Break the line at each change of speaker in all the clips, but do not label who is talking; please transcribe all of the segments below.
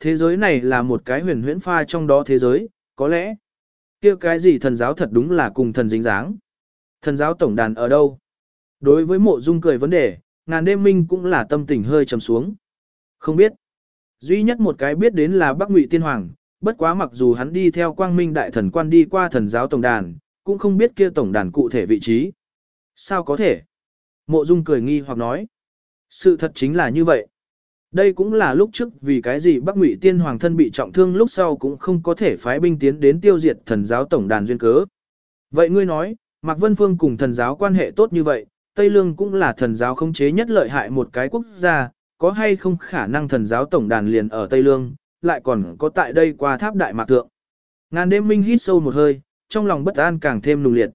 thế giới này là một cái huyền huyễn pha trong đó thế giới, có lẽ kia cái gì thần giáo thật đúng là cùng thần dính dáng. Thần giáo tổng đàn ở đâu? Đối với mộ dung cười vấn đề, ngàn đêm minh cũng là tâm tình hơi trầm xuống. Không biết. Duy nhất một cái biết đến là Bắc Ngụy Tiên Hoàng, bất quá mặc dù hắn đi theo quang minh đại thần quan đi qua thần giáo tổng đàn, cũng không biết kia tổng đàn cụ thể vị trí. Sao có thể? Mộ Dung cười nghi hoặc nói. Sự thật chính là như vậy. Đây cũng là lúc trước vì cái gì Bắc Ngụy Tiên Hoàng thân bị trọng thương lúc sau cũng không có thể phái binh tiến đến tiêu diệt thần giáo tổng đàn duyên cớ. Vậy ngươi nói, Mạc Vân Phương cùng thần giáo quan hệ tốt như vậy, Tây Lương cũng là thần giáo khống chế nhất lợi hại một cái quốc gia, có hay không khả năng thần giáo tổng đàn liền ở Tây Lương, lại còn có tại đây qua tháp đại mạc Thượng. Ngàn đêm minh hít sâu một hơi, trong lòng bất an càng thêm nùng liệt.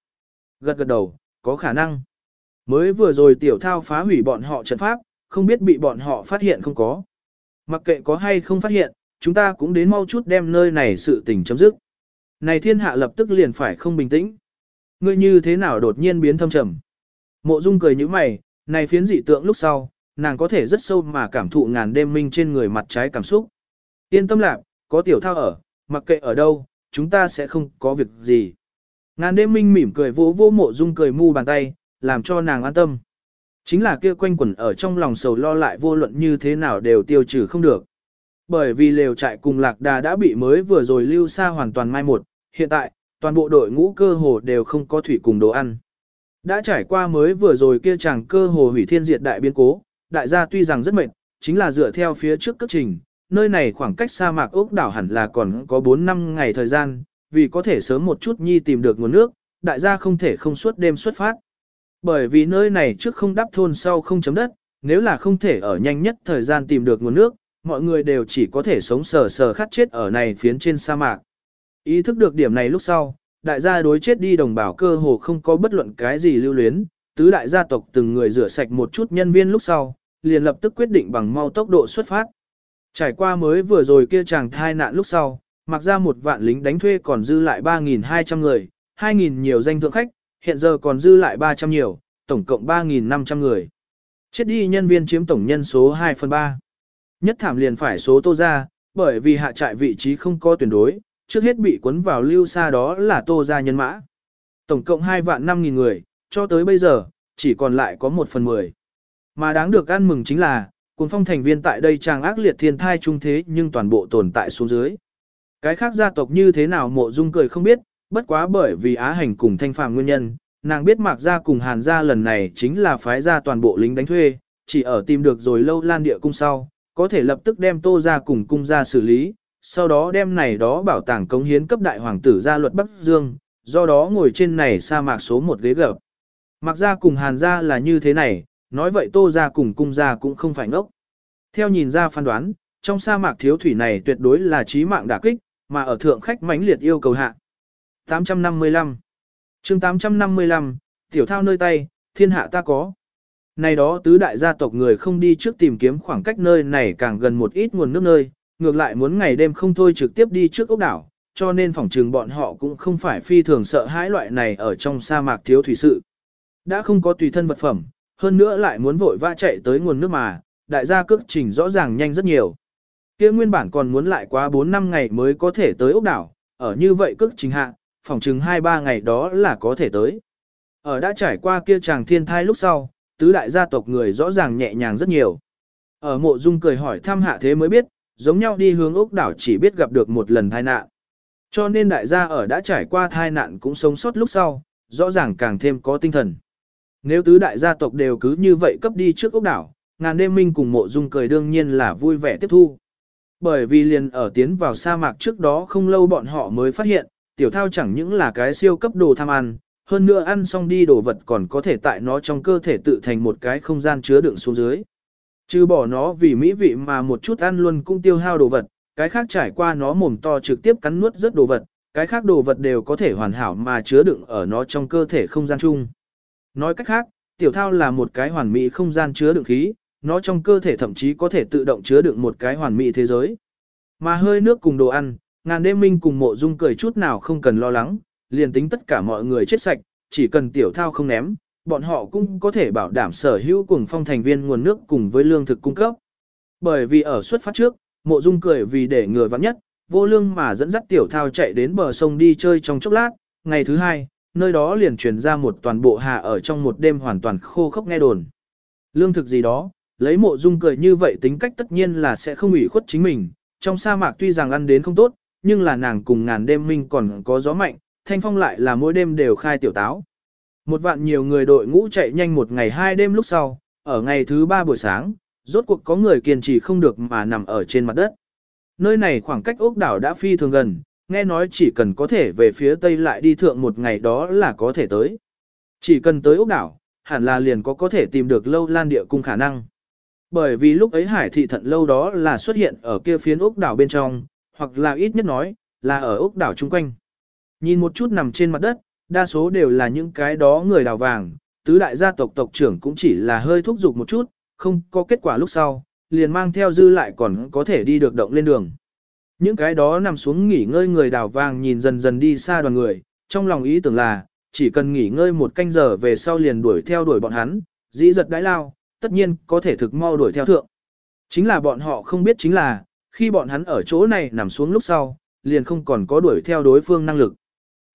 Gật gật đầu, có khả năng. Mới vừa rồi tiểu thao phá hủy bọn họ trận pháp, không biết bị bọn họ phát hiện không có. Mặc kệ có hay không phát hiện, chúng ta cũng đến mau chút đem nơi này sự tình chấm dứt. Này thiên hạ lập tức liền phải không bình tĩnh. Ngươi như thế nào đột nhiên biến thâm trầm. Mộ Dung cười như mày, này phiến dị tượng lúc sau, nàng có thể rất sâu mà cảm thụ ngàn đêm minh trên người mặt trái cảm xúc. Yên tâm lạc, có tiểu thao ở, mặc kệ ở đâu, chúng ta sẽ không có việc gì. Ngàn đêm minh mỉm cười vỗ vỗ mộ dung cười mu bàn tay, làm cho nàng an tâm. Chính là kia quanh quẩn ở trong lòng sầu lo lại vô luận như thế nào đều tiêu trừ không được. Bởi vì lều trại cùng lạc đà đã bị mới vừa rồi lưu xa hoàn toàn mai một, hiện tại, toàn bộ đội ngũ cơ hồ đều không có thủy cùng đồ ăn. Đã trải qua mới vừa rồi kia chàng cơ hồ hủy thiên diệt đại biến cố, đại gia tuy rằng rất mệt, chính là dựa theo phía trước cấp trình, nơi này khoảng cách sa mạc ốc đảo hẳn là còn có 4 năm ngày thời gian, vì có thể sớm một chút nhi tìm được nguồn nước, đại gia không thể không suốt đêm xuất phát. Bởi vì nơi này trước không đắp thôn sau không chấm đất, nếu là không thể ở nhanh nhất thời gian tìm được nguồn nước, mọi người đều chỉ có thể sống sờ sờ khát chết ở này phiến trên sa mạc. Ý thức được điểm này lúc sau, đại gia đối chết đi đồng bào cơ hồ không có bất luận cái gì lưu luyến, tứ đại gia tộc từng người rửa sạch một chút nhân viên lúc sau, liền lập tức quyết định bằng mau tốc độ xuất phát. Trải qua mới vừa rồi kia chàng thai nạn lúc sau, mặc ra một vạn lính đánh thuê còn dư lại 3.200 người, 2.000 nhiều danh thượng khách, hiện giờ còn dư lại 300 nhiều, tổng cộng 3.500 người. Chết đi nhân viên chiếm tổng nhân số 2 phần 3. Nhất thảm liền phải số tô ra, bởi vì hạ trại vị trí không có tuyển đối, trước hết bị cuốn vào lưu xa đó là tô ra nhân mã. Tổng cộng 2 vạn 5.000 người, cho tới bây giờ, chỉ còn lại có 1 phần 10. Mà đáng được ăn mừng chính là, cuốn phong thành viên tại đây chàng ác liệt thiên thai trung thế nhưng toàn bộ tồn tại xuống dưới. Cái khác gia tộc như thế nào mộ dung cười không biết, bất quá bởi vì á hành cùng thanh phàm nguyên nhân, nàng biết mạc gia cùng hàn gia lần này chính là phái ra toàn bộ lính đánh thuê, chỉ ở tìm được rồi lâu lan địa cung sau, có thể lập tức đem tô ra cùng cung ra xử lý, sau đó đem này đó bảo tàng cống hiến cấp đại hoàng tử gia luật Bắc Dương, do đó ngồi trên này sa mạc số một ghế gập. Mạc gia cùng hàn gia là như thế này, nói vậy tô ra cùng cung ra cũng không phải ngốc. Theo nhìn ra phán đoán, trong sa mạc thiếu thủy này tuyệt đối là trí mạng đả kích, mà ở thượng khách mãnh liệt yêu cầu hạ. 855 chương 855, tiểu thao nơi tay, thiên hạ ta có. Này đó tứ đại gia tộc người không đi trước tìm kiếm khoảng cách nơi này càng gần một ít nguồn nước nơi, ngược lại muốn ngày đêm không thôi trực tiếp đi trước ốc đảo, cho nên phòng trường bọn họ cũng không phải phi thường sợ hãi loại này ở trong sa mạc thiếu thủy sự. Đã không có tùy thân vật phẩm, hơn nữa lại muốn vội vã chạy tới nguồn nước mà, đại gia cước trình rõ ràng nhanh rất nhiều. kia nguyên bản còn muốn lại quá 4 năm ngày mới có thể tới ốc đảo, ở như vậy cước trình hạ, Phỏng chừng 2-3 ngày đó là có thể tới. Ở đã trải qua kia chàng thiên thai lúc sau, tứ đại gia tộc người rõ ràng nhẹ nhàng rất nhiều. Ở mộ dung cười hỏi thăm hạ thế mới biết, giống nhau đi hướng ốc đảo chỉ biết gặp được một lần thai nạn. Cho nên đại gia ở đã trải qua thai nạn cũng sống sót lúc sau, rõ ràng càng thêm có tinh thần. Nếu tứ đại gia tộc đều cứ như vậy cấp đi trước ốc đảo, ngàn đêm minh cùng mộ dung cười đương nhiên là vui vẻ tiếp thu. Bởi vì liền ở tiến vào sa mạc trước đó không lâu bọn họ mới phát hiện, tiểu thao chẳng những là cái siêu cấp đồ tham ăn, hơn nữa ăn xong đi đồ vật còn có thể tại nó trong cơ thể tự thành một cái không gian chứa đựng xuống dưới. Chứ bỏ nó vì mỹ vị mà một chút ăn luôn cũng tiêu hao đồ vật, cái khác trải qua nó mồm to trực tiếp cắn nuốt rất đồ vật, cái khác đồ vật đều có thể hoàn hảo mà chứa đựng ở nó trong cơ thể không gian chung. Nói cách khác, tiểu thao là một cái hoàn mỹ không gian chứa đựng khí, nó trong cơ thể thậm chí có thể tự động chứa đựng một cái hoàn mỹ thế giới. Mà hơi nước cùng đồ ăn, ngàn đêm minh cùng mộ dung cười chút nào không cần lo lắng, liền tính tất cả mọi người chết sạch, chỉ cần tiểu thao không ném, bọn họ cũng có thể bảo đảm sở hữu cùng phong thành viên nguồn nước cùng với lương thực cung cấp. Bởi vì ở xuất phát trước, mộ dung cười vì để người vắng nhất, vô lương mà dẫn dắt tiểu thao chạy đến bờ sông đi chơi trong chốc lát, ngày thứ hai, nơi đó liền truyền ra một toàn bộ hạ ở trong một đêm hoàn toàn khô khốc nghe đồn. Lương thực gì đó, lấy mộ dung cười như vậy tính cách tất nhiên là sẽ không ủy khuất chính mình, trong sa mạc tuy rằng ăn đến không tốt, nhưng là nàng cùng ngàn đêm minh còn có gió mạnh, thanh phong lại là mỗi đêm đều khai tiểu táo. Một vạn nhiều người đội ngũ chạy nhanh một ngày hai đêm lúc sau, ở ngày thứ ba buổi sáng, rốt cuộc có người kiên trì không được mà nằm ở trên mặt đất. Nơi này khoảng cách ốc đảo đã phi thường gần, nghe nói chỉ cần có thể về phía tây lại đi thượng một ngày đó là có thể tới. Chỉ cần tới ốc đảo, hẳn là liền có có thể tìm được lâu lan địa cung khả năng. Bởi vì lúc ấy hải thị thận lâu đó là xuất hiện ở kia phiến ốc đảo bên trong, hoặc là ít nhất nói, là ở ốc đảo chung quanh. Nhìn một chút nằm trên mặt đất, đa số đều là những cái đó người đào vàng, tứ đại gia tộc tộc trưởng cũng chỉ là hơi thúc giục một chút, không có kết quả lúc sau, liền mang theo dư lại còn có thể đi được động lên đường. Những cái đó nằm xuống nghỉ ngơi người đào vàng nhìn dần dần đi xa đoàn người, trong lòng ý tưởng là, chỉ cần nghỉ ngơi một canh giờ về sau liền đuổi theo đuổi bọn hắn, dĩ giật đãi lao, tất nhiên có thể thực mau đuổi theo thượng. Chính là bọn họ không biết chính là, khi bọn hắn ở chỗ này nằm xuống lúc sau, liền không còn có đuổi theo đối phương năng lực.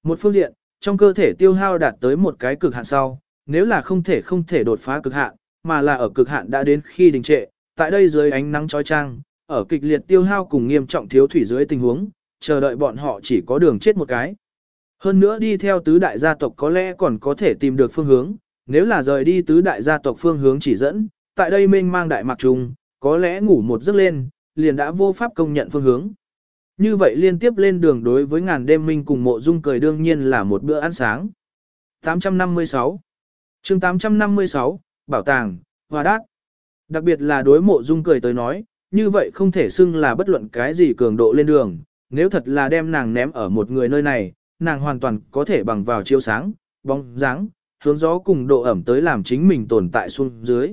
Một phương diện, trong cơ thể tiêu hao đạt tới một cái cực hạn sau, nếu là không thể không thể đột phá cực hạn, mà là ở cực hạn đã đến khi đình trệ, tại đây dưới ánh nắng chói chang, ở kịch liệt tiêu hao cùng nghiêm trọng thiếu thủy dưới tình huống, chờ đợi bọn họ chỉ có đường chết một cái. Hơn nữa đi theo tứ đại gia tộc có lẽ còn có thể tìm được phương hướng, nếu là rời đi tứ đại gia tộc phương hướng chỉ dẫn, tại đây mênh mang đại mạc trùng, có lẽ ngủ một giấc lên, liền đã vô pháp công nhận phương hướng. Như vậy liên tiếp lên đường đối với ngàn đêm minh cùng mộ dung cười đương nhiên là một bữa ăn sáng. 856 chương 856, Bảo tàng, Hòa Đát. Đặc biệt là đối mộ dung cười tới nói, như vậy không thể xưng là bất luận cái gì cường độ lên đường, nếu thật là đem nàng ném ở một người nơi này, nàng hoàn toàn có thể bằng vào chiếu sáng, bóng dáng, hướng gió cùng độ ẩm tới làm chính mình tồn tại xuống dưới.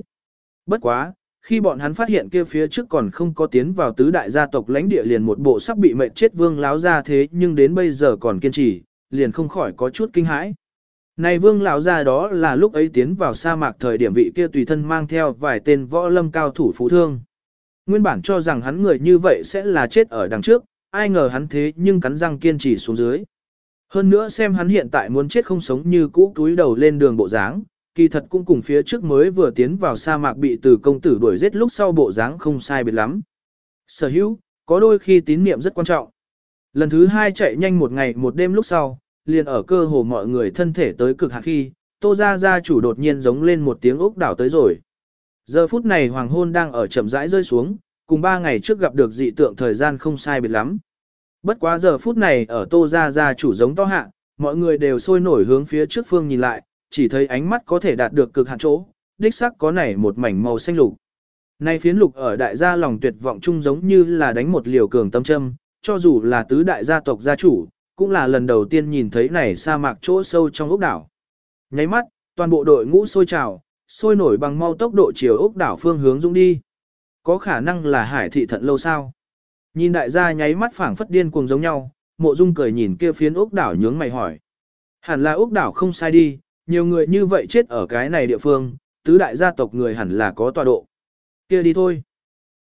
Bất quá, khi bọn hắn phát hiện kia phía trước còn không có tiến vào tứ đại gia tộc lãnh địa liền một bộ sắp bị mệnh chết vương láo ra thế nhưng đến bây giờ còn kiên trì, liền không khỏi có chút kinh hãi. Này vương lão gia đó là lúc ấy tiến vào sa mạc thời điểm vị kia tùy thân mang theo vài tên võ lâm cao thủ phú thương. Nguyên bản cho rằng hắn người như vậy sẽ là chết ở đằng trước, ai ngờ hắn thế nhưng cắn răng kiên trì xuống dưới. Hơn nữa xem hắn hiện tại muốn chết không sống như cũ túi đầu lên đường bộ dáng, kỳ thật cũng cùng phía trước mới vừa tiến vào sa mạc bị từ công tử đuổi giết lúc sau bộ dáng không sai biệt lắm. Sở hữu, có đôi khi tín niệm rất quan trọng. Lần thứ hai chạy nhanh một ngày một đêm lúc sau, liền ở cơ hồ mọi người thân thể tới cực hạ khi, tô ra ra chủ đột nhiên giống lên một tiếng ốc đảo tới rồi. Giờ phút này hoàng hôn đang ở chậm rãi rơi xuống, cùng ba ngày trước gặp được dị tượng thời gian không sai biệt lắm. Bất quá giờ phút này ở tô ra ra chủ giống to hạ, mọi người đều sôi nổi hướng phía trước phương nhìn lại, chỉ thấy ánh mắt có thể đạt được cực hạn chỗ, đích sắc có nảy một mảnh màu xanh lục. Nay phiến lục ở đại gia lòng tuyệt vọng chung giống như là đánh một liều cường tâm châm, cho dù là tứ đại gia tộc gia chủ, cũng là lần đầu tiên nhìn thấy này sa mạc chỗ sâu trong ốc đảo. Nháy mắt, toàn bộ đội ngũ sôi trào, sôi nổi bằng mau tốc độ chiều ốc đảo phương hướng dũng đi. Có khả năng là hải thị thận lâu sao? Nhìn đại gia nháy mắt phảng phất điên cuồng giống nhau, mộ dung cười nhìn kia phiến ốc đảo nhướng mày hỏi. Hẳn là ốc đảo không sai đi, nhiều người như vậy chết ở cái này địa phương, tứ đại gia tộc người hẳn là có tọa độ. kia đi thôi.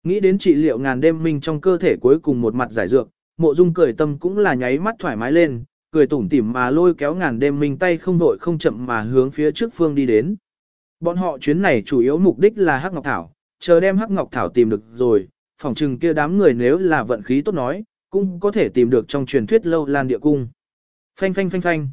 Nghĩ đến trị liệu ngàn đêm minh trong cơ thể cuối cùng một mặt giải dược, mộ dung cười tâm cũng là nháy mắt thoải mái lên, cười tủm tỉm mà lôi kéo ngàn đêm minh tay không vội không chậm mà hướng phía trước phương đi đến. Bọn họ chuyến này chủ yếu mục đích là Hắc Ngọc Thảo, chờ đem Hắc Ngọc Thảo tìm được rồi, phỏng chừng kia đám người nếu là vận khí tốt nói, cũng có thể tìm được trong truyền thuyết lâu lan địa cung. Phanh phanh phanh phanh.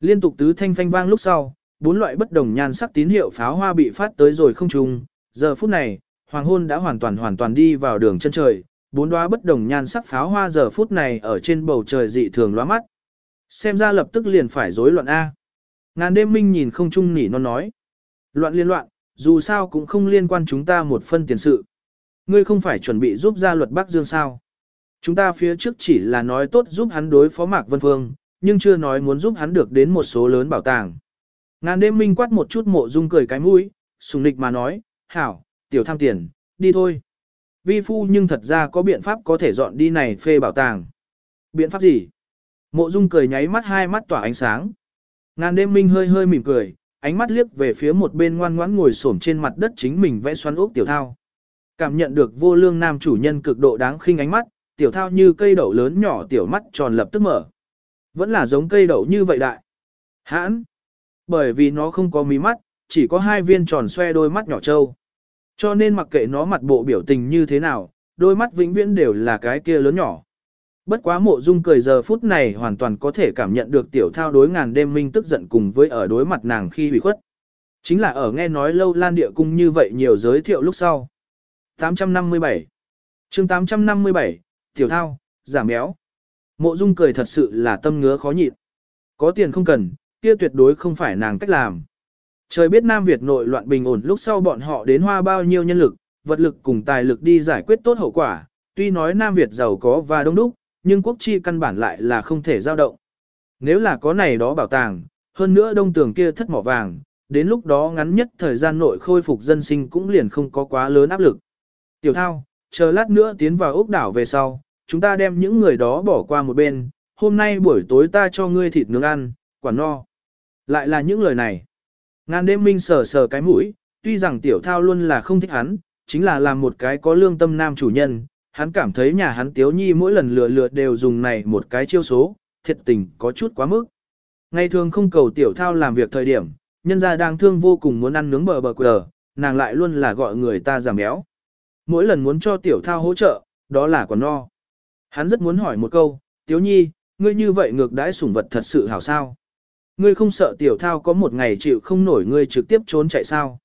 Liên tục tứ thanh phanh vang lúc sau, bốn loại bất đồng nhan sắc tín hiệu pháo hoa bị phát tới rồi không trùng. Giờ phút này, hoàng hôn đã hoàn toàn hoàn toàn đi vào đường chân trời, bốn đóa bất đồng nhan sắc pháo hoa giờ phút này ở trên bầu trời dị thường lóa mắt. Xem ra lập tức liền phải rối loạn A. Ngàn đêm minh nhìn không trung nỉ non nói. Loạn liên loạn, dù sao cũng không liên quan chúng ta một phân tiền sự. Ngươi không phải chuẩn bị giúp ra luật Bắc Dương sao. Chúng ta phía trước chỉ là nói tốt giúp hắn đối phó Mạc Vân Phương, nhưng chưa nói muốn giúp hắn được đến một số lớn bảo tàng. Ngàn đêm minh quát một chút mộ dung cười cái mũi, sùng nịch mà nói, hảo, tiểu tham tiền, đi thôi. Vi phu nhưng thật ra có biện pháp có thể dọn đi này phê bảo tàng. Biện pháp gì? Mộ dung cười nháy mắt hai mắt tỏa ánh sáng. Ngàn đêm minh hơi hơi mỉm cười, ánh mắt liếc về phía một bên ngoan ngoãn ngồi xổm trên mặt đất chính mình vẽ xoắn ốc tiểu thao. Cảm nhận được vô lương nam chủ nhân cực độ đáng khinh ánh mắt, tiểu thao như cây đậu lớn nhỏ tiểu mắt tròn lập tức mở. Vẫn là giống cây đậu như vậy đại. Hãn! Bởi vì nó không có mí mắt, chỉ có hai viên tròn xoe đôi mắt nhỏ trâu. Cho nên mặc kệ nó mặt bộ biểu tình như thế nào, đôi mắt vĩnh viễn đều là cái kia lớn nhỏ. Bất quá mộ dung cười giờ phút này hoàn toàn có thể cảm nhận được tiểu thao đối ngàn đêm minh tức giận cùng với ở đối mặt nàng khi bị khuất. Chính là ở nghe nói lâu lan địa cung như vậy nhiều giới thiệu lúc sau. 857 chương 857, tiểu thao, giảm béo. Mộ dung cười thật sự là tâm ngứa khó nhịn. Có tiền không cần, kia tuyệt đối không phải nàng cách làm. Trời biết Nam Việt nội loạn bình ổn lúc sau bọn họ đến hoa bao nhiêu nhân lực, vật lực cùng tài lực đi giải quyết tốt hậu quả, tuy nói Nam Việt giàu có và đông đúc, nhưng quốc chi căn bản lại là không thể giao động. Nếu là có này đó bảo tàng, hơn nữa đông tường kia thất mỏ vàng, đến lúc đó ngắn nhất thời gian nội khôi phục dân sinh cũng liền không có quá lớn áp lực. Tiểu thao, chờ lát nữa tiến vào ốc đảo về sau, chúng ta đem những người đó bỏ qua một bên, hôm nay buổi tối ta cho ngươi thịt nướng ăn, quả no. Lại là những lời này. Ngàn đêm minh sờ sờ cái mũi, tuy rằng tiểu thao luôn là không thích hắn, chính là làm một cái có lương tâm nam chủ nhân, hắn cảm thấy nhà hắn tiếu nhi mỗi lần lừa lừa đều dùng này một cái chiêu số, thiệt tình có chút quá mức. Ngày thường không cầu tiểu thao làm việc thời điểm, nhân gia đang thương vô cùng muốn ăn nướng bờ bờ quờ, nàng lại luôn là gọi người ta giảm béo. Mỗi lần muốn cho tiểu thao hỗ trợ, đó là còn no. Hắn rất muốn hỏi một câu, tiếu nhi, ngươi như vậy ngược đãi sủng vật thật sự hảo sao? Ngươi không sợ tiểu thao có một ngày chịu không nổi ngươi trực tiếp trốn chạy sao?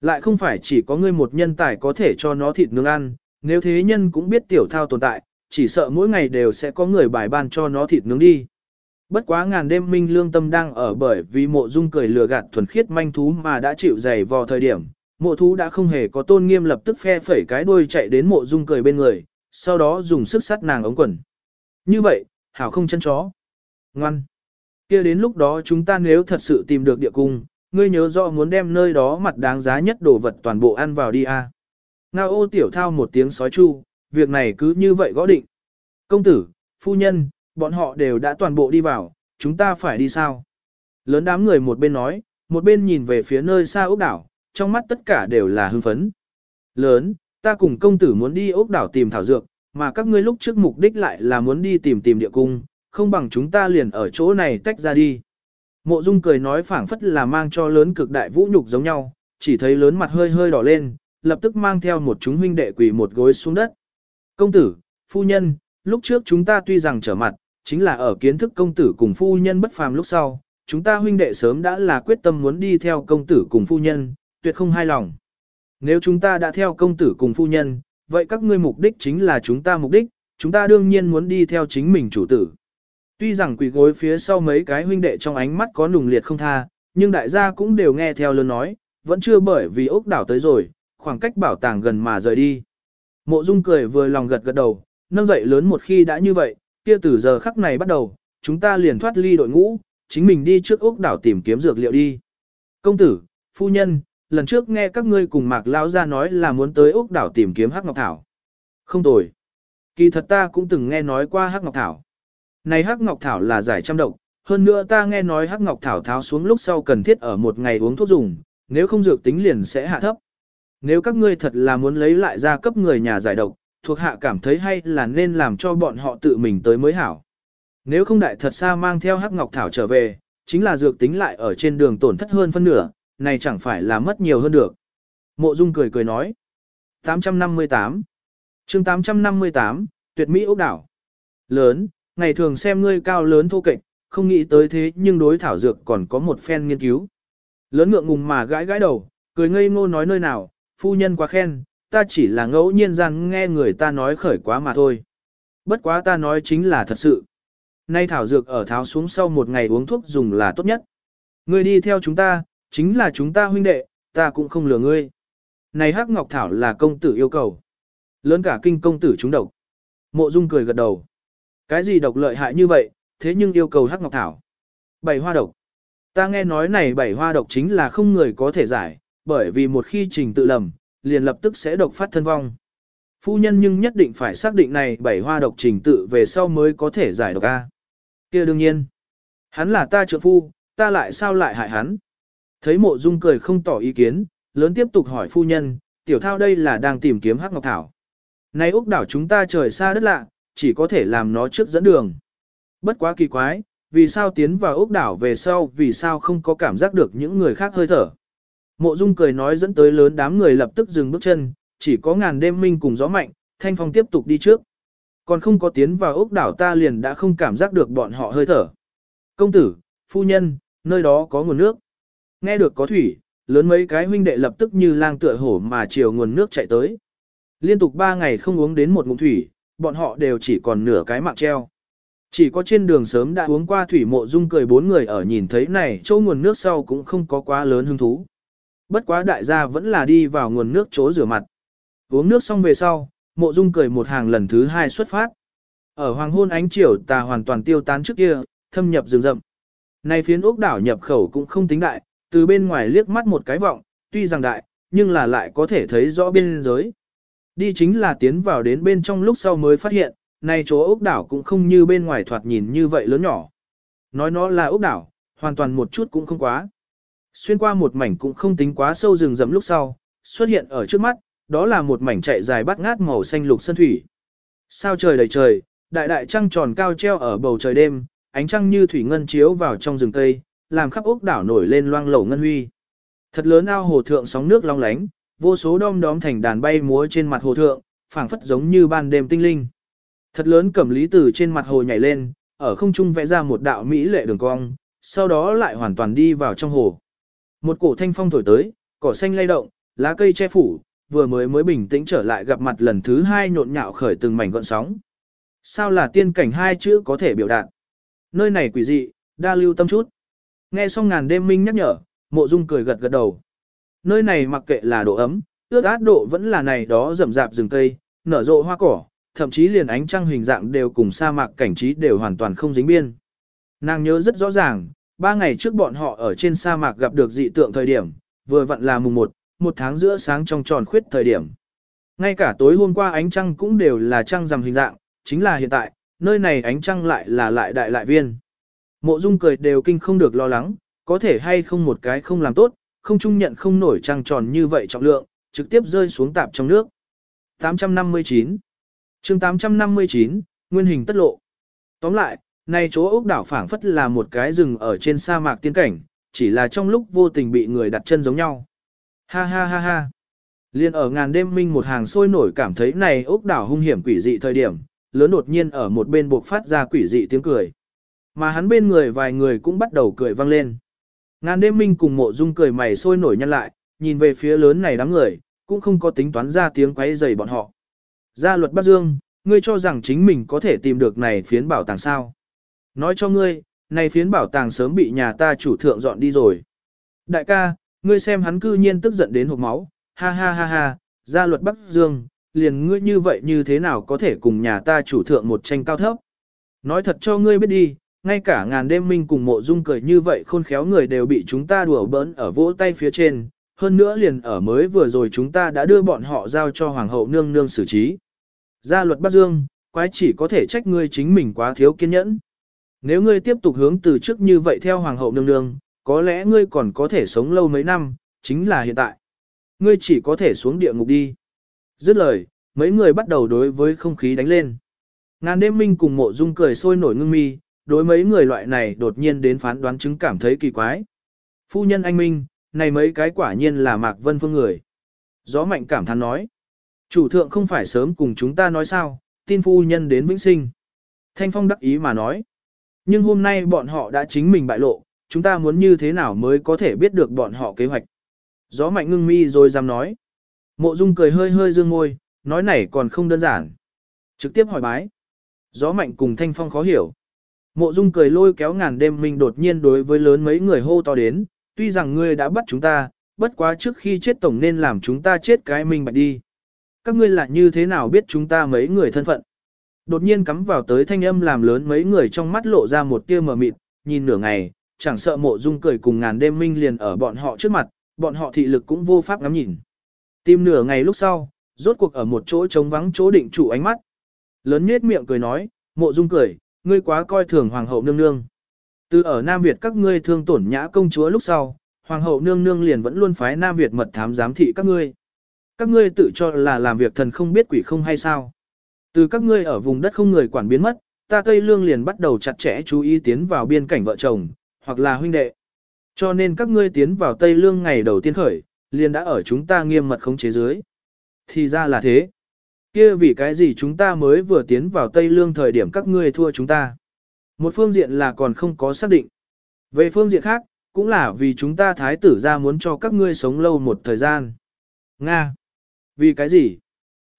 Lại không phải chỉ có ngươi một nhân tài có thể cho nó thịt nướng ăn, nếu thế nhân cũng biết tiểu thao tồn tại, chỉ sợ mỗi ngày đều sẽ có người bài ban cho nó thịt nướng đi. Bất quá ngàn đêm minh lương tâm đang ở bởi vì mộ dung cười lừa gạt thuần khiết manh thú mà đã chịu dày vò thời điểm. Mộ thú đã không hề có tôn nghiêm lập tức phe phẩy cái đuôi chạy đến mộ dung cười bên người, sau đó dùng sức sát nàng ống quần. Như vậy, hảo không chân chó. Ngoan. kia đến lúc đó chúng ta nếu thật sự tìm được địa cung, ngươi nhớ rõ muốn đem nơi đó mặt đáng giá nhất đồ vật toàn bộ ăn vào đi a. Ngao ô tiểu thao một tiếng sói chu, việc này cứ như vậy gõ định. Công tử, phu nhân, bọn họ đều đã toàn bộ đi vào, chúng ta phải đi sao? Lớn đám người một bên nói, một bên nhìn về phía nơi xa ốc đảo, trong mắt tất cả đều là hưng phấn. Lớn, ta cùng công tử muốn đi ốc đảo tìm thảo dược, mà các ngươi lúc trước mục đích lại là muốn đi tìm tìm địa cung, không bằng chúng ta liền ở chỗ này tách ra đi. Mộ Dung cười nói phảng phất là mang cho lớn cực đại vũ nhục giống nhau, chỉ thấy lớn mặt hơi hơi đỏ lên, lập tức mang theo một chúng huynh đệ quỳ một gối xuống đất. Công tử, phu nhân, lúc trước chúng ta tuy rằng trở mặt, chính là ở kiến thức công tử cùng phu nhân bất phàm lúc sau, chúng ta huynh đệ sớm đã là quyết tâm muốn đi theo công tử cùng phu nhân, tuyệt không hai lòng. Nếu chúng ta đã theo công tử cùng phu nhân, vậy các ngươi mục đích chính là chúng ta mục đích, chúng ta đương nhiên muốn đi theo chính mình chủ tử. Tuy rằng quỷ gối phía sau mấy cái huynh đệ trong ánh mắt có nùng liệt không tha, nhưng đại gia cũng đều nghe theo lớn nói, vẫn chưa bởi vì ốc đảo tới rồi, khoảng cách bảo tàng gần mà rời đi. Mộ Dung cười vừa lòng gật gật đầu, nâng dậy lớn một khi đã như vậy, kia từ giờ khắc này bắt đầu, chúng ta liền thoát ly đội ngũ, chính mình đi trước ốc đảo tìm kiếm dược liệu đi. Công tử, phu nhân, lần trước nghe các ngươi cùng mạc lão ra nói là muốn tới ốc đảo tìm kiếm hắc ngọc thảo. Không tồi. Kỳ thật ta cũng từng nghe nói qua hắc ngọc thảo. Này hắc ngọc thảo là giải trăm độc, hơn nữa ta nghe nói hắc ngọc thảo tháo xuống lúc sau cần thiết ở một ngày uống thuốc dùng, nếu không dược tính liền sẽ hạ thấp. Nếu các ngươi thật là muốn lấy lại ra cấp người nhà giải độc, thuộc hạ cảm thấy hay là nên làm cho bọn họ tự mình tới mới hảo. Nếu không đại thật xa mang theo hắc ngọc thảo trở về, chính là dược tính lại ở trên đường tổn thất hơn phân nửa, này chẳng phải là mất nhiều hơn được. Mộ Dung cười cười nói. 858 chương 858, tuyệt mỹ ốc đảo. Lớn, ngày thường xem ngươi cao lớn thô kệch, không nghĩ tới thế nhưng đối thảo dược còn có một phen nghiên cứu. Lớn ngượng ngùng mà gãi gãi đầu, cười ngây ngô nói nơi nào, phu nhân quá khen, ta chỉ là ngẫu nhiên gian nghe người ta nói khởi quá mà thôi. Bất quá ta nói chính là thật sự. Nay thảo dược ở tháo xuống sau một ngày uống thuốc dùng là tốt nhất. Ngươi đi theo chúng ta, chính là chúng ta huynh đệ, ta cũng không lừa ngươi. Này hắc ngọc thảo là công tử yêu cầu. Lớn cả kinh công tử chúng độc. Mộ Dung cười gật đầu. Cái gì độc lợi hại như vậy, thế nhưng yêu cầu hắc ngọc thảo. Bảy hoa độc. Ta nghe nói này bảy hoa độc chính là không người có thể giải, bởi vì một khi trình tự lầm, liền lập tức sẽ độc phát thân vong. Phu nhân nhưng nhất định phải xác định này bảy hoa độc trình tự về sau mới có thể giải độc A. kia đương nhiên. Hắn là ta trợ phu, ta lại sao lại hại hắn. Thấy mộ dung cười không tỏ ý kiến, lớn tiếp tục hỏi phu nhân, tiểu thao đây là đang tìm kiếm hắc ngọc thảo. nay ốc đảo chúng ta trời xa đất lạ, chỉ có thể làm nó trước dẫn đường. Bất quá kỳ quái, vì sao tiến vào ốc đảo về sau vì sao không có cảm giác được những người khác hơi thở. Mộ Dung cười nói dẫn tới lớn đám người lập tức dừng bước chân, chỉ có ngàn đêm minh cùng gió mạnh, thanh phong tiếp tục đi trước. Còn không có tiến vào ốc đảo ta liền đã không cảm giác được bọn họ hơi thở. Công tử, phu nhân, nơi đó có nguồn nước. Nghe được có thủy, lớn mấy cái huynh đệ lập tức như lang tựa hổ mà chiều nguồn nước chạy tới. Liên tục 3 ngày không uống đến một ngụm thủy, bọn họ đều chỉ còn nửa cái mạng treo. Chỉ có trên đường sớm đã uống qua thủy mộ dung cười bốn người ở nhìn thấy này chỗ nguồn nước sau cũng không có quá lớn hứng thú. Bất quá đại gia vẫn là đi vào nguồn nước chỗ rửa mặt. Uống nước xong về sau, mộ dung cười một hàng lần thứ hai xuất phát. Ở hoàng hôn ánh chiều tà hoàn toàn tiêu tán trước kia, thâm nhập rừng rậm. Này phiến ốc đảo nhập khẩu cũng không tính đại, từ bên ngoài liếc mắt một cái vọng, tuy rằng đại, nhưng là lại có thể thấy rõ biên giới. Đi chính là tiến vào đến bên trong lúc sau mới phát hiện, này chỗ ốc đảo cũng không như bên ngoài thoạt nhìn như vậy lớn nhỏ. Nói nó là ốc đảo, hoàn toàn một chút cũng không quá. Xuyên qua một mảnh cũng không tính quá sâu rừng rậm lúc sau, xuất hiện ở trước mắt, đó là một mảnh chạy dài bắt ngát màu xanh lục sân thủy. Sao trời đầy trời, đại đại trăng tròn cao treo ở bầu trời đêm, ánh trăng như thủy ngân chiếu vào trong rừng cây, làm khắp ốc đảo nổi lên loang lổ ngân huy. Thật lớn ao hồ thượng sóng nước long lánh, vô số đom đóm thành đàn bay múa trên mặt hồ thượng, phảng phất giống như ban đêm tinh linh. Thật lớn cẩm lý từ trên mặt hồ nhảy lên, ở không trung vẽ ra một đạo mỹ lệ đường cong, sau đó lại hoàn toàn đi vào trong hồ. Một cổ thanh phong thổi tới, cỏ xanh lay động, lá cây che phủ, vừa mới mới bình tĩnh trở lại gặp mặt lần thứ hai nhộn nhạo khởi từng mảnh gọn sóng. Sao là tiên cảnh hai chữ có thể biểu đạt? Nơi này quỷ dị, đa lưu tâm chút. Nghe xong ngàn đêm minh nhắc nhở, mộ dung cười gật gật đầu. Nơi này mặc kệ là độ ấm, ước át độ vẫn là này đó rậm rạp rừng cây, nở rộ hoa cỏ, thậm chí liền ánh trăng hình dạng đều cùng sa mạc cảnh trí đều hoàn toàn không dính biên. Nàng nhớ rất rõ ràng, ba ngày trước bọn họ ở trên sa mạc gặp được dị tượng thời điểm, vừa vặn là mùng 1, một tháng giữa sáng trong tròn khuyết thời điểm. Ngay cả tối hôm qua ánh trăng cũng đều là trăng rằm hình dạng, chính là hiện tại, nơi này ánh trăng lại là lại đại lại viên. Mộ dung cười đều kinh không được lo lắng, có thể hay không một cái không làm tốt, không trung nhận không nổi trăng tròn như vậy trọng lượng, trực tiếp rơi xuống tạp trong nước. 859 chương 859, nguyên hình tất lộ. Tóm lại, nay chỗ ốc đảo phảng phất là một cái rừng ở trên sa mạc tiên cảnh, chỉ là trong lúc vô tình bị người đặt chân giống nhau. Ha ha ha ha. Liên ở ngàn đêm minh một hàng sôi nổi cảm thấy này ốc đảo hung hiểm quỷ dị thời điểm, lớn đột nhiên ở một bên buộc phát ra quỷ dị tiếng cười. Mà hắn bên người vài người cũng bắt đầu cười vang lên. Ngàn đêm minh cùng mộ dung cười mày sôi nổi nhăn lại, nhìn về phía lớn này đám người, cũng không có tính toán ra tiếng quấy rầy bọn họ. Gia luật Bắc Dương, ngươi cho rằng chính mình có thể tìm được này phiến bảo tàng sao. Nói cho ngươi, này phiến bảo tàng sớm bị nhà ta chủ thượng dọn đi rồi. Đại ca, ngươi xem hắn cư nhiên tức giận đến hộp máu, ha ha ha ha, gia luật Bắc Dương, liền ngươi như vậy như thế nào có thể cùng nhà ta chủ thượng một tranh cao thấp. Nói thật cho ngươi biết đi, ngay cả ngàn đêm minh cùng mộ dung cười như vậy khôn khéo người đều bị chúng ta đùa bỡn ở vỗ tay phía trên, hơn nữa liền ở mới vừa rồi chúng ta đã đưa bọn họ giao cho hoàng hậu nương nương xử trí. Gia luật Bắc Dương, quái chỉ có thể trách ngươi chính mình quá thiếu kiên nhẫn. Nếu ngươi tiếp tục hướng từ trước như vậy theo hoàng hậu nương nương, có lẽ ngươi còn có thể sống lâu mấy năm, chính là hiện tại. Ngươi chỉ có thể xuống địa ngục đi. Dứt lời, mấy người bắt đầu đối với không khí đánh lên. Ngàn đêm minh cùng mộ dung cười sôi nổi ngưng mi, đối mấy người loại này đột nhiên đến phán đoán chứng cảm thấy kỳ quái. Phu nhân anh minh, này mấy cái quả nhiên là Mạc Vân Phương người. Gió mạnh cảm thán nói. Chủ thượng không phải sớm cùng chúng ta nói sao, tin phu nhân đến vĩnh sinh. Thanh Phong đắc ý mà nói. Nhưng hôm nay bọn họ đã chính mình bại lộ, chúng ta muốn như thế nào mới có thể biết được bọn họ kế hoạch. Gió mạnh ngưng mi rồi dám nói. Mộ Dung cười hơi hơi dương ngôi, nói này còn không đơn giản. Trực tiếp hỏi bái. Gió mạnh cùng Thanh Phong khó hiểu. Mộ Dung cười lôi kéo ngàn đêm mình đột nhiên đối với lớn mấy người hô to đến, tuy rằng ngươi đã bắt chúng ta, bất quá trước khi chết tổng nên làm chúng ta chết cái mình bạch đi. Các ngươi là như thế nào biết chúng ta mấy người thân phận? Đột nhiên cắm vào tới thanh âm làm lớn mấy người trong mắt lộ ra một tia mờ mịt, nhìn nửa ngày, chẳng sợ mộ dung cười cùng ngàn đêm minh liền ở bọn họ trước mặt, bọn họ thị lực cũng vô pháp ngắm nhìn. Tìm nửa ngày lúc sau, rốt cuộc ở một chỗ trống vắng chỗ định chủ ánh mắt. Lớn nhết miệng cười nói, mộ dung cười, ngươi quá coi thường hoàng hậu nương nương. Từ ở Nam Việt các ngươi thương tổn nhã công chúa lúc sau, hoàng hậu nương nương liền vẫn luôn phái Nam Việt mật thám giám thị các ngươi. Các ngươi tự cho là làm việc thần không biết quỷ không hay sao. Từ các ngươi ở vùng đất không người quản biến mất, ta Tây Lương liền bắt đầu chặt chẽ chú ý tiến vào biên cảnh vợ chồng, hoặc là huynh đệ. Cho nên các ngươi tiến vào Tây Lương ngày đầu tiên khởi, liền đã ở chúng ta nghiêm mật khống chế dưới. Thì ra là thế kia vì cái gì chúng ta mới vừa tiến vào Tây Lương thời điểm các ngươi thua chúng ta. Một phương diện là còn không có xác định. Về phương diện khác, cũng là vì chúng ta thái tử ra muốn cho các ngươi sống lâu một thời gian. Nga. Vì cái gì?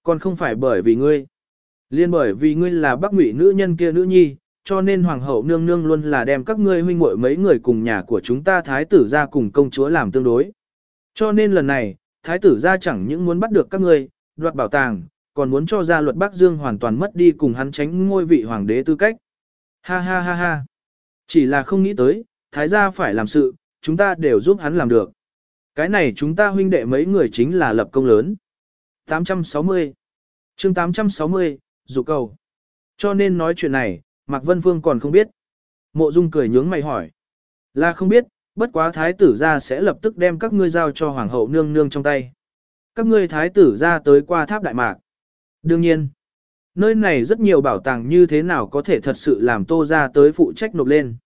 Còn không phải bởi vì ngươi. Liên bởi vì ngươi là bác ngụy nữ nhân kia nữ nhi, cho nên hoàng hậu nương nương luôn là đem các ngươi huynh muội mấy người cùng nhà của chúng ta thái tử ra cùng công chúa làm tương đối. Cho nên lần này, thái tử ra chẳng những muốn bắt được các ngươi, đoạt bảo tàng, còn muốn cho ra luật Bắc Dương hoàn toàn mất đi cùng hắn tránh ngôi vị hoàng đế tư cách. Ha ha ha ha. Chỉ là không nghĩ tới, thái gia phải làm sự, chúng ta đều giúp hắn làm được. Cái này chúng ta huynh đệ mấy người chính là lập công lớn. 860 chương 860, dụ cầu. Cho nên nói chuyện này, Mạc Vân Phương còn không biết. Mộ Dung cười nhướng mày hỏi. Là không biết, bất quá thái tử ra sẽ lập tức đem các ngươi giao cho hoàng hậu nương nương trong tay. Các ngươi thái tử ra tới qua tháp Đại Mạc. Đương nhiên, nơi này rất nhiều bảo tàng như thế nào có thể thật sự làm tô ra tới phụ trách nộp lên.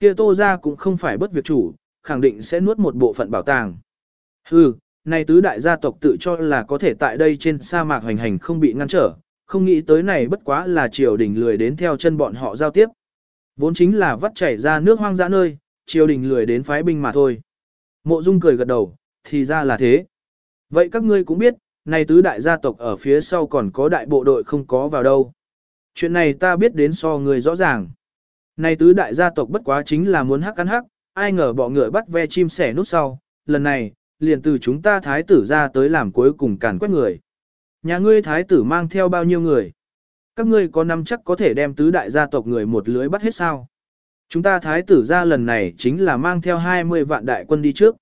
Kia tô ra cũng không phải bất việc chủ, khẳng định sẽ nuốt một bộ phận bảo tàng. Hừ, này tứ đại gia tộc tự cho là có thể tại đây trên sa mạc hoành hành không bị ngăn trở, không nghĩ tới này bất quá là triều đình lười đến theo chân bọn họ giao tiếp. Vốn chính là vắt chảy ra nước hoang dã nơi, triều đình lười đến phái binh mà thôi. Mộ Dung cười gật đầu, thì ra là thế. Vậy các ngươi cũng biết, này tứ đại gia tộc ở phía sau còn có đại bộ đội không có vào đâu. Chuyện này ta biết đến so người rõ ràng. Này tứ đại gia tộc bất quá chính là muốn hắc ăn hắc, ai ngờ bọ ngựa bắt ve chim sẻ nút sau, lần này, liền từ chúng ta thái tử ra tới làm cuối cùng càn quét người. Nhà ngươi thái tử mang theo bao nhiêu người? Các ngươi có nắm chắc có thể đem tứ đại gia tộc người một lưới bắt hết sao? Chúng ta thái tử ra lần này chính là mang theo 20 vạn đại quân đi trước.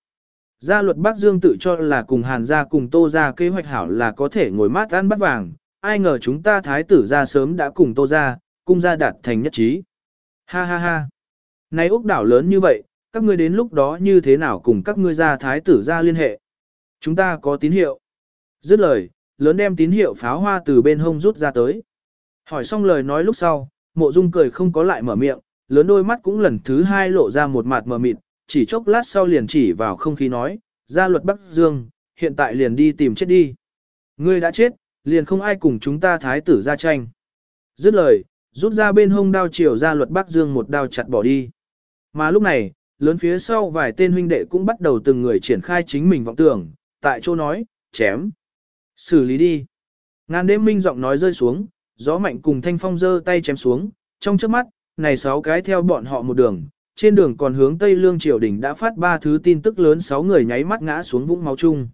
Gia luật Bắc Dương tự cho là cùng Hàn gia cùng Tô gia kế hoạch hảo là có thể ngồi mát ăn bắt vàng, ai ngờ chúng ta thái tử gia sớm đã cùng Tô gia, cung gia đạt thành nhất trí. Ha ha ha. Này Úc đảo lớn như vậy, các ngươi đến lúc đó như thế nào cùng các ngươi gia thái tử gia liên hệ. Chúng ta có tín hiệu. Dứt lời, lớn đem tín hiệu pháo hoa từ bên hông rút ra tới. Hỏi xong lời nói lúc sau, mộ dung cười không có lại mở miệng, lớn đôi mắt cũng lần thứ hai lộ ra một mặt mờ mịt, chỉ chốc lát sau liền chỉ vào không khí nói, gia luật Bắc Dương, hiện tại liền đi tìm chết đi. Ngươi đã chết, liền không ai cùng chúng ta thái tử ra tranh. Dứt lời, rút ra bên hông đao chiều gia luật Bắc Dương một đao chặt bỏ đi. Mà lúc này, lớn phía sau vài tên huynh đệ cũng bắt đầu từng người triển khai chính mình vọng tưởng, tại chỗ nói, chém. Xử lý đi. Ngàn đêm minh giọng nói rơi xuống, gió mạnh cùng thanh phong giơ tay chém xuống, trong chớp mắt, này sáu cái theo bọn họ một đường, trên đường còn hướng Tây Lương triều đình đã phát ba thứ tin tức lớn sáu người nháy mắt ngã xuống vũng máu chung.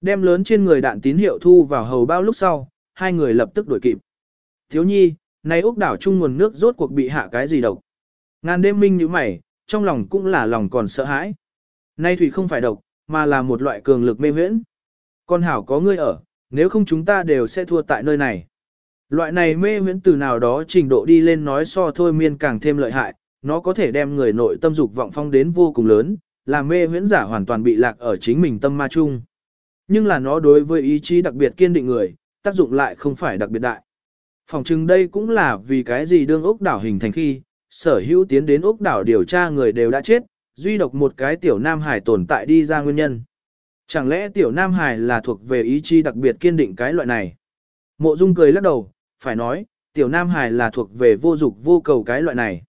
Đem lớn trên người đạn tín hiệu thu vào hầu bao lúc sau, hai người lập tức đuổi kịp. Thiếu nhi, này Úc đảo chung nguồn nước rốt cuộc bị hạ cái gì độc. Ngàn đêm minh như mày, trong lòng cũng là lòng còn sợ hãi. Nay thủy không phải độc, mà là một loại cường lực mê huyễn. Con hảo có ngươi ở, nếu không chúng ta đều sẽ thua tại nơi này. Loại này mê huyễn từ nào đó trình độ đi lên nói so thôi miên càng thêm lợi hại, nó có thể đem người nội tâm dục vọng phong đến vô cùng lớn, làm mê huyễn giả hoàn toàn bị lạc ở chính mình tâm ma chung. Nhưng là nó đối với ý chí đặc biệt kiên định người, tác dụng lại không phải đặc biệt đại. Phòng chừng đây cũng là vì cái gì đương ốc đảo hình thành khi, sở hữu tiến đến ốc đảo điều tra người đều đã chết, duy độc một cái tiểu Nam Hải tồn tại đi ra nguyên nhân. Chẳng lẽ tiểu Nam Hải là thuộc về ý chí đặc biệt kiên định cái loại này? Mộ Dung cười lắc đầu, phải nói, tiểu Nam Hải là thuộc về vô dục vô cầu cái loại này.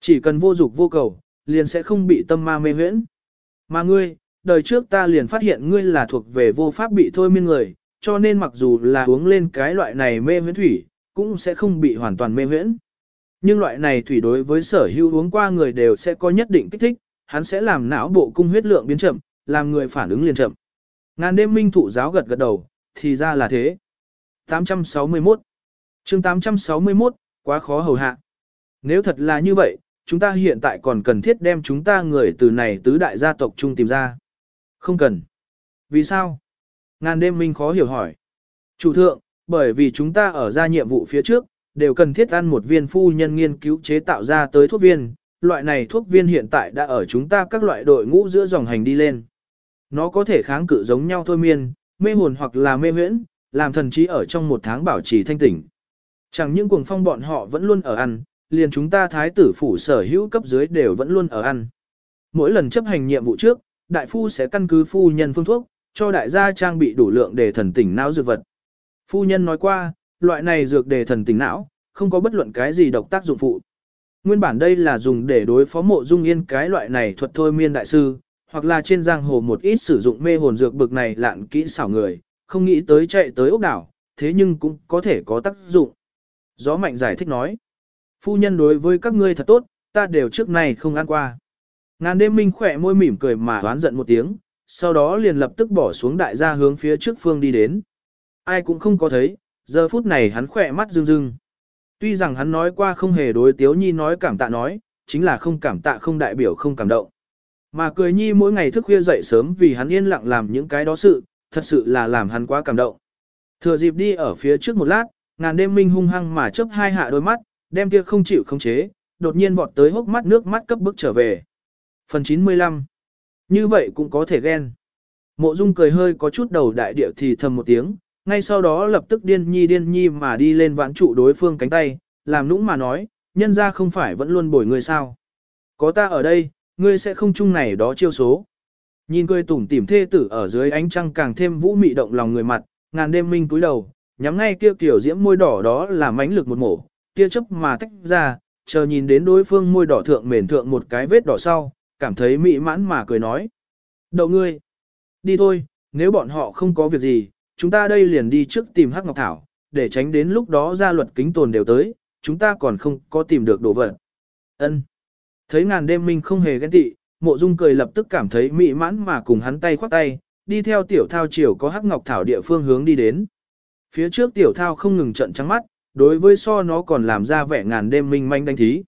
Chỉ cần vô dục vô cầu, liền sẽ không bị tâm ma mê huyễn. Mà ngươi, đời trước ta liền phát hiện ngươi là thuộc về vô pháp bị thôi miên người, cho nên mặc dù là uống lên cái loại này mê huyễn thủy, cũng sẽ không bị hoàn toàn mê huyễn. Nhưng loại này thủy đối với sở hữu uống qua người đều sẽ có nhất định kích thích, hắn sẽ làm não bộ cung huyết lượng biến chậm, làm người phản ứng liền chậm. Ngàn đêm minh thụ giáo gật gật đầu, thì ra là thế. 861 chương 861, quá khó hầu hạ. Nếu thật là như vậy, chúng ta hiện tại còn cần thiết đem chúng ta người từ này tứ đại gia tộc chung tìm ra. Không cần. Vì sao? Ngàn đêm minh khó hiểu hỏi. Chủ thượng, bởi vì chúng ta ở ra nhiệm vụ phía trước, đều cần thiết ăn một viên phu nhân nghiên cứu chế tạo ra tới thuốc viên. Loại này thuốc viên hiện tại đã ở chúng ta các loại đội ngũ giữa dòng hành đi lên. Nó có thể kháng cự giống nhau thôi miên, mê hồn hoặc là mê huyễn, làm thần trí ở trong một tháng bảo trì thanh tỉnh. Chẳng những cuồng phong bọn họ vẫn luôn ở ăn, liền chúng ta thái tử phủ sở hữu cấp dưới đều vẫn luôn ở ăn. Mỗi lần chấp hành nhiệm vụ trước, đại phu sẽ căn cứ phu nhân phương thuốc, cho đại gia trang bị đủ lượng để thần tỉnh não dược vật. Phu nhân nói qua, loại này dược để thần tỉnh não, không có bất luận cái gì độc tác dụng phụ. Nguyên bản đây là dùng để đối phó mộ dung yên cái loại này thuật thôi miên đại sư, hoặc là trên giang hồ một ít sử dụng mê hồn dược bực này lạn kỹ xảo người, không nghĩ tới chạy tới ốc đảo, thế nhưng cũng có thể có tác dụng. Gió mạnh giải thích nói, phu nhân đối với các ngươi thật tốt, ta đều trước này không ăn qua. Ngàn đêm minh khỏe môi mỉm cười mà đoán giận một tiếng, sau đó liền lập tức bỏ xuống đại gia hướng phía trước phương đi đến. Ai cũng không có thấy, giờ phút này hắn khỏe mắt rưng rưng. Tuy rằng hắn nói qua không hề đối tiếu nhi nói cảm tạ nói, chính là không cảm tạ không đại biểu không cảm động. Mà cười nhi mỗi ngày thức khuya dậy sớm vì hắn yên lặng làm những cái đó sự, thật sự là làm hắn quá cảm động. Thừa dịp đi ở phía trước một lát, ngàn đêm minh hung hăng mà chớp hai hạ đôi mắt, đem kia không chịu khống chế, đột nhiên vọt tới hốc mắt nước mắt cấp bức trở về. Phần 95 Như vậy cũng có thể ghen. Mộ Dung cười hơi có chút đầu đại địa thì thầm một tiếng, ngay sau đó lập tức điên nhi điên nhi mà đi lên vãn trụ đối phương cánh tay, làm nũng mà nói, nhân ra không phải vẫn luôn bồi người sao. Có ta ở đây, ngươi sẽ không chung này đó chiêu số. Nhìn cười tủm tỉm thê tử ở dưới ánh trăng càng thêm vũ mị động lòng người mặt, ngàn đêm minh cúi đầu, nhắm ngay kia kiểu diễm môi đỏ đó là mãnh lực một mổ, tia chớp mà tách ra, chờ nhìn đến đối phương môi đỏ thượng mền thượng một cái vết đỏ sau, cảm thấy mỹ mãn mà cười nói. Đậu ngươi, đi thôi, nếu bọn họ không có việc gì, chúng ta đây liền đi trước tìm Hắc Ngọc Thảo, để tránh đến lúc đó ra luật kính tồn đều tới, chúng ta còn không có tìm được đồ vật. Ân. Thấy ngàn đêm minh không hề ghen tị, mộ dung cười lập tức cảm thấy mỹ mãn mà cùng hắn tay khoác tay, đi theo tiểu thao chiều có Hắc Ngọc Thảo địa phương hướng đi đến. Phía trước tiểu thao không ngừng trận trắng mắt, đối với so nó còn làm ra vẻ ngàn đêm minh manh đánh thí.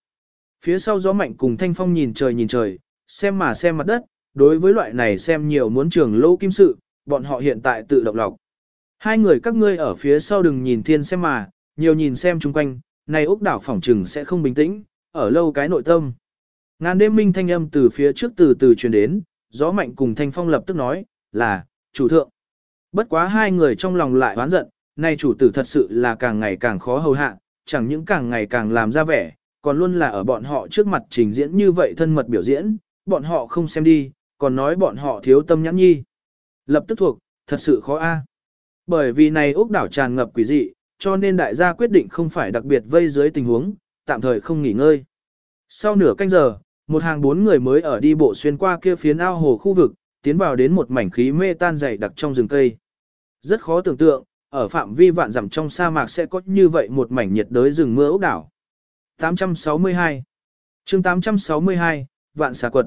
Phía sau gió mạnh cùng thanh phong nhìn trời nhìn trời, xem mà xem mặt đất, đối với loại này xem nhiều muốn trường lâu kim sự, bọn họ hiện tại tự động lọc. Hai người các ngươi ở phía sau đừng nhìn thiên xem mà, nhiều nhìn xem chung quanh, này ốc đảo phỏng trừng sẽ không bình tĩnh, ở lâu cái nội tâm. Ngàn đêm minh thanh âm từ phía trước từ từ truyền đến, gió mạnh cùng thanh phong lập tức nói, là, chủ thượng. Bất quá hai người trong lòng lại oán giận, nay chủ tử thật sự là càng ngày càng khó hầu hạ, chẳng những càng ngày càng làm ra vẻ, còn luôn là ở bọn họ trước mặt trình diễn như vậy thân mật biểu diễn, bọn họ không xem đi, còn nói bọn họ thiếu tâm nhãn nhi. Lập tức thuộc, thật sự khó a. Bởi vì này ốc đảo tràn ngập quỷ dị, cho nên đại gia quyết định không phải đặc biệt vây dưới tình huống, tạm thời không nghỉ ngơi. Sau nửa canh giờ, một hàng bốn người mới ở đi bộ xuyên qua kia phiến ao hồ khu vực, tiến vào đến một mảnh khí mê tan dày đặc trong rừng cây. Rất khó tưởng tượng, ở phạm vi vạn dặm trong sa mạc sẽ có như vậy một mảnh nhiệt đới rừng mưa ốc đảo. 862 chương 862, Vạn xà quật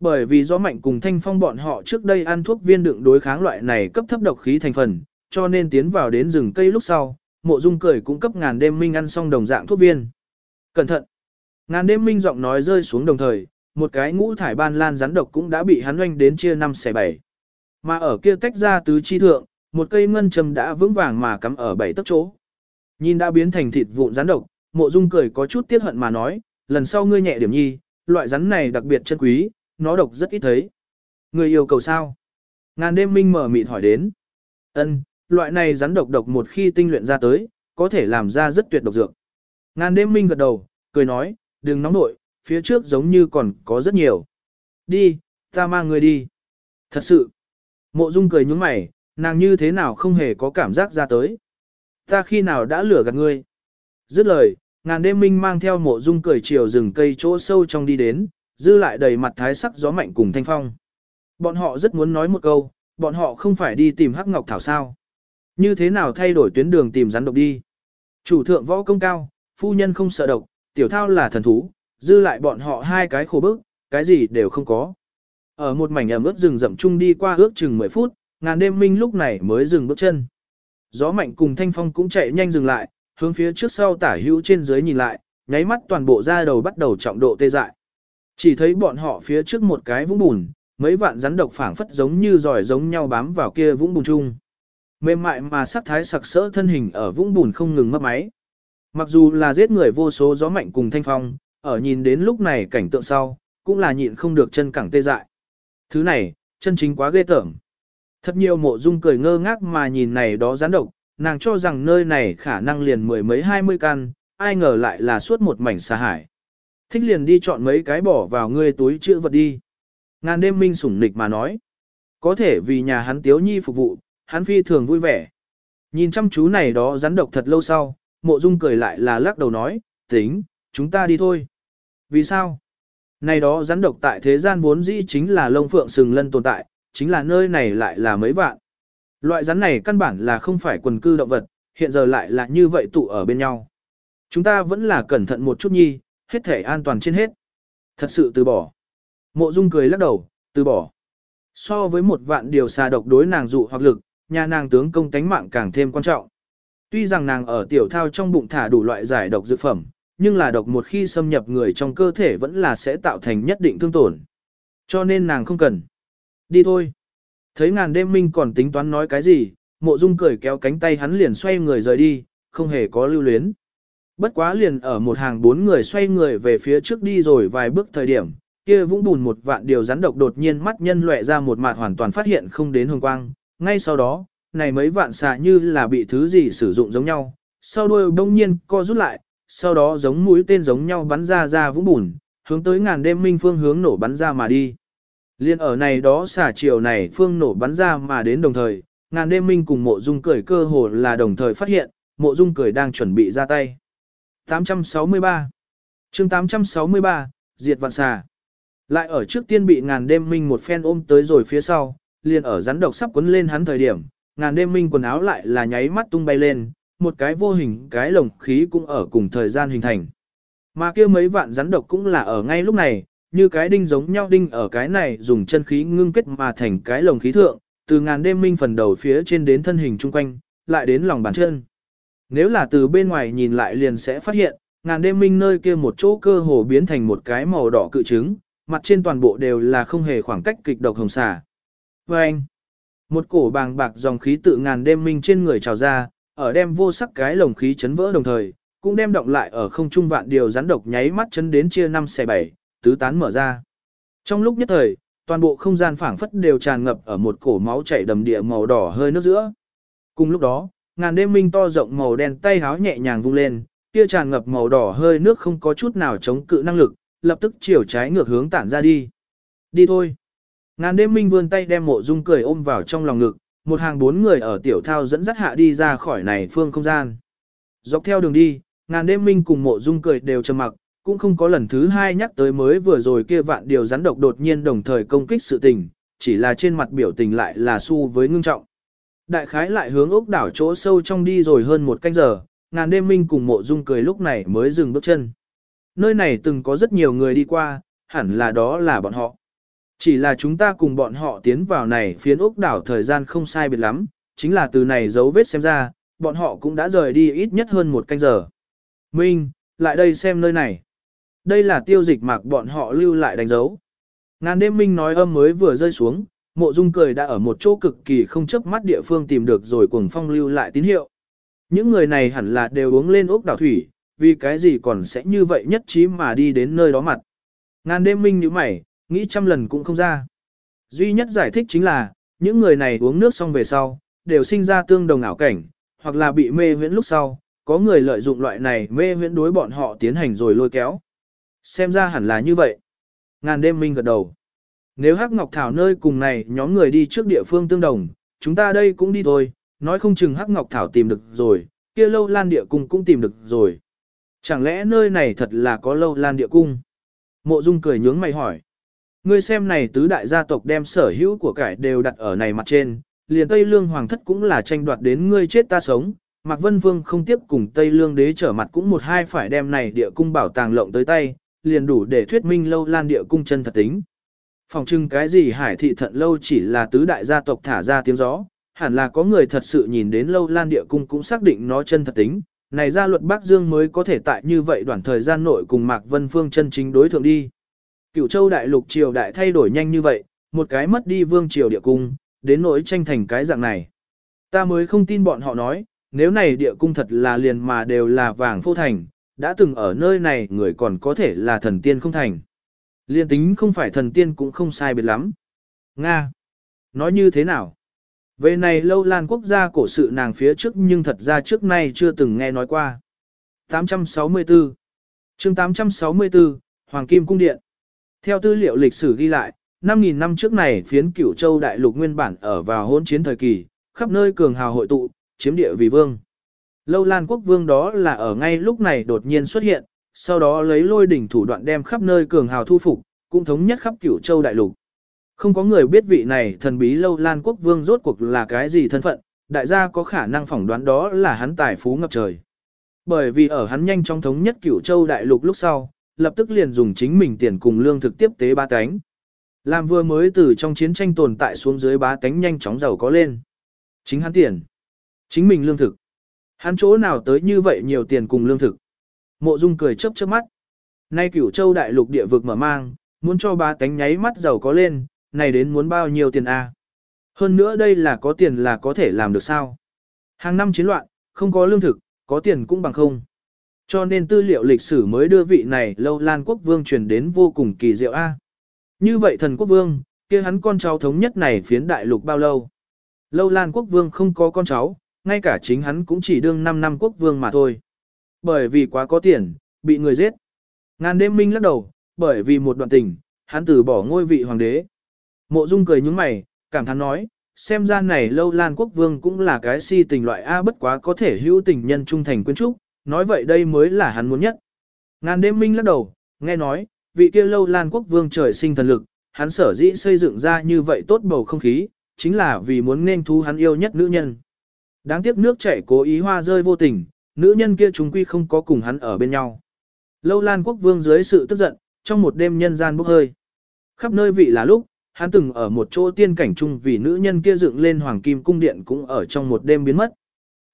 Bởi vì gió mạnh cùng thanh phong bọn họ trước đây ăn thuốc viên đựng đối kháng loại này cấp thấp độc khí thành phần, cho nên tiến vào đến rừng cây lúc sau, mộ dung cười cũng cấp ngàn đêm minh ăn xong đồng dạng thuốc viên. Cẩn thận! Ngàn đêm minh giọng nói rơi xuống đồng thời, một cái ngũ thải ban lan rắn độc cũng đã bị hắn oanh đến chia năm xẻ bảy. Mà ở kia tách ra tứ chi thượng, một cây ngân châm đã vững vàng mà cắm ở bảy tấc chỗ. Nhìn đã biến thành thịt vụn rắn độc, mộ dung cười có chút tiếc hận mà nói, lần sau ngươi nhẹ điểm nhi, loại rắn này đặc biệt chân quý, nó độc rất ít thấy. Ngươi yêu cầu sao? Ngàn đêm minh mở mịt hỏi đến. Ân, loại này rắn độc độc một khi tinh luyện ra tới, có thể làm ra rất tuyệt độc dược. Ngàn đêm minh gật đầu, cười nói, đừng nóng nội, phía trước giống như còn có rất nhiều. Đi, ta mang người đi. Thật sự. Mộ dung cười nhúng mày, nàng như thế nào không hề có cảm giác ra tới. Ta khi nào đã lừa gạt ngươi. Dứt lời, ngàn đêm minh mang theo mộ dung cười chiều rừng cây chỗ sâu trong đi đến, dư lại đầy mặt thái sắc gió mạnh cùng thanh phong. Bọn họ rất muốn nói một câu, bọn họ không phải đi tìm hắc ngọc thảo sao. Như thế nào thay đổi tuyến đường tìm rắn độc đi. Chủ thượng võ công cao, phu nhân không sợ độc, tiểu thao là thần thú, dư lại bọn họ hai cái khổ bức, cái gì đều không có. Ở một mảnh ẩm ướt rừng rậm chung đi qua ước chừng 10 phút, ngàn đêm minh lúc này mới dừng bước chân. Gió mạnh cùng thanh phong cũng chạy nhanh dừng lại, hướng phía trước sau tả hữu trên dưới nhìn lại, nháy mắt toàn bộ da đầu bắt đầu trọng độ tê dại. Chỉ thấy bọn họ phía trước một cái vũng bùn, mấy vạn rắn độc phảng phất giống như giỏi giống nhau bám vào kia vũng bùn chung. Mềm mại mà sắc thái sặc sỡ thân hình ở vũng bùn không ngừng mất máy. Mặc dù là giết người vô số gió mạnh cùng thanh phong, ở nhìn đến lúc này cảnh tượng sau, cũng là nhịn không được chân cẳng tê dại. Thứ này, chân chính quá ghê tởm. Thật nhiều mộ dung cười ngơ ngác mà nhìn này đó rắn độc, nàng cho rằng nơi này khả năng liền mười mấy hai mươi căn, ai ngờ lại là suốt một mảnh xa hải. Thích liền đi chọn mấy cái bỏ vào ngươi túi chữ vật đi. Ngàn đêm minh sủng nịch mà nói. Có thể vì nhà hắn tiếu nhi phục vụ, hắn phi thường vui vẻ. Nhìn chăm chú này đó rắn độc thật lâu sau, mộ dung cười lại là lắc đầu nói, tính, chúng ta đi thôi. Vì sao? Này đó rắn độc tại thế gian vốn dĩ chính là lông phượng sừng lân tồn tại, chính là nơi này lại là mấy vạn. Loại rắn này căn bản là không phải quần cư động vật, hiện giờ lại là như vậy tụ ở bên nhau. Chúng ta vẫn là cẩn thận một chút nhi, hết thể an toàn trên hết. Thật sự từ bỏ. Mộ Dung cười lắc đầu, từ bỏ. So với một vạn điều xà độc đối nàng dụ hoặc lực, nhà nàng tướng công tánh mạng càng thêm quan trọng. Tuy rằng nàng ở tiểu thao trong bụng thả đủ loại giải độc dược phẩm, nhưng là độc một khi xâm nhập người trong cơ thể vẫn là sẽ tạo thành nhất định thương tổn. Cho nên nàng không cần. Đi thôi. Thấy ngàn đêm minh còn tính toán nói cái gì, mộ dung cười kéo cánh tay hắn liền xoay người rời đi, không hề có lưu luyến. Bất quá liền ở một hàng bốn người xoay người về phía trước đi rồi vài bước thời điểm, kia vũng bùn một vạn điều rắn độc đột nhiên mắt nhân lệ ra một mặt hoàn toàn phát hiện không đến hồng quang. Ngay sau đó, này mấy vạn xà như là bị thứ gì sử dụng giống nhau, sau đuôi đông nhiên co rút lại, sau đó giống mũi tên giống nhau bắn ra ra vũng bùn, hướng tới ngàn đêm minh phương hướng nổ bắn ra mà đi. Liên ở này đó xả chiều này phương nổ bắn ra mà đến đồng thời, ngàn đêm minh cùng mộ dung cười cơ hồ là đồng thời phát hiện, mộ dung cười đang chuẩn bị ra tay. 863 chương 863, Diệt vạn xà. Lại ở trước tiên bị ngàn đêm minh một phen ôm tới rồi phía sau, liền ở rắn độc sắp quấn lên hắn thời điểm, ngàn đêm minh quần áo lại là nháy mắt tung bay lên, một cái vô hình cái lồng khí cũng ở cùng thời gian hình thành. Mà kia mấy vạn rắn độc cũng là ở ngay lúc này, như cái đinh giống nhau đinh ở cái này dùng chân khí ngưng kết mà thành cái lồng khí thượng, từ ngàn đêm minh phần đầu phía trên đến thân hình chung quanh, lại đến lòng bàn chân. Nếu là từ bên ngoài nhìn lại liền sẽ phát hiện, ngàn đêm minh nơi kia một chỗ cơ hồ biến thành một cái màu đỏ cự trứng, mặt trên toàn bộ đều là không hề khoảng cách kịch độc hồng xà. Và anh, một cổ bàng bạc dòng khí tự ngàn đêm minh trên người trào ra, ở đem vô sắc cái lồng khí chấn vỡ đồng thời, cũng đem động lại ở không trung vạn điều rắn độc nháy mắt chấn đến chia năm xẻ bảy, tứ tán mở ra. Trong lúc nhất thời, toàn bộ không gian phảng phất đều tràn ngập ở một cổ máu chảy đầm địa màu đỏ hơi nước giữa. Cùng lúc đó, ngàn đêm minh to rộng màu đen tay háo nhẹ nhàng vung lên, kia tràn ngập màu đỏ hơi nước không có chút nào chống cự năng lực, lập tức chiều trái ngược hướng tản ra đi. Đi thôi. Ngàn đêm minh vươn tay đem mộ dung cười ôm vào trong lòng ngực, một hàng bốn người ở tiểu thao dẫn dắt hạ đi ra khỏi này phương không gian. Dọc theo đường đi, ngàn đêm minh cùng mộ dung cười đều trầm mặc, cũng không có lần thứ hai nhắc tới mới vừa rồi kia vạn điều rắn độc đột nhiên đồng thời công kích sự tình, chỉ là trên mặt biểu tình lại là su với ngưng trọng. Đại khái lại hướng ốc đảo chỗ sâu trong đi rồi hơn một canh giờ, ngàn đêm minh cùng mộ dung cười lúc này mới dừng bước chân. Nơi này từng có rất nhiều người đi qua, hẳn là đó là bọn họ. Chỉ là chúng ta cùng bọn họ tiến vào này phiến ốc đảo thời gian không sai biệt lắm, chính là từ này dấu vết xem ra, bọn họ cũng đã rời đi ít nhất hơn một canh giờ. Minh, lại đây xem nơi này. Đây là tiêu dịch mạc bọn họ lưu lại đánh dấu. Ngàn đêm Minh nói âm mới vừa rơi xuống, mộ dung cười đã ở một chỗ cực kỳ không chấp mắt địa phương tìm được rồi cuồng phong lưu lại tín hiệu. Những người này hẳn là đều uống lên ốc đảo thủy, vì cái gì còn sẽ như vậy nhất trí mà đi đến nơi đó mặt. Ngàn đêm Minh như mày, nghĩ trăm lần cũng không ra. Duy nhất giải thích chính là, những người này uống nước xong về sau, đều sinh ra tương đồng ảo cảnh, hoặc là bị mê huyễn lúc sau, có người lợi dụng loại này mê huyễn đối bọn họ tiến hành rồi lôi kéo. Xem ra hẳn là như vậy. Ngàn đêm minh gật đầu. Nếu Hắc Ngọc Thảo nơi cùng này nhóm người đi trước địa phương tương đồng, chúng ta đây cũng đi thôi, nói không chừng Hắc Ngọc Thảo tìm được rồi, kia lâu lan địa cung cũng tìm được rồi. Chẳng lẽ nơi này thật là có lâu lan địa cung? Mộ Dung cười nhướng mày hỏi. Ngươi xem này tứ đại gia tộc đem sở hữu của cải đều đặt ở này mặt trên, liền Tây Lương Hoàng thất cũng là tranh đoạt đến ngươi chết ta sống, Mạc Vân Vương không tiếp cùng Tây Lương đế trở mặt cũng một hai phải đem này địa cung bảo tàng lộng tới tay, liền đủ để thuyết minh lâu lan địa cung chân thật tính. Phòng trưng cái gì hải thị thận lâu chỉ là tứ đại gia tộc thả ra tiếng gió, hẳn là có người thật sự nhìn đến lâu lan địa cung cũng xác định nó chân thật tính, này ra luật Bắc Dương mới có thể tại như vậy đoạn thời gian nội cùng Mạc Vân Phương chân chính đối thượng đi. Cửu châu đại lục triều đại thay đổi nhanh như vậy, một cái mất đi vương triều địa cung, đến nỗi tranh thành cái dạng này. Ta mới không tin bọn họ nói, nếu này địa cung thật là liền mà đều là vàng phô thành, đã từng ở nơi này người còn có thể là thần tiên không thành. Liên tính không phải thần tiên cũng không sai biệt lắm. Nga. Nói như thế nào? Về này lâu lan quốc gia cổ sự nàng phía trước nhưng thật ra trước nay chưa từng nghe nói qua. 864 chương 864, Hoàng Kim Cung Điện Theo tư liệu lịch sử ghi lại, 5.000 năm trước này phiến cửu châu đại lục nguyên bản ở vào hôn chiến thời kỳ, khắp nơi cường hào hội tụ, chiếm địa vì vương. Lâu Lan quốc vương đó là ở ngay lúc này đột nhiên xuất hiện, sau đó lấy lôi đỉnh thủ đoạn đem khắp nơi cường hào thu phục, cũng thống nhất khắp cửu châu đại lục. Không có người biết vị này thần bí Lâu Lan quốc vương rốt cuộc là cái gì thân phận, đại gia có khả năng phỏng đoán đó là hắn tài phú ngập trời. Bởi vì ở hắn nhanh trong thống nhất cửu châu đại lục lúc sau, lập tức liền dùng chính mình tiền cùng lương thực tiếp tế ba cánh. Làm vừa mới từ trong chiến tranh tồn tại xuống dưới bá tánh nhanh chóng giàu có lên. Chính hắn tiền. Chính mình lương thực. Hắn chỗ nào tới như vậy nhiều tiền cùng lương thực. Mộ Dung cười chớp chớp mắt. Nay cửu châu đại lục địa vực mở mang, muốn cho ba tánh nháy mắt giàu có lên, này đến muốn bao nhiêu tiền a? Hơn nữa đây là có tiền là có thể làm được sao? Hàng năm chiến loạn, không có lương thực, có tiền cũng bằng không. Cho nên tư liệu lịch sử mới đưa vị này lâu lan quốc vương truyền đến vô cùng kỳ diệu a. Như vậy thần quốc vương, kia hắn con cháu thống nhất này phiến đại lục bao lâu? Lâu Lan quốc vương không có con cháu, ngay cả chính hắn cũng chỉ đương 5 năm quốc vương mà thôi. Bởi vì quá có tiền, bị người giết. Ngàn đêm minh lắc đầu, bởi vì một đoạn tình, hắn từ bỏ ngôi vị hoàng đế. Mộ Dung cười nhướng mày, cảm thán nói, xem ra này Lâu Lan quốc vương cũng là cái si tình loại A bất quá có thể hữu tình nhân trung thành quyến trúc, nói vậy đây mới là hắn muốn nhất. Ngàn đêm minh lắc đầu, nghe nói, vị kia lâu lan quốc vương trời sinh thần lực, hắn sở dĩ xây dựng ra như vậy tốt bầu không khí, chính là vì muốn nên thu hắn yêu nhất nữ nhân. Đáng tiếc nước chảy cố ý hoa rơi vô tình, nữ nhân kia chúng quy không có cùng hắn ở bên nhau. Lâu lan quốc vương dưới sự tức giận, trong một đêm nhân gian bốc hơi. Khắp nơi vị là lúc, hắn từng ở một chỗ tiên cảnh chung vì nữ nhân kia dựng lên hoàng kim cung điện cũng ở trong một đêm biến mất.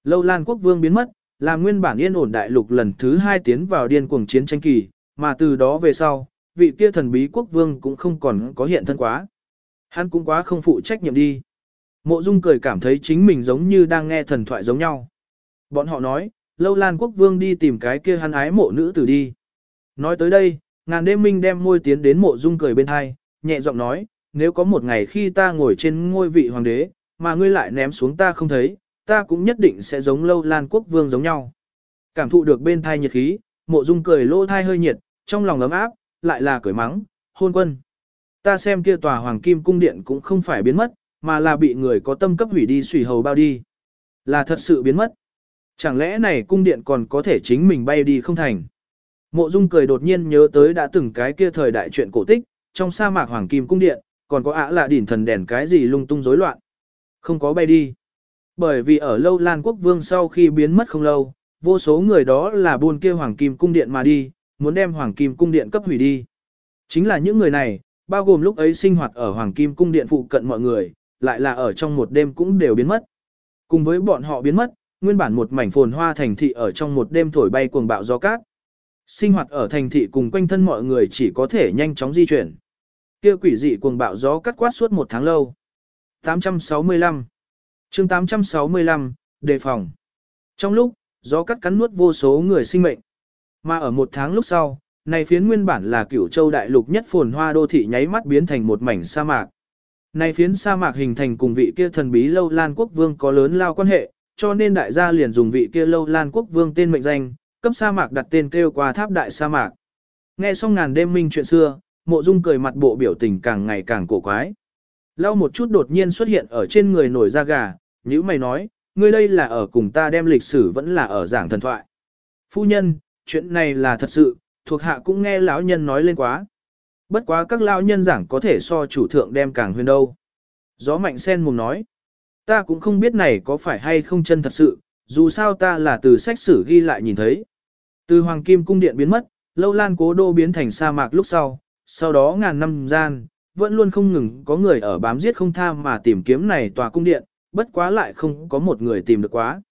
Lâu lan quốc vương biến mất, là nguyên bản yên ổn đại lục lần thứ hai tiến vào điên cuồng chiến tranh kỳ, mà từ đó về sau, vị kia thần bí quốc vương cũng không còn có hiện thân quá. Hắn cũng quá không phụ trách nhiệm đi. Mộ Dung cười cảm thấy chính mình giống như đang nghe thần thoại giống nhau. Bọn họ nói, lâu lan quốc vương đi tìm cái kia hắn ái mộ nữ tử đi. Nói tới đây, ngàn đêm minh đem môi tiến đến mộ Dung cười bên hai, nhẹ giọng nói, nếu có một ngày khi ta ngồi trên ngôi vị hoàng đế, mà ngươi lại ném xuống ta không thấy, ta cũng nhất định sẽ giống lâu lan quốc vương giống nhau. Cảm thụ được bên thai nhiệt khí, mộ Dung cười lô thai hơi nhiệt, trong lòng ấm áp, lại là cười mắng, hôn quân. Ta xem kia tòa hoàng kim cung điện cũng không phải biến mất, mà là bị người có tâm cấp hủy đi xùy hầu bao đi. Là thật sự biến mất. Chẳng lẽ này cung điện còn có thể chính mình bay đi không thành. Mộ Dung cười đột nhiên nhớ tới đã từng cái kia thời đại chuyện cổ tích, trong sa mạc hoàng kim cung điện, còn có ả là đỉnh thần đèn cái gì lung tung rối loạn. Không có bay đi. Bởi vì ở lâu Lan quốc vương sau khi biến mất không lâu, vô số người đó là buôn kia hoàng kim cung điện mà đi, muốn đem Hoàng Kim Cung Điện cấp hủy đi. Chính là những người này, bao gồm lúc ấy sinh hoạt ở Hoàng Kim Cung Điện phụ cận mọi người, lại là ở trong một đêm cũng đều biến mất. Cùng với bọn họ biến mất, nguyên bản một mảnh phồn hoa thành thị ở trong một đêm thổi bay cuồng bạo gió cát. Sinh hoạt ở thành thị cùng quanh thân mọi người chỉ có thể nhanh chóng di chuyển. Kia quỷ dị cuồng bạo gió cắt quát suốt một tháng lâu. 865 chương 865, đề phòng. Trong lúc, gió cắt cắn nuốt vô số người sinh mệnh. Mà ở một tháng lúc sau, này phiến nguyên bản là cửu châu đại lục nhất phồn hoa đô thị nháy mắt biến thành một mảnh sa mạc. Này phiến sa mạc hình thành cùng vị kia thần bí lâu lan quốc vương có lớn lao quan hệ, cho nên đại gia liền dùng vị kia lâu lan quốc vương tên mệnh danh, cấp sa mạc đặt tên kêu qua tháp đại sa mạc. Nghe xong ngàn đêm minh chuyện xưa, mộ dung cười mặt bộ biểu tình càng ngày càng cổ quái. Lau một chút đột nhiên xuất hiện ở trên người nổi da gà, như mày nói, ngươi đây là ở cùng ta đem lịch sử vẫn là ở giảng thần thoại. Phu nhân, chuyện này là thật sự, thuộc hạ cũng nghe lão nhân nói lên quá. Bất quá các lão nhân giảng có thể so chủ thượng đem càng huyền đâu. Gió mạnh sen mồm nói, ta cũng không biết này có phải hay không chân thật sự, dù sao ta là từ sách sử ghi lại nhìn thấy. Từ Hoàng Kim Cung Điện biến mất, lâu lan cố đô biến thành sa mạc lúc sau, sau đó ngàn năm gian, vẫn luôn không ngừng có người ở bám giết không tha mà tìm kiếm này tòa cung điện, bất quá lại không có một người tìm được quá.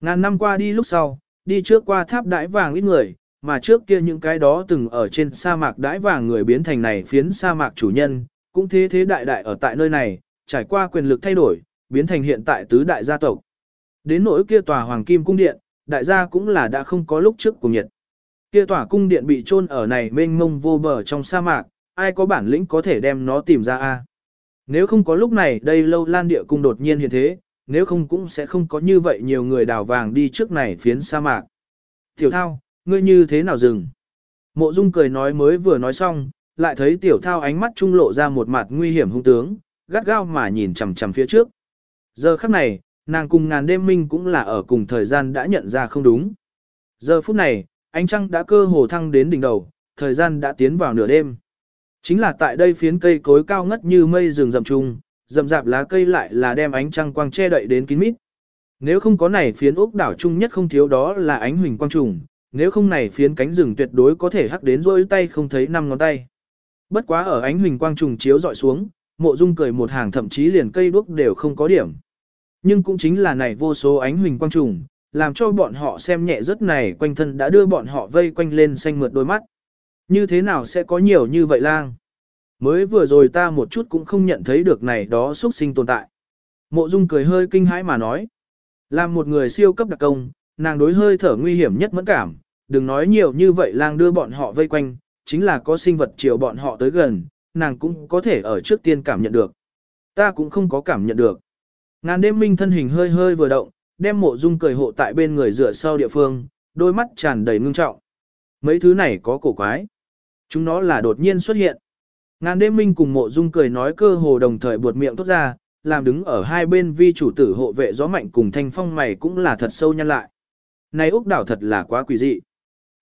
Ngàn năm qua đi lúc sau, đi trước qua tháp đãi vàng ít người, mà trước kia những cái đó từng ở trên sa mạc đãi vàng người biến thành này phiến sa mạc chủ nhân, cũng thế thế đại đại ở tại nơi này, trải qua quyền lực thay đổi, biến thành hiện tại tứ đại gia tộc. Đến nỗi kia tòa hoàng kim cung điện, đại gia cũng là đã không có lúc trước cùng nhiệt. Kia tòa cung điện bị chôn ở này mênh mông vô bờ trong sa mạc, ai có bản lĩnh có thể đem nó tìm ra a? Nếu không có lúc này đây lâu lan địa cung đột nhiên hiện thế, nếu không cũng sẽ không có như vậy nhiều người đào vàng đi trước này phiến sa mạc. Tiểu thao, ngươi như thế nào dừng? Mộ dung cười nói mới vừa nói xong, lại thấy tiểu thao ánh mắt trung lộ ra một mặt nguy hiểm hung tướng, gắt gao mà nhìn chằm chằm phía trước. Giờ khắc này, nàng cùng ngàn đêm minh cũng là ở cùng thời gian đã nhận ra không đúng. Giờ phút này, ánh trăng đã cơ hồ thăng đến đỉnh đầu, thời gian đã tiến vào nửa đêm. Chính là tại đây phiến cây cối cao ngất như mây rừng rậm trùng, rậm rạp lá cây lại là đem ánh trăng quang che đậy đến kín mít. Nếu không có này phiến ốc đảo chung nhất không thiếu đó là ánh huỳnh quang trùng, nếu không này phiến cánh rừng tuyệt đối có thể hắc đến rôi tay không thấy năm ngón tay. Bất quá ở ánh huỳnh quang trùng chiếu dọi xuống, mộ dung cười một hàng thậm chí liền cây đuốc đều không có điểm. Nhưng cũng chính là này vô số ánh huỳnh quang trùng, làm cho bọn họ xem nhẹ rất này quanh thân đã đưa bọn họ vây quanh lên xanh mượt đôi mắt. Như thế nào sẽ có nhiều như vậy lang? Mới vừa rồi ta một chút cũng không nhận thấy được này đó xuất sinh tồn tại. Mộ Dung cười hơi kinh hãi mà nói. Làm một người siêu cấp đặc công, nàng đối hơi thở nguy hiểm nhất mẫn cảm, đừng nói nhiều như vậy lang đưa bọn họ vây quanh, chính là có sinh vật chiều bọn họ tới gần, nàng cũng có thể ở trước tiên cảm nhận được. Ta cũng không có cảm nhận được. Ngàn đêm minh thân hình hơi hơi vừa động, đem mộ dung cười hộ tại bên người dựa sau địa phương, đôi mắt tràn đầy ngưng trọng. Mấy thứ này có cổ quái. Chúng nó là đột nhiên xuất hiện. Ngàn đêm minh cùng mộ dung cười nói cơ hồ đồng thời buột miệng tốt ra, làm đứng ở hai bên vi chủ tử hộ vệ gió mạnh cùng thanh phong mày cũng là thật sâu nhăn lại. Này Úc đảo thật là quá quỷ dị.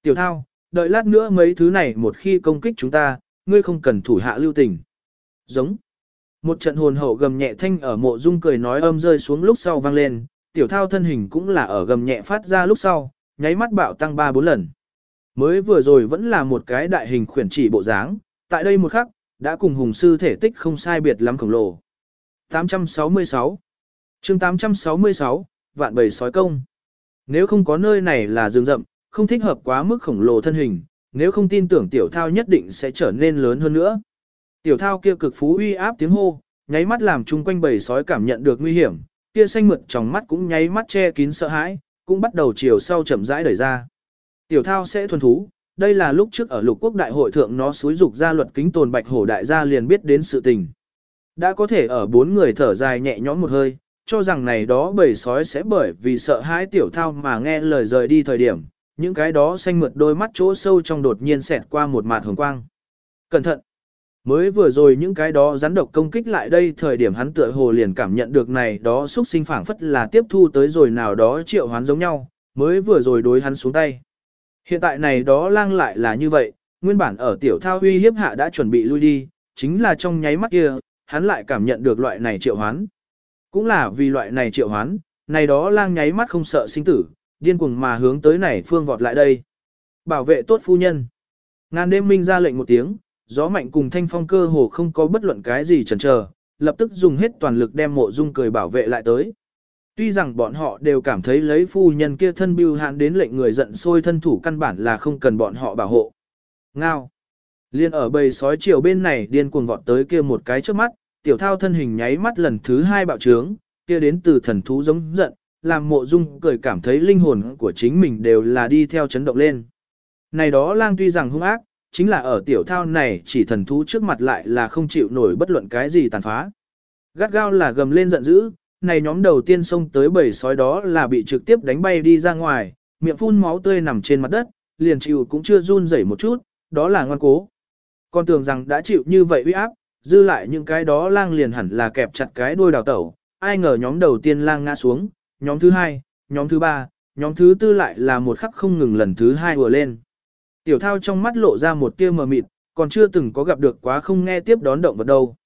Tiểu thao, đợi lát nữa mấy thứ này một khi công kích chúng ta, ngươi không cần thủ hạ lưu tình. Giống. Một trận hồn hậu gầm nhẹ thanh ở mộ dung cười nói âm rơi xuống lúc sau vang lên, tiểu thao thân hình cũng là ở gầm nhẹ phát ra lúc sau, nháy mắt bạo tăng 3-4 lần. Mới vừa rồi vẫn là một cái đại hình khuyển chỉ bộ dáng, tại đây một khắc, đã cùng hùng sư thể tích không sai biệt lắm khổng lồ. 866 chương 866, vạn bầy sói công. Nếu không có nơi này là rừng rậm, không thích hợp quá mức khổng lồ thân hình, nếu không tin tưởng tiểu thao nhất định sẽ trở nên lớn hơn nữa. Tiểu thao kia cực phú uy áp tiếng hô, nháy mắt làm chung quanh bầy sói cảm nhận được nguy hiểm, kia xanh mượt trong mắt cũng nháy mắt che kín sợ hãi, cũng bắt đầu chiều sau chậm rãi đẩy ra. Tiểu thao sẽ thuần thú, đây là lúc trước ở lục quốc đại hội thượng nó xúi dục ra luật kính tồn bạch hổ đại gia liền biết đến sự tình. Đã có thể ở bốn người thở dài nhẹ nhõm một hơi, cho rằng này đó bầy sói sẽ bởi vì sợ hãi tiểu thao mà nghe lời rời đi thời điểm, những cái đó xanh mượt đôi mắt chỗ sâu trong đột nhiên xẹt qua một mạt hồng quang. Cẩn thận! Mới vừa rồi những cái đó rắn độc công kích lại đây thời điểm hắn tựa hồ liền cảm nhận được này đó xúc sinh phảng phất là tiếp thu tới rồi nào đó triệu hoán giống nhau, mới vừa rồi đối hắn xuống tay. Hiện tại này đó lang lại là như vậy, nguyên bản ở tiểu thao huy hiếp hạ đã chuẩn bị lui đi, chính là trong nháy mắt kia, hắn lại cảm nhận được loại này triệu hoán. Cũng là vì loại này triệu hoán, này đó lang nháy mắt không sợ sinh tử, điên cuồng mà hướng tới này phương vọt lại đây. Bảo vệ tốt phu nhân. Ngàn đêm minh ra lệnh một tiếng, gió mạnh cùng thanh phong cơ hồ không có bất luận cái gì chần chờ, lập tức dùng hết toàn lực đem mộ dung cười bảo vệ lại tới. Tuy rằng bọn họ đều cảm thấy lấy phu nhân kia thân bưu hạn đến lệnh người giận sôi thân thủ căn bản là không cần bọn họ bảo hộ. Ngao. Liên ở bầy sói chiều bên này điên cuồng vọt tới kia một cái trước mắt, tiểu thao thân hình nháy mắt lần thứ hai bạo trướng, kia đến từ thần thú giống giận, làm mộ dung cười cảm thấy linh hồn của chính mình đều là đi theo chấn động lên. Này đó lang tuy rằng hung ác, chính là ở tiểu thao này chỉ thần thú trước mặt lại là không chịu nổi bất luận cái gì tàn phá. Gắt gao là gầm lên giận dữ, này nhóm đầu tiên xông tới bầy sói đó là bị trực tiếp đánh bay đi ra ngoài, miệng phun máu tươi nằm trên mặt đất, liền chịu cũng chưa run rẩy một chút, đó là ngoan cố. Con tưởng rằng đã chịu như vậy uy áp, dư lại những cái đó lang liền hẳn là kẹp chặt cái đuôi đào tẩu, ai ngờ nhóm đầu tiên lang ngã xuống, nhóm thứ hai, nhóm thứ ba, nhóm thứ tư lại là một khắc không ngừng lần thứ hai vừa lên. Tiểu thao trong mắt lộ ra một tia mờ mịt, còn chưa từng có gặp được quá không nghe tiếp đón động vật đâu.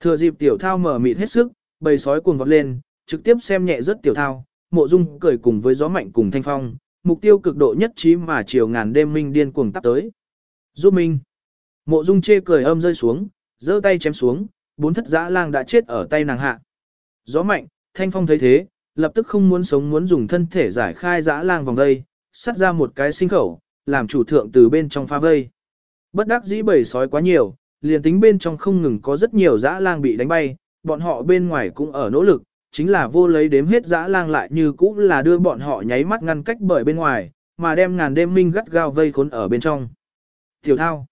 Thừa dịp tiểu thao mờ mịt hết sức, bầy sói cuồng vọt lên, trực tiếp xem nhẹ rất tiểu thao, mộ dung cười cùng với gió mạnh cùng thanh phong, mục tiêu cực độ nhất trí mà chiều ngàn đêm minh điên cuồng tắp tới. Giúp minh. Mộ dung chê cười âm rơi xuống, giơ tay chém xuống, bốn thất dã lang đã chết ở tay nàng hạ. Gió mạnh, thanh phong thấy thế, lập tức không muốn sống muốn dùng thân thể giải khai dã lang vòng vây, sắt ra một cái sinh khẩu, làm chủ thượng từ bên trong pha vây. Bất đắc dĩ bầy sói quá nhiều, liền tính bên trong không ngừng có rất nhiều dã lang bị đánh bay, bọn họ bên ngoài cũng ở nỗ lực, chính là vô lấy đếm hết dã lang lại như cũ là đưa bọn họ nháy mắt ngăn cách bởi bên ngoài, mà đem ngàn đêm minh gắt gao vây khốn ở bên trong. Tiểu thao.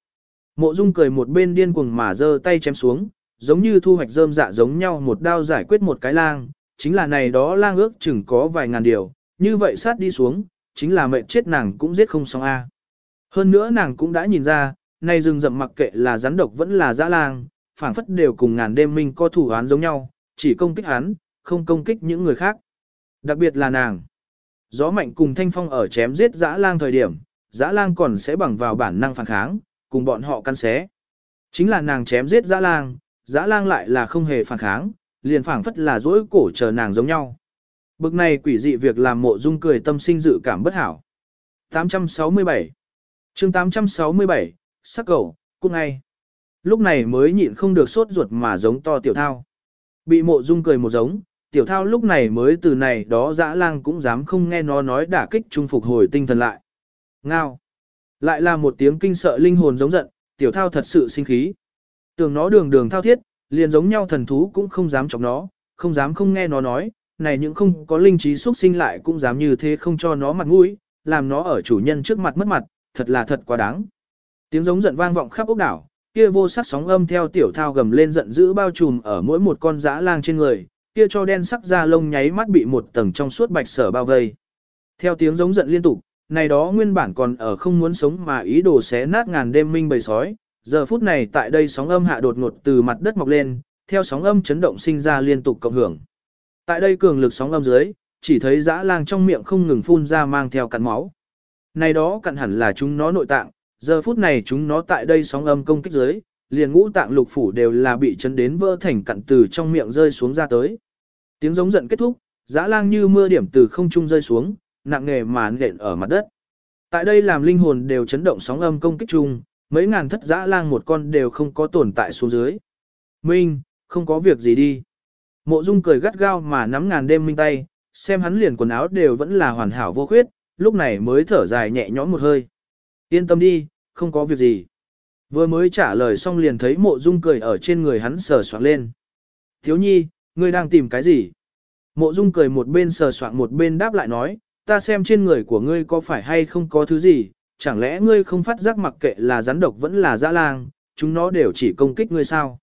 Mộ Dung cười một bên điên cuồng mà giơ tay chém xuống, giống như thu hoạch rơm dạ giống nhau một đao giải quyết một cái lang, chính là này đó lang ước chừng có vài ngàn điều, như vậy sát đi xuống, chính là mệnh chết nàng cũng giết không xong a. Hơn nữa nàng cũng đã nhìn ra, này rừng rậm mặc kệ là rắn độc vẫn là dã lang, phảng phất đều cùng ngàn đêm minh có thủ án giống nhau, chỉ công kích hắn, không công kích những người khác. Đặc biệt là nàng. Gió mạnh cùng thanh phong ở chém giết dã lang thời điểm, dã lang còn sẽ bằng vào bản năng phản kháng, cùng bọn họ căn xé. Chính là nàng chém giết dã lang, dã lang lại là không hề phản kháng, liền phảng phất là dỗi cổ chờ nàng giống nhau. Bực này quỷ dị việc làm mộ dung cười tâm sinh dự cảm bất hảo. 867 chương 867, sắc cầu, cung ngay. Lúc này mới nhịn không được sốt ruột mà giống to tiểu thao. Bị mộ dung cười một giống, tiểu thao lúc này mới từ này đó dã lang cũng dám không nghe nó nói đả kích trung phục hồi tinh thần lại. Ngao. Lại là một tiếng kinh sợ linh hồn giống giận, tiểu thao thật sự sinh khí. Tưởng nó đường đường thao thiết, liền giống nhau thần thú cũng không dám chọc nó, không dám không nghe nó nói, này những không có linh trí xuất sinh lại cũng dám như thế không cho nó mặt mũi, làm nó ở chủ nhân trước mặt mất mặt, thật là thật quá đáng. Tiếng giống giận vang vọng khắp ốc đảo, kia vô sắc sóng âm theo tiểu thao gầm lên giận dữ bao trùm ở mỗi một con dã lang trên người, kia cho đen sắc da lông nháy mắt bị một tầng trong suốt bạch sở bao vây. Theo tiếng giống giận liên tục, này đó nguyên bản còn ở không muốn sống mà ý đồ xé nát ngàn đêm minh bầy sói, giờ phút này tại đây sóng âm hạ đột ngột từ mặt đất mọc lên, theo sóng âm chấn động sinh ra liên tục cộng hưởng. Tại đây cường lực sóng âm dưới, chỉ thấy dã lang trong miệng không ngừng phun ra mang theo cặn máu. Này đó cặn hẳn là chúng nó nội tạng, giờ phút này chúng nó tại đây sóng âm công kích dưới, liền ngũ tạng lục phủ đều là bị chấn đến vỡ thành cặn từ trong miệng rơi xuống ra tới. Tiếng giống giận kết thúc, dã lang như mưa điểm từ không trung rơi xuống, nặng nghề mà nện ở mặt đất. Tại đây làm linh hồn đều chấn động sóng âm công kích chung, mấy ngàn thất dã lang một con đều không có tồn tại xuống dưới. Minh, không có việc gì đi. Mộ Dung cười gắt gao mà nắm ngàn đêm minh tay, xem hắn liền quần áo đều vẫn là hoàn hảo vô khuyết, lúc này mới thở dài nhẹ nhõm một hơi. Yên tâm đi, không có việc gì. Vừa mới trả lời xong liền thấy mộ Dung cười ở trên người hắn sờ soạn lên. Thiếu nhi, ngươi đang tìm cái gì? Mộ Dung cười một bên sờ soạn một bên đáp lại nói, ta xem trên người của ngươi có phải hay không có thứ gì, chẳng lẽ ngươi không phát giác mặc kệ là rắn độc vẫn là dã lang, chúng nó đều chỉ công kích ngươi sao?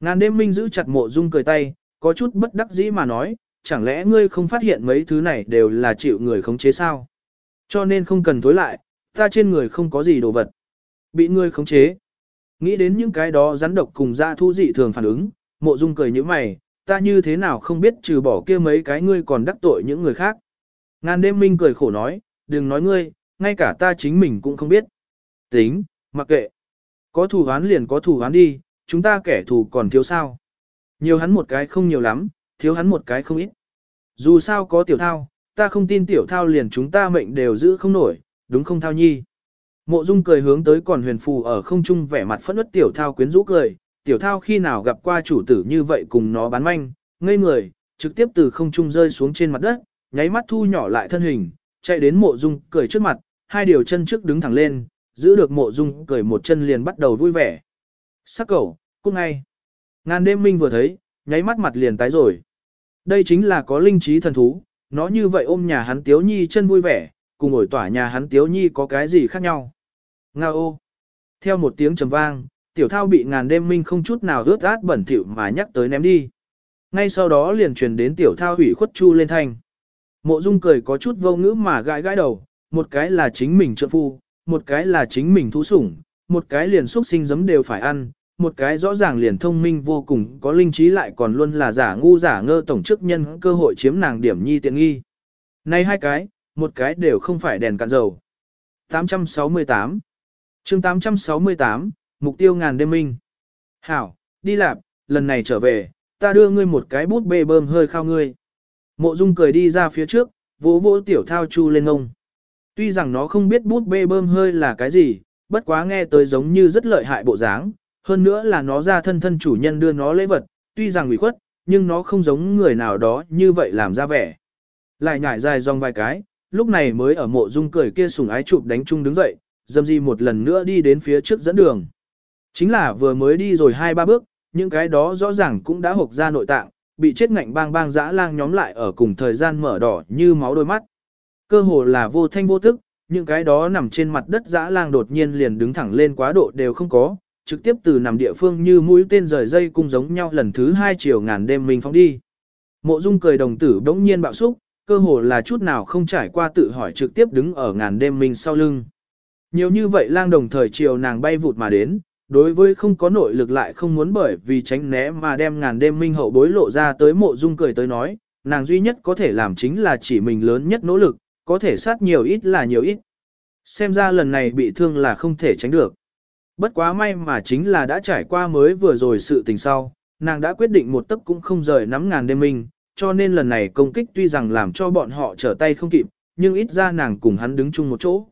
Ngàn đêm minh giữ chặt mộ dung cười tay, có chút bất đắc dĩ mà nói, chẳng lẽ ngươi không phát hiện mấy thứ này đều là chịu người khống chế sao? Cho nên không cần thối lại, ta trên người không có gì đồ vật. Bị ngươi khống chế. Nghĩ đến những cái đó rắn độc cùng ra thu dị thường phản ứng, mộ dung cười như mày, ta như thế nào không biết trừ bỏ kia mấy cái ngươi còn đắc tội những người khác. Ngàn đêm minh cười khổ nói, đừng nói ngươi, ngay cả ta chính mình cũng không biết. Tính, mặc kệ. Có thù hoán liền có thù hoán đi, chúng ta kẻ thù còn thiếu sao. Nhiều hắn một cái không nhiều lắm, thiếu hắn một cái không ít. Dù sao có tiểu thao, ta không tin tiểu thao liền chúng ta mệnh đều giữ không nổi, đúng không thao nhi. Mộ dung cười hướng tới còn huyền phù ở không trung vẻ mặt phẫn nứt tiểu thao quyến rũ cười, tiểu thao khi nào gặp qua chủ tử như vậy cùng nó bán manh, ngây người, trực tiếp từ không trung rơi xuống trên mặt đất, nháy mắt thu nhỏ lại thân hình, chạy đến mộ dung cười trước mặt, hai điều chân trước đứng thẳng lên, giữ được mộ dung cười một chân liền bắt đầu vui vẻ. Sắc cầu, cung ngay. Ngàn đêm minh vừa thấy, nháy mắt mặt liền tái rồi. Đây chính là có linh trí thần thú, nó như vậy ôm nhà hắn tiếu nhi chân vui vẻ, cùng ổi tỏa nhà hắn tiếu nhi có cái gì khác nhau. Nga ô. Theo một tiếng trầm vang, tiểu thao bị ngàn đêm minh không chút nào rớt át bẩn thỉu mà nhắc tới ném đi. Ngay sau đó liền truyền đến tiểu thao hủy khuất chu lên thanh. Mộ dung cười có chút vô ngữ mà gãi gãi đầu, một cái là chính mình trợ phu, một cái là chính mình thú sủng, một cái liền xuất sinh giấm đều phải ăn, một cái rõ ràng liền thông minh vô cùng có linh trí lại còn luôn là giả ngu giả ngơ tổng chức nhân cơ hội chiếm nàng điểm nhi tiện nghi. Nay hai cái, một cái đều không phải đèn cạn dầu. 868 chương 868, mục tiêu ngàn đêm minh. Hảo, đi lạp, lần này trở về, ta đưa ngươi một cái bút bê bơm hơi khao ngươi. Mộ Dung cười đi ra phía trước, vỗ vỗ tiểu thao chu lên ngông. Tuy rằng nó không biết bút bê bơm hơi là cái gì, bất quá nghe tới giống như rất lợi hại bộ dáng, hơn nữa là nó ra thân thân chủ nhân đưa nó lễ vật, tuy rằng ủy khuất, nhưng nó không giống người nào đó như vậy làm ra vẻ. Lại nhảy dài dòng vài cái, lúc này mới ở mộ dung cười kia sùng ái chụp đánh chung đứng dậy, dâm di một lần nữa đi đến phía trước dẫn đường. Chính là vừa mới đi rồi hai ba bước, những cái đó rõ ràng cũng đã hộp ra nội tạng, bị chết ngạnh bang bang dã lang nhóm lại ở cùng thời gian mở đỏ như máu đôi mắt. Cơ hồ là vô thanh vô tức, những cái đó nằm trên mặt đất dã lang đột nhiên liền đứng thẳng lên quá độ đều không có, trực tiếp từ nằm địa phương như mũi tên rời dây cung giống nhau lần thứ hai chiều ngàn đêm mình phóng đi. Mộ Dung cười đồng tử bỗng nhiên bạo xúc, cơ hồ là chút nào không trải qua tự hỏi trực tiếp đứng ở ngàn đêm mình sau lưng. Nhiều như vậy lang đồng thời chiều nàng bay vụt mà đến, đối với không có nội lực lại không muốn bởi vì tránh né mà đem ngàn đêm minh hậu bối lộ ra tới mộ dung cười tới nói, nàng duy nhất có thể làm chính là chỉ mình lớn nhất nỗ lực, có thể sát nhiều ít là nhiều ít. Xem ra lần này bị thương là không thể tránh được. Bất quá may mà chính là đã trải qua mới vừa rồi sự tình sau, nàng đã quyết định một tấc cũng không rời nắm ngàn đêm minh, cho nên lần này công kích tuy rằng làm cho bọn họ trở tay không kịp, nhưng ít ra nàng cùng hắn đứng chung một chỗ.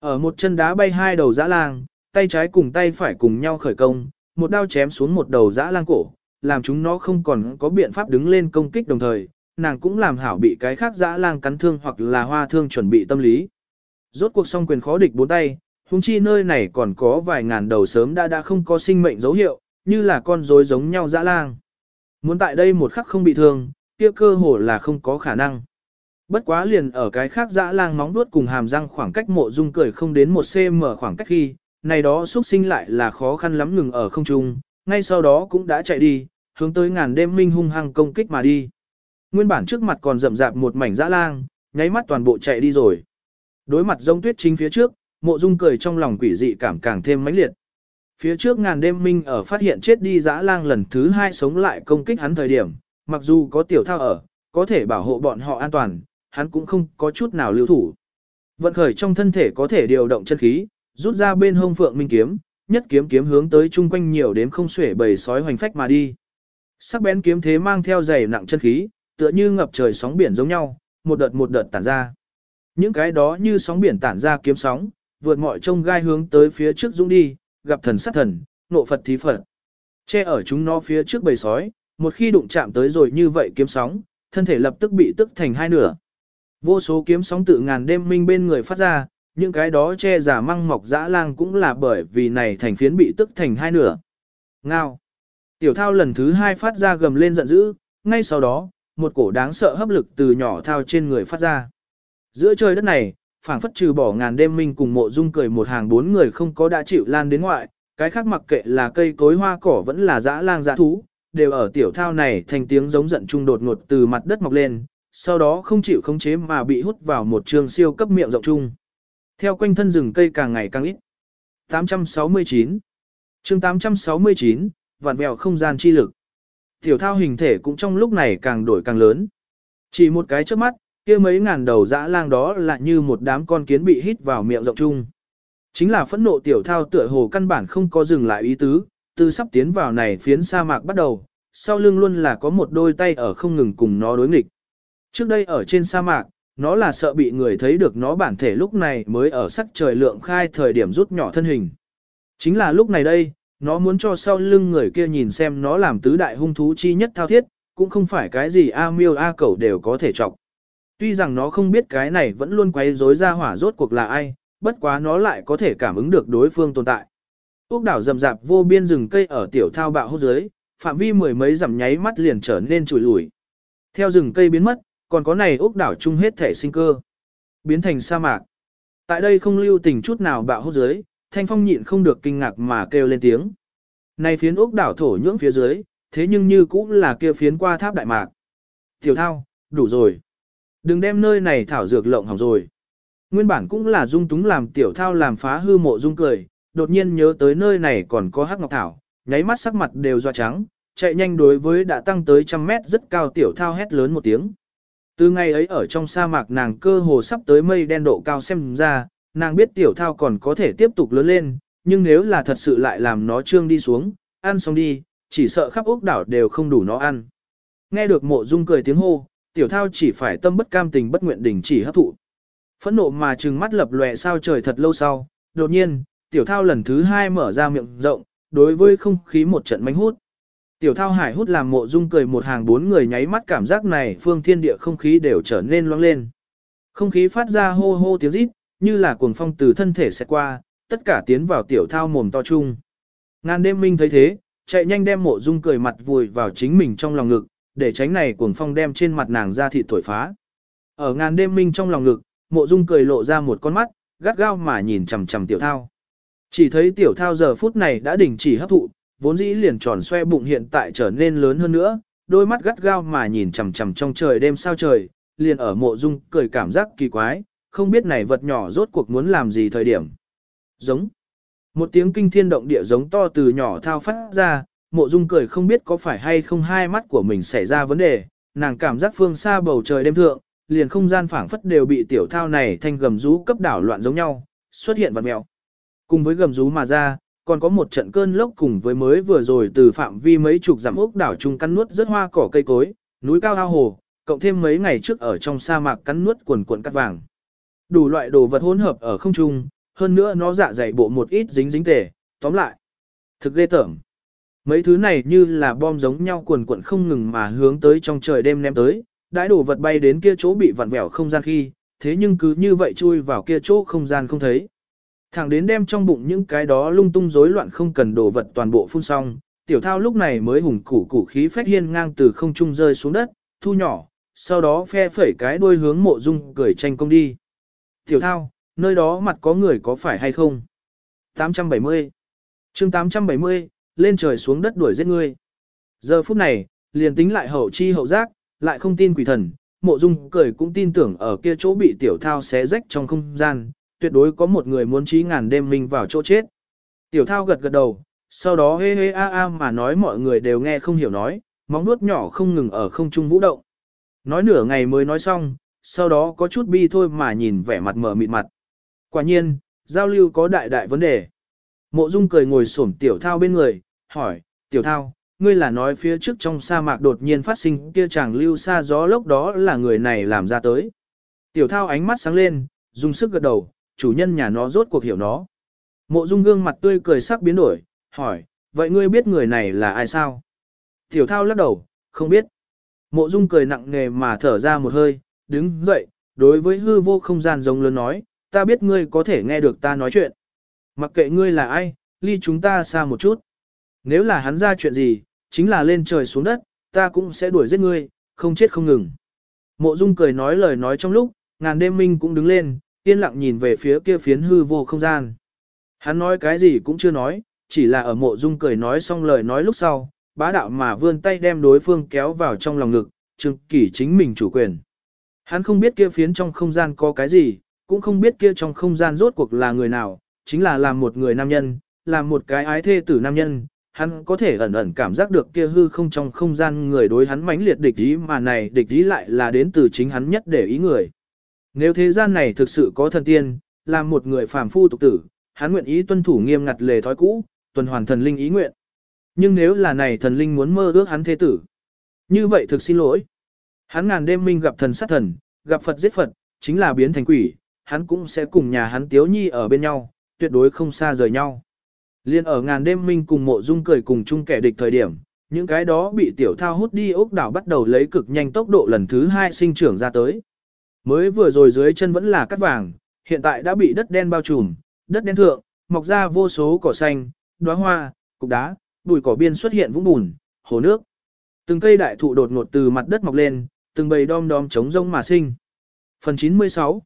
Ở một chân đá bay hai đầu dã lang, tay trái cùng tay phải cùng nhau khởi công, một đao chém xuống một đầu dã lang cổ, làm chúng nó không còn có biện pháp đứng lên công kích đồng thời, nàng cũng làm hảo bị cái khác dã lang cắn thương hoặc là hoa thương chuẩn bị tâm lý. Rốt cuộc song quyền khó địch bốn tay, hung chi nơi này còn có vài ngàn đầu sớm đã đã không có sinh mệnh dấu hiệu, như là con rối giống nhau dã lang. Muốn tại đây một khắc không bị thương, kia cơ hồ là không có khả năng. Bất quá liền ở cái khác dã lang móng vuốt cùng hàm răng khoảng cách mộ dung cười không đến một cm khoảng cách khi, này đó xuất sinh lại là khó khăn lắm ngừng ở không trung, ngay sau đó cũng đã chạy đi, hướng tới ngàn đêm minh hung hăng công kích mà đi. Nguyên bản trước mặt còn rậm rạp một mảnh dã lang, nháy mắt toàn bộ chạy đi rồi. Đối mặt giống tuyết chính phía trước, mộ dung cười trong lòng quỷ dị cảm càng thêm mãnh liệt. Phía trước ngàn đêm minh ở phát hiện chết đi dã lang lần thứ hai sống lại công kích hắn thời điểm, mặc dù có tiểu thao ở, có thể bảo hộ bọn họ an toàn, hắn cũng không có chút nào lưu thủ. Vận khởi trong thân thể có thể điều động chân khí, rút ra bên hông phượng minh kiếm, nhất kiếm kiếm hướng tới chung quanh nhiều đến không xuể bầy sói hoành phách mà đi. Sắc bén kiếm thế mang theo dày nặng chân khí, tựa như ngập trời sóng biển giống nhau, một đợt một đợt tản ra. Những cái đó như sóng biển tản ra kiếm sóng, vượt mọi trông gai hướng tới phía trước dũng đi, gặp thần sát thần, nộ Phật thí Phật. Che ở chúng nó phía trước bầy sói, một khi đụng chạm tới rồi như vậy kiếm sóng, thân thể lập tức bị tức thành hai nửa. Vô số kiếm sóng tự ngàn đêm minh bên người phát ra, những cái đó che giả măng mọc dã lang cũng là bởi vì này thành phiến bị tức thành hai nửa. Ngao. Tiểu thao lần thứ hai phát ra gầm lên giận dữ, ngay sau đó, một cổ đáng sợ hấp lực từ nhỏ thao trên người phát ra. Giữa trời đất này, phảng phất trừ bỏ ngàn đêm minh cùng mộ dung cười một hàng bốn người không có đã chịu lan đến ngoại, cái khác mặc kệ là cây cối hoa cỏ vẫn là dã lang dã thú, đều ở tiểu thao này thành tiếng giống giận trung đột ngột từ mặt đất mọc lên, sau đó không chịu khống chế mà bị hút vào một trường siêu cấp miệng rộng chung. Theo quanh thân rừng cây càng ngày càng ít. 869 chương 869, vạn vẹo không gian chi lực. Tiểu thao hình thể cũng trong lúc này càng đổi càng lớn. Chỉ một cái trước mắt, kia mấy ngàn đầu dã lang đó là như một đám con kiến bị hít vào miệng rộng chung. Chính là phẫn nộ tiểu thao tựa hồ căn bản không có dừng lại ý tứ, từ sắp tiến vào này phiến sa mạc bắt đầu, sau lưng luôn là có một đôi tay ở không ngừng cùng nó đối nghịch. Trước đây ở trên sa mạc, nó là sợ bị người thấy được nó bản thể lúc này mới ở sắc trời lượng khai thời điểm rút nhỏ thân hình. Chính là lúc này đây, nó muốn cho sau lưng người kia nhìn xem nó làm tứ đại hung thú chi nhất thao thiết, cũng không phải cái gì A miêu A cẩu đều có thể chọc. Tuy rằng nó không biết cái này vẫn luôn quay rối ra hỏa rốt cuộc là ai, bất quá nó lại có thể cảm ứng được đối phương tồn tại. Úc đảo rậm rạp vô biên rừng cây ở tiểu thao bạo hốt dưới, phạm vi mười mấy dặm nháy mắt liền trở nên trùi lủi. Theo rừng cây biến mất, còn có này úc đảo chung hết thể sinh cơ. Biến thành sa mạc. Tại đây không lưu tình chút nào bạo hốt dưới, thanh phong nhịn không được kinh ngạc mà kêu lên tiếng. Này phiến ốc đảo thổ nhưỡng phía dưới, thế nhưng như cũng là kia phiến qua tháp đại mạc. Tiểu thao, đủ rồi. Đừng đem nơi này thảo dược lộng hỏng rồi. Nguyên bản cũng là dung túng làm tiểu thao làm phá hư mộ dung cười, đột nhiên nhớ tới nơi này còn có hắc ngọc thảo, nháy mắt sắc mặt đều doa trắng, chạy nhanh đối với đã tăng tới trăm mét rất cao tiểu thao hét lớn một tiếng. Từ ngày ấy ở trong sa mạc nàng cơ hồ sắp tới mây đen độ cao xem ra, nàng biết tiểu thao còn có thể tiếp tục lớn lên, nhưng nếu là thật sự lại làm nó trương đi xuống, ăn xong đi, chỉ sợ khắp ốc đảo đều không đủ nó ăn. Nghe được mộ dung cười tiếng hô, tiểu thao chỉ phải tâm bất cam tình bất nguyện đình chỉ hấp thụ. Phẫn nộ mà trừng mắt lập lòe sao trời thật lâu sau, đột nhiên, tiểu thao lần thứ hai mở ra miệng rộng, đối với không khí một trận mánh hút. Tiểu thao hải hút làm mộ dung cười một hàng bốn người nháy mắt cảm giác này phương thiên địa không khí đều trở nên loang lên. Không khí phát ra hô hô tiếng rít, như là cuồng phong từ thân thể sẽ qua, tất cả tiến vào tiểu thao mồm to chung. Ngàn đêm minh thấy thế, chạy nhanh đem mộ dung cười mặt vùi vào chính mình trong lòng ngực, để tránh này cuồng phong đem trên mặt nàng ra thịt thổi phá. Ở ngàn đêm minh trong lòng ngực, mộ dung cười lộ ra một con mắt, gắt gao mà nhìn chằm chằm tiểu thao. Chỉ thấy tiểu thao giờ phút này đã đình chỉ hấp thụ, vốn dĩ liền tròn xoe bụng hiện tại trở nên lớn hơn nữa, đôi mắt gắt gao mà nhìn chằm chằm trong trời đêm sao trời, liền ở mộ dung cười cảm giác kỳ quái, không biết này vật nhỏ rốt cuộc muốn làm gì thời điểm. Giống. Một tiếng kinh thiên động địa giống to từ nhỏ thao phát ra, mộ dung cười không biết có phải hay không hai mắt của mình xảy ra vấn đề, nàng cảm giác phương xa bầu trời đêm thượng, liền không gian phảng phất đều bị tiểu thao này thanh gầm rú cấp đảo loạn giống nhau, xuất hiện vật mèo. Cùng với gầm rú mà ra, còn có một trận cơn lốc cùng với mới vừa rồi từ phạm vi mấy chục dặm ốc đảo trung cắn nuốt rất hoa cỏ cây cối, núi cao ao hồ, cộng thêm mấy ngày trước ở trong sa mạc cắn nuốt quần cuộn cắt vàng. Đủ loại đồ vật hỗn hợp ở không trung, hơn nữa nó dạ dày bộ một ít dính dính tề, tóm lại. Thực ghê tởm. Mấy thứ này như là bom giống nhau cuồn cuộn không ngừng mà hướng tới trong trời đêm ném tới, đãi đồ vật bay đến kia chỗ bị vặn vẹo không gian khi, thế nhưng cứ như vậy chui vào kia chỗ không gian không thấy. Thẳng đến đem trong bụng những cái đó lung tung rối loạn không cần đồ vật toàn bộ phun xong, tiểu thao lúc này mới hùng củ củ khí phách hiên ngang từ không trung rơi xuống đất, thu nhỏ, sau đó phe phẩy cái đuôi hướng mộ dung cười tranh công đi. Tiểu thao, nơi đó mặt có người có phải hay không? 870 chương 870, lên trời xuống đất đuổi giết ngươi. Giờ phút này, liền tính lại hậu chi hậu giác, lại không tin quỷ thần, mộ dung cười cũng tin tưởng ở kia chỗ bị tiểu thao xé rách trong không gian, tuyệt đối có một người muốn trí ngàn đêm mình vào chỗ chết. Tiểu thao gật gật đầu, sau đó hê hê a a mà nói mọi người đều nghe không hiểu nói, móng nuốt nhỏ không ngừng ở không trung vũ động. Nói nửa ngày mới nói xong, sau đó có chút bi thôi mà nhìn vẻ mặt mở mịt mặt. Quả nhiên, giao lưu có đại đại vấn đề. Mộ Dung cười ngồi xổm tiểu thao bên người, hỏi, tiểu thao, ngươi là nói phía trước trong sa mạc đột nhiên phát sinh kia chàng lưu xa gió lốc đó là người này làm ra tới. Tiểu thao ánh mắt sáng lên, dùng sức gật đầu, chủ nhân nhà nó rốt cuộc hiểu nó. Mộ Dung gương mặt tươi cười sắc biến đổi, hỏi, vậy ngươi biết người này là ai sao? Tiểu thao lắc đầu, không biết. Mộ Dung cười nặng nề mà thở ra một hơi, đứng dậy, đối với hư vô không gian giống lớn nói, ta biết ngươi có thể nghe được ta nói chuyện. Mặc kệ ngươi là ai, ly chúng ta xa một chút. Nếu là hắn ra chuyện gì, chính là lên trời xuống đất, ta cũng sẽ đuổi giết ngươi, không chết không ngừng. Mộ Dung cười nói lời nói trong lúc, ngàn đêm minh cũng đứng lên, yên lặng nhìn về phía kia phiến hư vô không gian. Hắn nói cái gì cũng chưa nói, chỉ là ở mộ Dung cười nói xong lời nói lúc sau, bá đạo mà vươn tay đem đối phương kéo vào trong lòng ngực, trừng kỷ chính mình chủ quyền. Hắn không biết kia phiến trong không gian có cái gì, cũng không biết kia trong không gian rốt cuộc là người nào, chính là làm một người nam nhân, làm một cái ái thê tử nam nhân, hắn có thể ẩn ẩn cảm giác được kia hư không trong không gian người đối hắn mãnh liệt địch ý mà này địch ý lại là đến từ chính hắn nhất để ý người. Nếu thế gian này thực sự có thần tiên, làm một người phàm phu tục tử, hắn nguyện ý tuân thủ nghiêm ngặt lề thói cũ, tuần hoàn thần linh ý nguyện. Nhưng nếu là này thần linh muốn mơ ước hắn thế tử, như vậy thực xin lỗi. Hắn ngàn đêm minh gặp thần sát thần, gặp Phật giết Phật, chính là biến thành quỷ, hắn cũng sẽ cùng nhà hắn tiếu nhi ở bên nhau, tuyệt đối không xa rời nhau. Liên ở ngàn đêm minh cùng mộ dung cười cùng chung kẻ địch thời điểm, những cái đó bị tiểu thao hút đi ốc đảo bắt đầu lấy cực nhanh tốc độ lần thứ hai sinh trưởng ra tới. Mới vừa rồi dưới chân vẫn là cắt vàng, hiện tại đã bị đất đen bao trùm, đất đen thượng, mọc ra vô số cỏ xanh, đóa hoa, cục đá, bụi cỏ biên xuất hiện vũng bùn, hồ nước. Từng cây đại thụ đột ngột từ mặt đất mọc lên, từng bầy đom đom trống rông mà sinh. Phần 96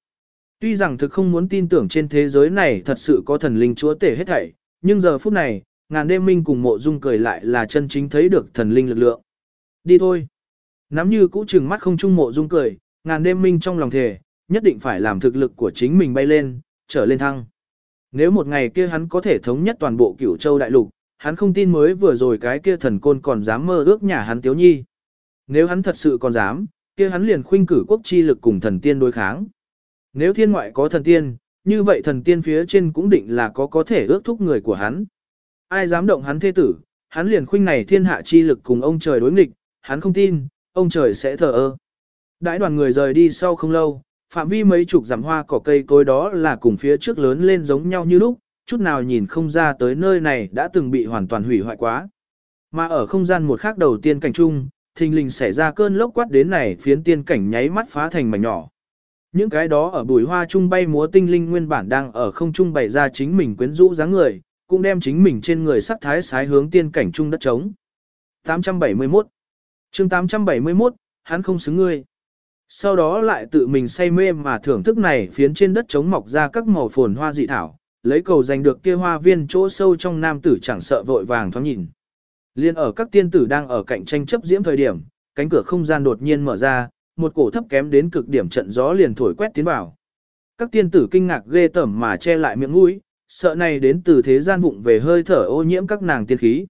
Tuy rằng thực không muốn tin tưởng trên thế giới này thật sự có thần linh chúa tể hết thảy, nhưng giờ phút này, ngàn đêm minh cùng mộ dung cười lại là chân chính thấy được thần linh lực lượng. Đi thôi. Nắm như cũ trừng mắt không chung mộ dung cười, ngàn đêm minh trong lòng thề, nhất định phải làm thực lực của chính mình bay lên, trở lên thăng. Nếu một ngày kia hắn có thể thống nhất toàn bộ cửu châu đại lục, hắn không tin mới vừa rồi cái kia thần côn còn dám mơ ước nhà hắn tiếu nhi. Nếu hắn thật sự còn dám, kia hắn liền khuynh cử quốc chi lực cùng thần tiên đối kháng. Nếu thiên ngoại có thần tiên, như vậy thần tiên phía trên cũng định là có có thể ước thúc người của hắn. Ai dám động hắn thế tử, hắn liền khuynh này thiên hạ chi lực cùng ông trời đối nghịch, hắn không tin, ông trời sẽ thờ ơ. Đãi đoàn người rời đi sau không lâu, phạm vi mấy chục giảm hoa cỏ cây cối đó là cùng phía trước lớn lên giống nhau như lúc, chút nào nhìn không ra tới nơi này đã từng bị hoàn toàn hủy hoại quá. Mà ở không gian một khác đầu tiên cảnh trung, thình lình xảy ra cơn lốc quát đến này phiến tiên cảnh nháy mắt phá thành mảnh nhỏ. Những cái đó ở bùi hoa trung bay múa tinh linh nguyên bản đang ở không trung bày ra chính mình quyến rũ dáng người, cũng đem chính mình trên người sắc thái sái hướng tiên cảnh trung đất trống. 871 chương 871, hắn không xứng ngươi. Sau đó lại tự mình say mê mà thưởng thức này phiến trên đất trống mọc ra các màu phồn hoa dị thảo, lấy cầu giành được kia hoa viên chỗ sâu trong nam tử chẳng sợ vội vàng thoáng nhìn. Liên ở các tiên tử đang ở cạnh tranh chấp diễm thời điểm, cánh cửa không gian đột nhiên mở ra, một cổ thấp kém đến cực điểm trận gió liền thổi quét tiến vào. Các tiên tử kinh ngạc ghê tởm mà che lại miệng mũi, sợ này đến từ thế gian vụng về hơi thở ô nhiễm các nàng tiên khí.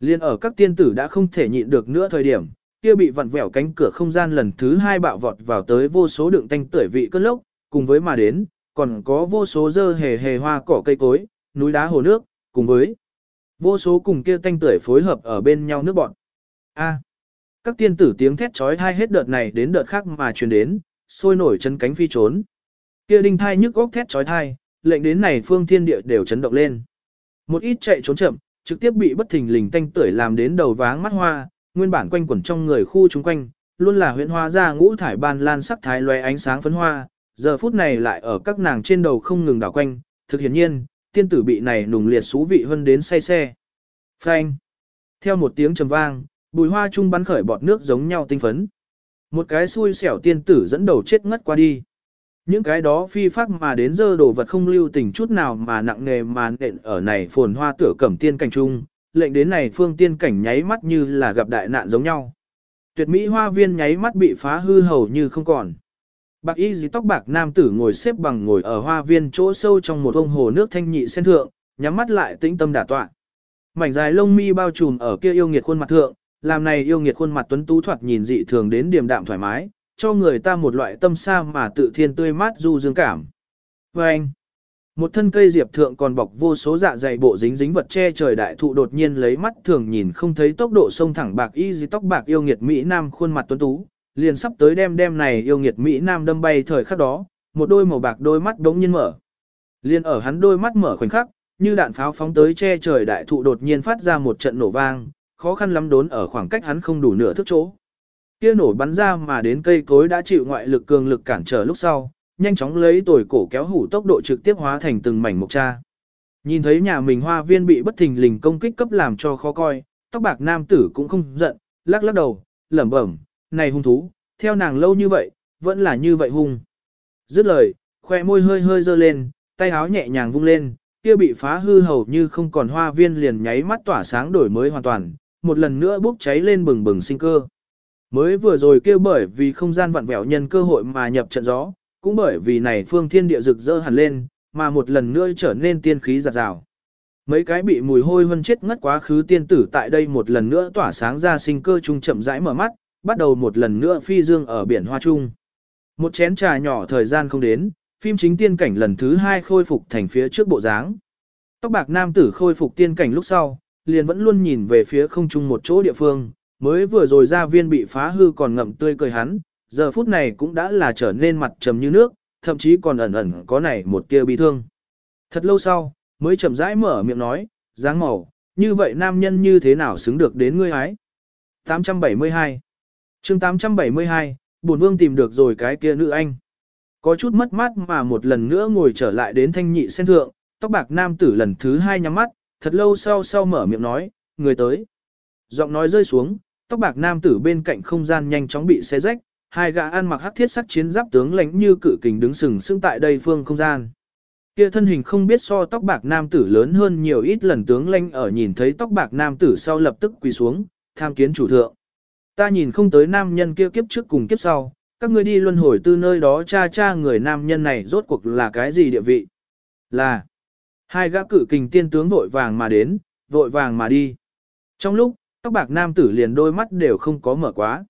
Liên ở các tiên tử đã không thể nhịn được nữa thời điểm, kia bị vặn vẹo cánh cửa không gian lần thứ hai bạo vọt vào tới vô số đường tanh tưởi vị cơn lốc, cùng với mà đến, còn có vô số dơ hề hề hoa cỏ cây cối, núi đá hồ nước, cùng với vô số cùng kia tanh tưởi phối hợp ở bên nhau nước bọn. A. các tiên tử tiếng thét trói thai hết đợt này đến đợt khác mà truyền đến, sôi nổi chân cánh phi trốn. Kia đinh thai nhức góc thét trói thai, lệnh đến này phương thiên địa đều chấn động lên. Một ít chạy trốn chậm, trực tiếp bị bất thình lình tanh tưởi làm đến đầu váng mắt hoa, nguyên bản quanh quẩn trong người khu chúng quanh, luôn là huyễn hoa ra ngũ thải ban lan sắc thái loé ánh sáng phấn hoa, giờ phút này lại ở các nàng trên đầu không ngừng đảo quanh, thực hiển nhiên, tiên tử bị này nùng liệt xú vị hơn đến say xe. Phanh. Theo một tiếng trầm vang, bùi hoa trung bắn khởi bọt nước giống nhau tinh phấn. Một cái xui xẻo tiên tử dẫn đầu chết ngất qua đi. Những cái đó phi phác mà đến giờ đồ vật không lưu tình chút nào mà nặng nề mà nện ở này phồn hoa tửa cẩm tiên cảnh trung, lệnh đến này phương tiên cảnh nháy mắt như là gặp đại nạn giống nhau. Tuyệt mỹ hoa viên nháy mắt bị phá hư hầu như không còn. Bạc y dì tóc bạc nam tử ngồi xếp bằng ngồi ở hoa viên chỗ sâu trong một ông hồ nước thanh nhị sen thượng, nhắm mắt lại tĩnh tâm đả tọa. Mảnh dài lông mi bao trùm ở kia yêu nghiệt khuôn mặt thượng, làm này yêu nghiệt khuôn mặt tuấn tú thoạt nhìn dị thường đến điềm đạm thoải mái, cho người ta một loại tâm sa mà tự thiên tươi mát du dương cảm. Và anh, một thân cây diệp thượng còn bọc vô số dạ dày bộ dính dính vật che trời đại thụ đột nhiên lấy mắt thường nhìn không thấy tốc độ sông thẳng bạc y dì tóc bạc yêu nghiệt Mỹ Nam khuôn mặt tuấn tú, liền sắp tới đem đem này yêu nghiệt Mỹ Nam đâm bay thời khắc đó, một đôi màu bạc đôi mắt đống nhiên mở. Liền ở hắn đôi mắt mở khoảnh khắc, như đạn pháo phóng tới che trời đại thụ đột nhiên phát ra một trận nổ vang, khó khăn lắm đốn ở khoảng cách hắn không đủ nửa thước chỗ. Kia nổ bắn ra mà đến cây cối đã chịu ngoại lực cường lực cản trở lúc sau, nhanh chóng lấy tồi cổ kéo hủ tốc độ trực tiếp hóa thành từng mảnh mục cha. Nhìn thấy nhà mình hoa viên bị bất thình lình công kích cấp làm cho khó coi, tóc bạc nam tử cũng không giận, lắc lắc đầu, lẩm bẩm, này hung thú, theo nàng lâu như vậy, vẫn là như vậy hung. Dứt lời, khoe môi hơi hơi dơ lên, tay áo nhẹ nhàng vung lên, kia bị phá hư hầu như không còn hoa viên liền nháy mắt tỏa sáng đổi mới hoàn toàn, một lần nữa bốc cháy lên bừng bừng sinh cơ. Mới vừa rồi kêu bởi vì không gian vặn vẹo nhân cơ hội mà nhập trận gió, cũng bởi vì này phương thiên địa rực rỡ hẳn lên, mà một lần nữa trở nên tiên khí giạt rào. Mấy cái bị mùi hôi hơn chết ngất quá khứ tiên tử tại đây một lần nữa tỏa sáng ra sinh cơ trung chậm rãi mở mắt, bắt đầu một lần nữa phi dương ở biển hoa trung. Một chén trà nhỏ thời gian không đến, phim chính tiên cảnh lần thứ hai khôi phục thành phía trước bộ dáng. Tóc bạc nam tử khôi phục tiên cảnh lúc sau, liền vẫn luôn nhìn về phía không trung một chỗ địa phương, mới vừa rồi ra viên bị phá hư còn ngậm tươi cười hắn, giờ phút này cũng đã là trở nên mặt trầm như nước, thậm chí còn ẩn ẩn có này một tia bi thương. Thật lâu sau, mới chậm rãi mở miệng nói, dáng màu, như vậy nam nhân như thế nào xứng được đến ngươi ái. 872 chương 872, bổn vương tìm được rồi cái kia nữ anh. Có chút mất mát mà một lần nữa ngồi trở lại đến thanh nhị sen thượng, tóc bạc nam tử lần thứ hai nhắm mắt, thật lâu sau sau mở miệng nói, người tới. Giọng nói rơi xuống, tóc bạc nam tử bên cạnh không gian nhanh chóng bị xé rách, hai gã ăn mặc hắc thiết sắc chiến giáp tướng lãnh như cự kình đứng sừng sững tại đây phương không gian. Kia thân hình không biết so tóc bạc nam tử lớn hơn nhiều ít lần tướng lãnh ở nhìn thấy tóc bạc nam tử sau lập tức quỳ xuống, tham kiến chủ thượng. Ta nhìn không tới nam nhân kia kiếp trước cùng kiếp sau, các ngươi đi luân hồi từ nơi đó cha cha người nam nhân này rốt cuộc là cái gì địa vị? Là hai gã cử kình tiên tướng vội vàng mà đến, vội vàng mà đi. Trong lúc, các bạc nam tử liền đôi mắt đều không có mở quá.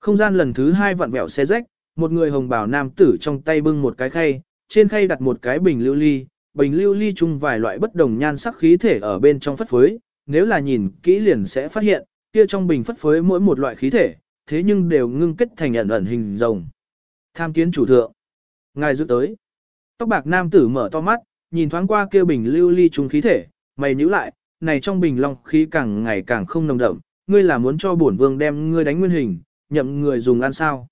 Không gian lần thứ hai vặn vẹo xe rách, một người hồng bào nam tử trong tay bưng một cái khay, trên khay đặt một cái bình lưu ly, bình lưu ly chung vài loại bất đồng nhan sắc khí thể ở bên trong phất phới, nếu là nhìn kỹ liền sẽ phát hiện, kia trong bình phất phới mỗi một loại khí thể, thế nhưng đều ngưng kết thành ẩn ẩn hình rồng. Tham kiến chủ thượng. Ngài dự tới. Tóc bạc nam tử mở to mắt, nhìn thoáng qua kia bình lưu ly trùng khí thể, mày nhíu lại, này trong bình long khí càng ngày càng không nồng đậm, ngươi là muốn cho bổn vương đem ngươi đánh nguyên hình, nhậm người dùng ăn sao.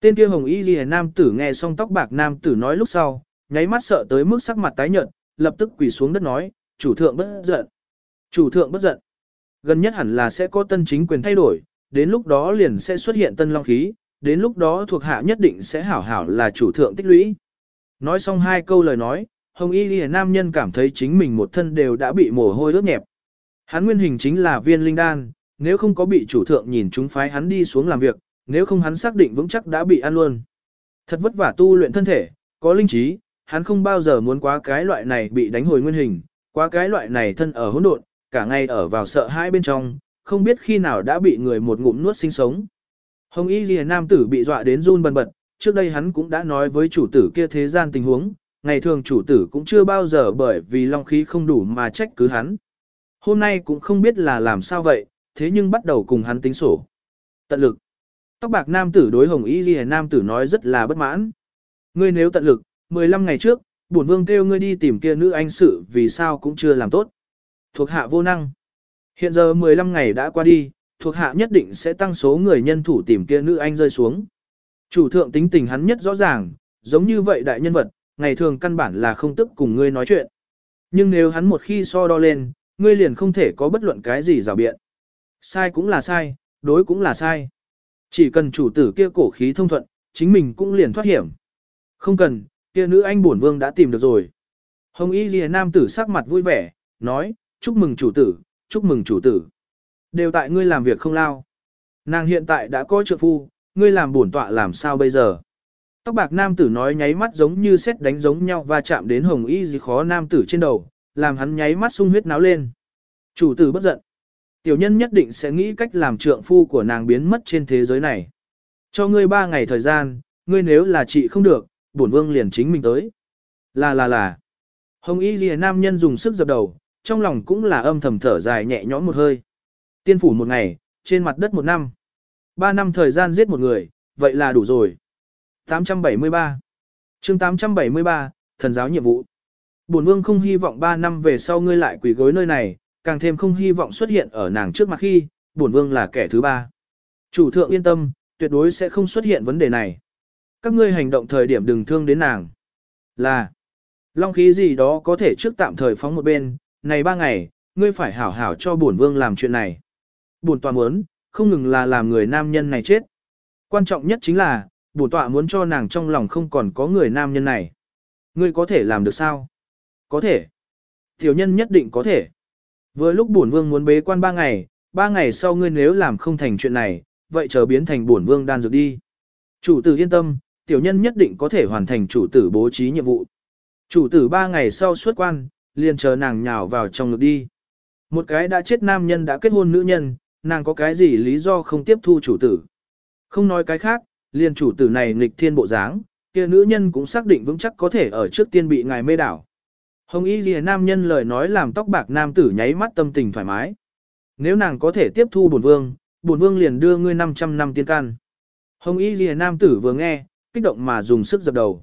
Tên kia hồng y ghi nam tử nghe xong tóc bạc nam tử nói lúc sau, nháy mắt sợ tới mức sắc mặt tái nhợt, lập tức quỳ xuống đất nói, chủ thượng bất giận. Chủ thượng bất giận. Gần nhất hẳn là sẽ có tân chính quyền thay đổi, đến lúc đó liền sẽ xuất hiện tân long khí, đến lúc đó thuộc hạ nhất định sẽ hảo hảo là chủ thượng tích lũy. Nói xong hai câu lời nói, Hồng y ghi nam nhân cảm thấy chính mình một thân đều đã bị mồ hôi ướt nhẹp. Hắn nguyên hình chính là viên linh đan, nếu không có bị chủ thượng nhìn chúng phái hắn đi xuống làm việc, nếu không hắn xác định vững chắc đã bị ăn luôn. Thật vất vả tu luyện thân thể, có linh trí, hắn không bao giờ muốn quá cái loại này bị đánh hồi nguyên hình, quá cái loại này thân ở hỗn độn, cả ngày ở vào sợ hãi bên trong, không biết khi nào đã bị người một ngụm nuốt sinh sống. Hồng Y Liễu nam tử bị dọa đến run bần bật, trước đây hắn cũng đã nói với chủ tử kia thế gian tình huống, ngày thường chủ tử cũng chưa bao giờ bởi vì long khí không đủ mà trách cứ hắn. Hôm nay cũng không biết là làm sao vậy, thế nhưng bắt đầu cùng hắn tính sổ. Tận lực. Tóc bạc nam tử đối hồng y ghi nam tử nói rất là bất mãn. Ngươi nếu tận lực, 15 ngày trước, bổn vương kêu ngươi đi tìm kia nữ anh sự vì sao cũng chưa làm tốt. Thuộc hạ vô năng. Hiện giờ 15 ngày đã qua đi, thuộc hạ nhất định sẽ tăng số người nhân thủ tìm kia nữ anh rơi xuống. Chủ thượng tính tình hắn nhất rõ ràng, giống như vậy đại nhân vật, ngày thường căn bản là không tức cùng ngươi nói chuyện. Nhưng nếu hắn một khi so đo lên, ngươi liền không thể có bất luận cái gì rào biện. Sai cũng là sai, đối cũng là sai. Chỉ cần chủ tử kia cổ khí thông thuận, chính mình cũng liền thoát hiểm. Không cần, kia nữ anh bổn vương đã tìm được rồi. Hồng Y lìa nam tử sắc mặt vui vẻ, nói, chúc mừng chủ tử, chúc mừng chủ tử. Đều tại ngươi làm việc không lao. Nàng hiện tại đã có trợ phu, ngươi làm bổn tọa làm sao bây giờ? Tóc bạc nam tử nói nháy mắt giống như xét đánh giống nhau và chạm đến hồng y gì khó nam tử trên đầu, làm hắn nháy mắt sung huyết náo lên. Chủ tử bất giận. Tiểu nhân nhất định sẽ nghĩ cách làm trượng phu của nàng biến mất trên thế giới này. Cho ngươi ba ngày thời gian, ngươi nếu là chị không được, bổn vương liền chính mình tới. Là là là. Hồng y gì nam nhân dùng sức dập đầu, trong lòng cũng là âm thầm thở dài nhẹ nhõm một hơi. Tiên phủ một ngày, trên mặt đất một năm. Ba năm thời gian giết một người, vậy là đủ rồi. 873 chương 873, thần giáo nhiệm vụ. Bổn vương không hy vọng 3 năm về sau ngươi lại quỳ gối nơi này, càng thêm không hy vọng xuất hiện ở nàng trước mặt khi, bổn vương là kẻ thứ ba. Chủ thượng yên tâm, tuyệt đối sẽ không xuất hiện vấn đề này. Các ngươi hành động thời điểm đừng thương đến nàng. Là, long khí gì đó có thể trước tạm thời phóng một bên, này ba ngày, ngươi phải hảo hảo cho bổn vương làm chuyện này. Bổn tọa muốn, không ngừng là làm người nam nhân này chết. Quan trọng nhất chính là, bổn tọa muốn cho nàng trong lòng không còn có người nam nhân này. Ngươi có thể làm được sao? Có thể. Tiểu nhân nhất định có thể. Vừa lúc bổn vương muốn bế quan ba ngày, ba ngày sau ngươi nếu làm không thành chuyện này, vậy chờ biến thành bổn vương đan dược đi. Chủ tử yên tâm, tiểu nhân nhất định có thể hoàn thành chủ tử bố trí nhiệm vụ. Chủ tử ba ngày sau xuất quan, liền chờ nàng nhào vào trong ngực đi. Một cái đã chết nam nhân đã kết hôn nữ nhân, nàng có cái gì lý do không tiếp thu chủ tử. Không nói cái khác, liền chủ tử này nghịch thiên bộ dáng, kia nữ nhân cũng xác định vững chắc có thể ở trước tiên bị ngài mê đảo. Hồng Y Lìa nam nhân lời nói làm tóc bạc nam tử nháy mắt tâm tình thoải mái. Nếu nàng có thể tiếp thu bổn vương, bổn vương liền đưa ngươi 500 năm tiên can. Hồng Y Lìa nam tử vừa nghe, kích động mà dùng sức dập đầu.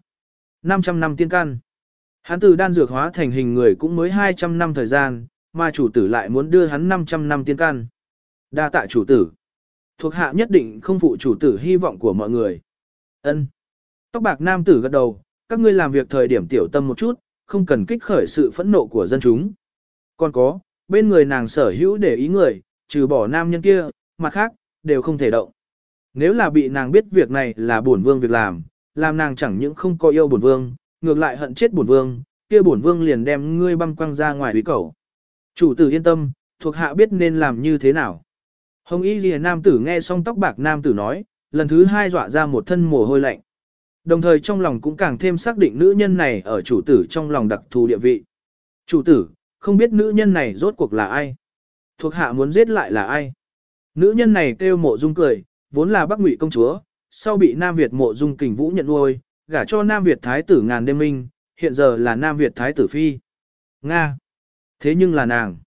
500 năm tiên can. Hắn từ đan dược hóa thành hình người cũng mới 200 năm thời gian, mà chủ tử lại muốn đưa hắn 500 năm tiên can. Đa tạ chủ tử. Thuộc hạ nhất định không phụ chủ tử hy vọng của mọi người. Ân. Tóc bạc nam tử gật đầu, các ngươi làm việc thời điểm tiểu tâm một chút, không cần kích khởi sự phẫn nộ của dân chúng. Còn có, bên người nàng sở hữu để ý người, trừ bỏ nam nhân kia, mặt khác, đều không thể động. Nếu là bị nàng biết việc này là bổn vương việc làm, làm nàng chẳng những không có yêu bổn vương, ngược lại hận chết bổn vương, kia bổn vương liền đem ngươi băm quăng ra ngoài quý cầu. Chủ tử yên tâm, thuộc hạ biết nên làm như thế nào. Hồng y lìa nam tử nghe xong tóc bạc nam tử nói, lần thứ hai dọa ra một thân mồ hôi lạnh. Đồng thời trong lòng cũng càng thêm xác định nữ nhân này ở chủ tử trong lòng đặc thù địa vị. Chủ tử, không biết nữ nhân này rốt cuộc là ai? Thuộc hạ muốn giết lại là ai? Nữ nhân này kêu mộ dung cười, vốn là bắc ngụy công chúa, sau bị Nam Việt mộ dung kình vũ nhận nuôi, gả cho Nam Việt thái tử ngàn đêm minh, hiện giờ là Nam Việt thái tử phi. Nga! Thế nhưng là nàng.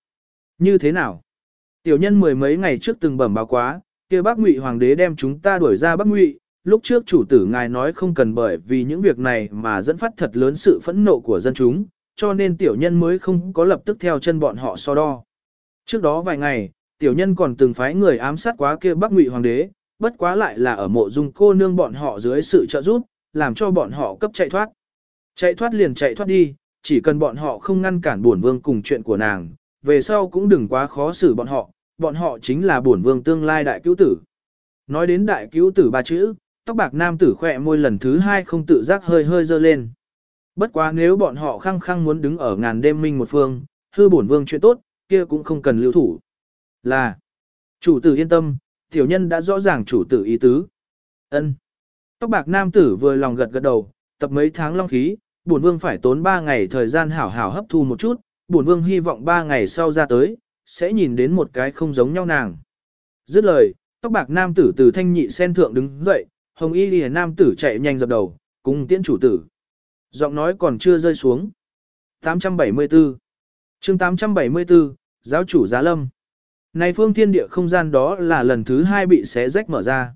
Như thế nào? Tiểu nhân mười mấy ngày trước từng bẩm báo quá, kia bác ngụy hoàng đế đem chúng ta đuổi ra bắc ngụy, lúc trước chủ tử ngài nói không cần bởi vì những việc này mà dẫn phát thật lớn sự phẫn nộ của dân chúng, cho nên tiểu nhân mới không có lập tức theo chân bọn họ so đo. Trước đó vài ngày, tiểu nhân còn từng phái người ám sát quá kia bắc ngụy hoàng đế, bất quá lại là ở mộ dung cô nương bọn họ dưới sự trợ giúp, làm cho bọn họ cấp chạy thoát. Chạy thoát liền chạy thoát đi, chỉ cần bọn họ không ngăn cản bổn vương cùng chuyện của nàng, về sau cũng đừng quá khó xử bọn họ, bọn họ chính là bổn vương tương lai đại cứu tử. Nói đến đại cứu tử ba chữ, tóc bạc nam tử khỏe môi lần thứ hai không tự giác hơi hơi dơ lên. Bất quá nếu bọn họ khăng khăng muốn đứng ở ngàn đêm minh một phương, hư bổn vương chuyện tốt, kia cũng không cần lưu thủ. Là, chủ tử yên tâm, tiểu nhân đã rõ ràng chủ tử ý tứ. ân Tóc bạc nam tử vừa lòng gật gật đầu, tập mấy tháng long khí, bổn vương phải tốn 3 ngày thời gian hảo hảo hấp thu một chút, bổn vương hy vọng 3 ngày sau ra tới, sẽ nhìn đến một cái không giống nhau nàng. Dứt lời, tóc bạc nam tử từ thanh nhị sen thượng đứng dậy, hồng y lìa nam tử chạy nhanh dập đầu, cùng tiễn chủ tử. Giọng nói còn chưa rơi xuống. 874 chương 874, giáo chủ giá lâm. Này phương thiên địa không gian đó là lần thứ hai bị xé rách mở ra.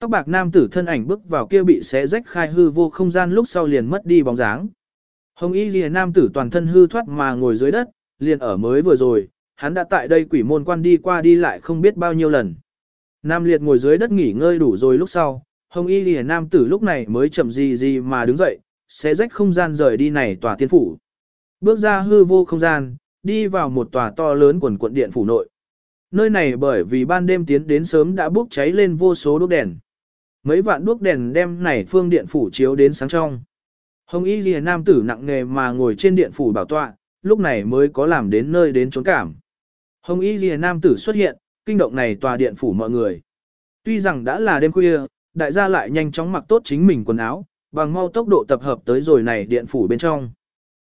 Tóc bạc nam tử thân ảnh bước vào kia bị xé rách khai hư vô không gian lúc sau liền mất đi bóng dáng. Hồng y lìa nam tử toàn thân hư thoát mà ngồi dưới đất, liền ở mới vừa rồi, hắn đã tại đây quỷ môn quan đi qua đi lại không biết bao nhiêu lần. Nam liệt ngồi dưới đất nghỉ ngơi đủ rồi lúc sau, hồng y lìa nam tử lúc này mới chậm gì gì mà đứng dậy, xé rách không gian rời đi này tòa tiên phủ. Bước ra hư vô không gian, đi vào một tòa to lớn quần quận điện phủ nội. Nơi này bởi vì ban đêm tiến đến sớm đã bốc cháy lên vô số đốt đèn. Mấy vạn đuốc đèn đem này phương điện phủ chiếu đến sáng trong. Hồng Y Ghi Nam tử nặng nghề mà ngồi trên điện phủ bảo tọa, lúc này mới có làm đến nơi đến trốn cảm. Hồng Y Ghi Nam tử xuất hiện, kinh động này tòa điện phủ mọi người. Tuy rằng đã là đêm khuya, đại gia lại nhanh chóng mặc tốt chính mình quần áo, bằng mau tốc độ tập hợp tới rồi này điện phủ bên trong.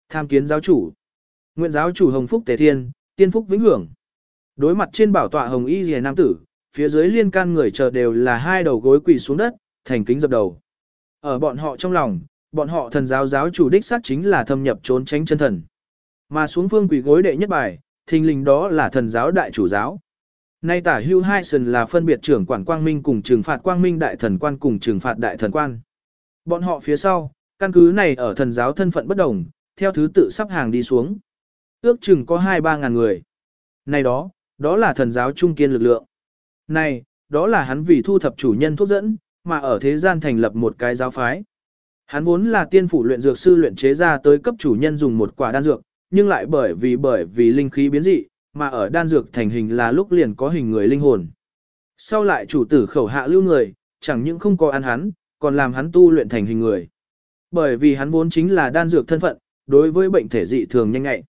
Tham kiến giáo chủ. Nguyện giáo chủ Hồng Phúc Tề Thiên, tiên phúc vĩnh hưởng. Đối mặt trên bảo tọa Hồng Y Ghi Nam tử, phía dưới liên can người chờ đều là hai đầu gối quỳ xuống đất, thành kính dập đầu. Ở bọn họ trong lòng, bọn họ thần giáo giáo chủ đích xác chính là thâm nhập trốn tránh chân thần. Mà xuống phương quỳ gối đệ nhất bài, thình lình đó là thần giáo đại chủ giáo. Nay tả hưu hai sần là phân biệt trưởng quản quang minh cùng trừng phạt quang minh đại thần quan cùng trừng phạt đại thần quan. Bọn họ phía sau, căn cứ này ở thần giáo thân phận bất đồng, theo thứ tự sắp hàng đi xuống. Ước chừng có 2-3 ngàn người. Này đó, đó là thần giáo trung kiên lực lượng. Này, đó là hắn vì thu thập chủ nhân thuốc dẫn, mà ở thế gian thành lập một cái giáo phái. Hắn vốn là tiên phủ luyện dược sư luyện chế ra tới cấp chủ nhân dùng một quả đan dược, nhưng lại bởi vì bởi vì linh khí biến dị, mà ở đan dược thành hình là lúc liền có hình người linh hồn. Sau lại chủ tử khẩu hạ lưu người, chẳng những không có ăn hắn, còn làm hắn tu luyện thành hình người. Bởi vì hắn vốn chính là đan dược thân phận, đối với bệnh thể dị thường nhanh ngại.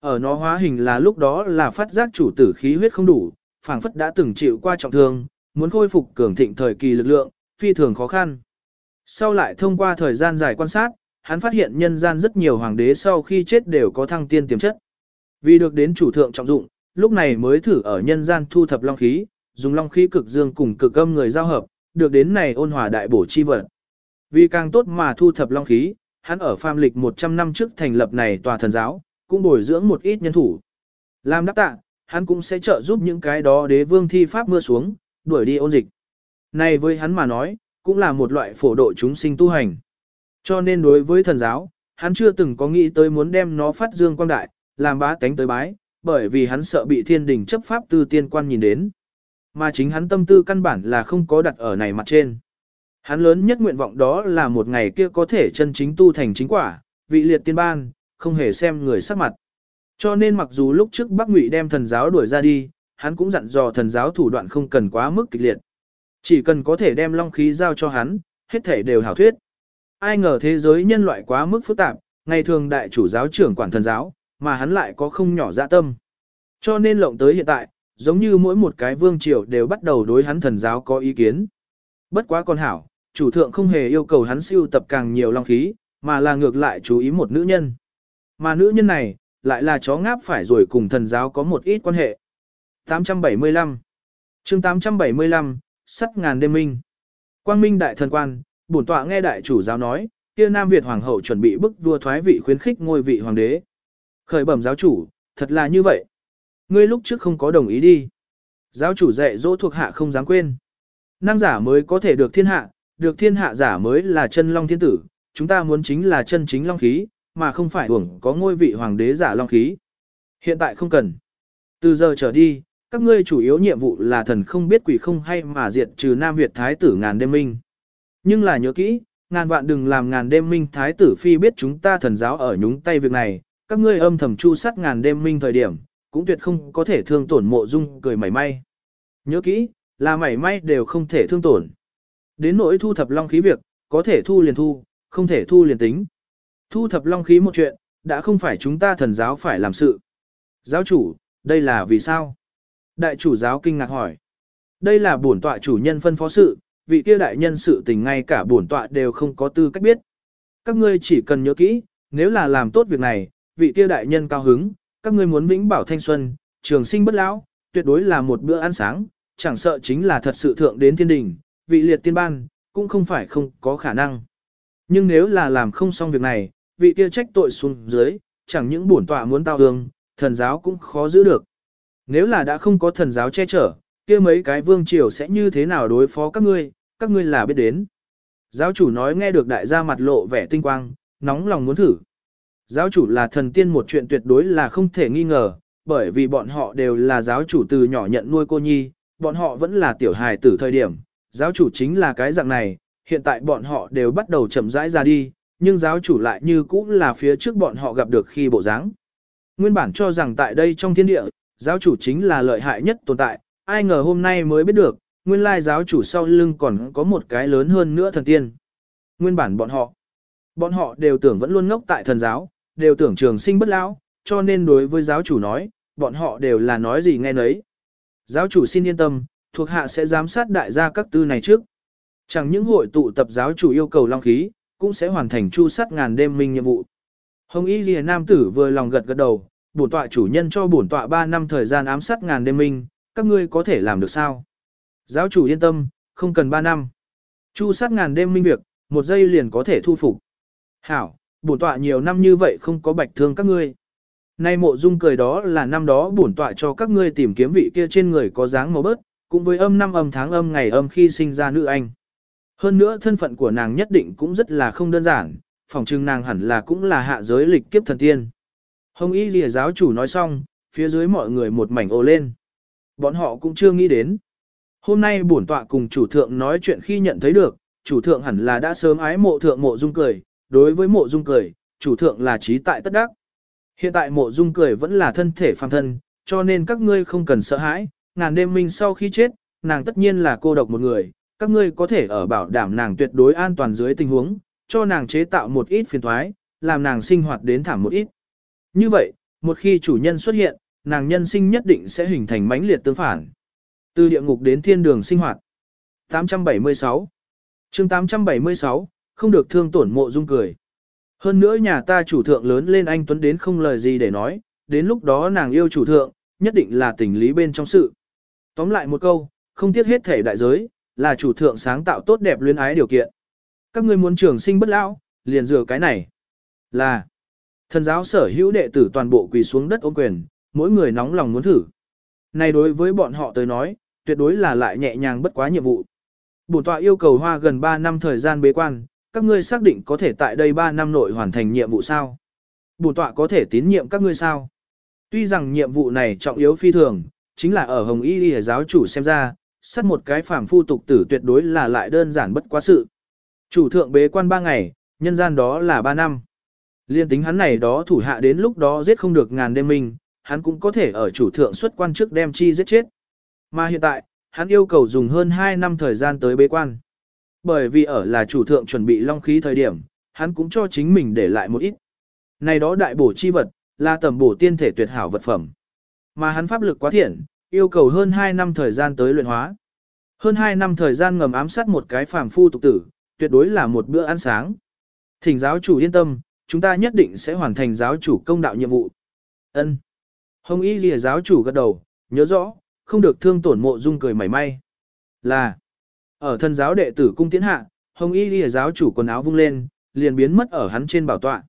Ở nó hóa hình là lúc đó là phát giác chủ tử khí huyết không đủ, phảng phất đã từng chịu qua trọng thương, muốn khôi phục cường thịnh thời kỳ lực lượng, phi thường khó khăn. Sau lại thông qua thời gian dài quan sát, hắn phát hiện nhân gian rất nhiều hoàng đế sau khi chết đều có thăng tiên tiềm chất. Vì được đến chủ thượng trọng dụng, lúc này mới thử ở nhân gian thu thập long khí, dùng long khí cực dương cùng cực âm người giao hợp, được đến này ôn hòa đại bổ chi vật. Vì càng tốt mà thu thập long khí, hắn ở phàm lịch 100 năm trước thành lập này tòa thần giáo, cũng bồi dưỡng một ít nhân thủ. Làm đáp tạ, hắn cũng sẽ trợ giúp những cái đó đế vương thi pháp mưa xuống, đuổi đi ôn dịch. Này với hắn mà nói, cũng là một loại phổ độ chúng sinh tu hành. Cho nên đối với thần giáo, hắn chưa từng có nghĩ tới muốn đem nó phát dương quang đại, làm bá tánh tới bái, bởi vì hắn sợ bị thiên đình chấp pháp tư tiên quan nhìn đến. Mà chính hắn tâm tư căn bản là không có đặt ở này mặt trên. Hắn lớn nhất nguyện vọng đó là một ngày kia có thể chân chính tu thành chính quả, vị liệt tiên ban, không hề xem người sắc mặt. Cho nên mặc dù lúc trước Bắc Ngụy đem thần giáo đuổi ra đi, hắn cũng dặn dò thần giáo thủ đoạn không cần quá mức kịch liệt. Chỉ cần có thể đem long khí giao cho hắn, hết thể đều hảo thuyết. Ai ngờ thế giới nhân loại quá mức phức tạp, ngày thường đại chủ giáo trưởng quản thần giáo, mà hắn lại có không nhỏ dạ tâm. Cho nên lộng tới hiện tại, giống như mỗi một cái vương triều đều bắt đầu đối hắn thần giáo có ý kiến. Bất quá con hảo, chủ thượng không hề yêu cầu hắn siêu tập càng nhiều long khí, mà là ngược lại chú ý một nữ nhân. Mà nữ nhân này, lại là chó ngáp phải rồi cùng thần giáo có một ít quan hệ. 875 chương 875, sắt ngàn đêm minh. Quang minh đại thần quan, bổn tọa nghe đại chủ giáo nói, kia Nam Việt hoàng hậu chuẩn bị bức vua thoái vị khuyến khích ngôi vị hoàng đế. Khởi bẩm giáo chủ, thật là như vậy. Ngươi lúc trước không có đồng ý đi. Giáo chủ dạy dỗ thuộc hạ không dám quên. Năng giả mới có thể được thiên hạ, được thiên hạ giả mới là chân long thiên tử, chúng ta muốn chính là chân chính long khí, mà không phải hưởng có ngôi vị hoàng đế giả long khí. Hiện tại không cần. Từ giờ trở đi, các ngươi chủ yếu nhiệm vụ là thần không biết quỷ không hay mà diệt trừ Nam Việt Thái tử ngàn đêm minh. Nhưng là nhớ kỹ, ngàn vạn đừng làm ngàn đêm minh Thái tử phi biết chúng ta thần giáo ở nhúng tay việc này, các ngươi âm thầm chu sát ngàn đêm minh thời điểm, cũng tuyệt không có thể thương tổn mộ dung cười mảy may. Nhớ kỹ, là mảy may đều không thể thương tổn. Đến nỗi thu thập long khí việc, có thể thu liền thu, không thể thu liền tính. Thu thập long khí một chuyện, đã không phải chúng ta thần giáo phải làm sự. Giáo chủ, đây là vì sao? Đại chủ giáo kinh ngạc hỏi. Đây là bổn tọa chủ nhân phân phó sự, vị kia đại nhân sự tình ngay cả bổn tọa đều không có tư cách biết. Các ngươi chỉ cần nhớ kỹ, nếu là làm tốt việc này, vị kia đại nhân cao hứng, các ngươi muốn vĩnh bảo thanh xuân, trường sinh bất lão, tuyệt đối là một bữa ăn sáng, chẳng sợ chính là thật sự thượng đến thiên đình, vị liệt tiên ban, cũng không phải không có khả năng. Nhưng nếu là làm không xong việc này, vị kia trách tội xuống dưới, chẳng những bổn tọa muốn tao hương, thần giáo cũng khó giữ được. Nếu là đã không có thần giáo che chở, kia mấy cái vương triều sẽ như thế nào đối phó các ngươi, các ngươi là biết đến. Giáo chủ nói nghe được đại gia mặt lộ vẻ tinh quang, nóng lòng muốn thử. Giáo chủ là thần tiên một chuyện tuyệt đối là không thể nghi ngờ, bởi vì bọn họ đều là giáo chủ từ nhỏ nhận nuôi cô nhi, bọn họ vẫn là tiểu hài tử thời điểm. Giáo chủ chính là cái dạng này, hiện tại bọn họ đều bắt đầu chậm rãi ra đi, nhưng giáo chủ lại như cũ là phía trước bọn họ gặp được khi bộ dáng. Nguyên bản cho rằng tại đây trong thiên địa, giáo chủ chính là lợi hại nhất tồn tại, ai ngờ hôm nay mới biết được, nguyên lai giáo chủ sau lưng còn có một cái lớn hơn nữa thần tiên. Nguyên bản bọn họ, bọn họ đều tưởng vẫn luôn ngốc tại thần giáo, đều tưởng trường sinh bất lão, cho nên đối với giáo chủ nói, bọn họ đều là nói gì nghe nấy. Giáo chủ xin yên tâm, thuộc hạ sẽ giám sát đại gia các tư này trước. Chẳng những hội tụ tập giáo chủ yêu cầu long khí, cũng sẽ hoàn thành chu sát ngàn đêm minh nhiệm vụ. Hồng Y Lìa Nam tử vừa lòng gật gật đầu, bổn tọa chủ nhân cho bổn tọa 3 năm thời gian ám sát ngàn đêm minh, các ngươi có thể làm được sao? Giáo chủ yên tâm, không cần 3 năm. Chu sát ngàn đêm minh việc, một giây liền có thể thu phục. Hảo, bổn tọa nhiều năm như vậy không có bạch thương các ngươi. Nay mộ dung cười đó là năm đó bổn tọa cho các ngươi tìm kiếm vị kia trên người có dáng màu bớt, cũng với âm năm âm tháng âm ngày âm khi sinh ra nữ anh. Hơn nữa thân phận của nàng nhất định cũng rất là không đơn giản, phòng trưng nàng hẳn là cũng là hạ giới lịch kiếp thần tiên. Hồng y lìa giáo chủ nói xong, phía dưới mọi người một mảnh ồ lên. Bọn họ cũng chưa nghĩ đến. Hôm nay bổn tọa cùng chủ thượng nói chuyện khi nhận thấy được, chủ thượng hẳn là đã sớm ái mộ thượng mộ dung cười, đối với mộ dung cười, chủ thượng là trí tại tất đắc. Hiện tại mộ dung cười vẫn là thân thể phàm thân, cho nên các ngươi không cần sợ hãi, ngàn đêm minh sau khi chết, nàng tất nhiên là cô độc một người, các ngươi có thể ở bảo đảm nàng tuyệt đối an toàn dưới tình huống, cho nàng chế tạo một ít phiền thoái, làm nàng sinh hoạt đến thảm một ít. Như vậy, một khi chủ nhân xuất hiện, nàng nhân sinh nhất định sẽ hình thành mãnh liệt tương phản. Từ địa ngục đến thiên đường sinh hoạt. 876 chương 876, không được thương tổn mộ dung cười. Hơn nữa nhà ta chủ thượng lớn lên anh Tuấn đến không lời gì để nói, đến lúc đó nàng yêu chủ thượng, nhất định là tình lý bên trong sự. Tóm lại một câu, không tiếc hết thể đại giới, là chủ thượng sáng tạo tốt đẹp luyến ái điều kiện. Các ngươi muốn trường sinh bất lão, liền dựa cái này. Là, thần giáo sở hữu đệ tử toàn bộ quỳ xuống đất ôm quyền, mỗi người nóng lòng muốn thử. Này đối với bọn họ tới nói, tuyệt đối là lại nhẹ nhàng bất quá nhiệm vụ. Bổn tọa yêu cầu hoa gần 3 năm thời gian bế quan, các ngươi xác định có thể tại đây 3 năm nội hoàn thành nhiệm vụ sao? Bổn tọa có thể tín nhiệm các ngươi sao? Tuy rằng nhiệm vụ này trọng yếu phi thường, chính là ở Hồng Y Y giáo chủ xem ra, sát một cái phàm phu tục tử tuyệt đối là lại đơn giản bất quá sự. Chủ thượng bế quan 3 ngày, nhân gian đó là 3 năm. Liên tính hắn này đó thủ hạ đến lúc đó giết không được ngàn đêm mình hắn cũng có thể ở chủ thượng xuất quan trước đem chi giết chết. Mà hiện tại, hắn yêu cầu dùng hơn 2 năm thời gian tới bế quan. Bởi vì ở là chủ thượng chuẩn bị long khí thời điểm, hắn cũng cho chính mình để lại một ít. Này đó đại bổ chi vật, là tầm bổ tiên thể tuyệt hảo vật phẩm. Mà hắn pháp lực quá thiện, yêu cầu hơn 2 năm thời gian tới luyện hóa. Hơn 2 năm thời gian ngầm ám sát một cái phàm phu tục tử, tuyệt đối là một bữa ăn sáng. Thỉnh giáo chủ yên tâm, chúng ta nhất định sẽ hoàn thành giáo chủ công đạo nhiệm vụ. Ân. Hồng Y Lìa giáo chủ gật đầu, nhớ rõ, không được thương tổn mộ dung cười mảy may. Là, ở thân giáo đệ tử cung tiến hạ, Hồng Y Lìa giáo chủ quần áo vung lên, liền biến mất ở hắn trên bảo tọa.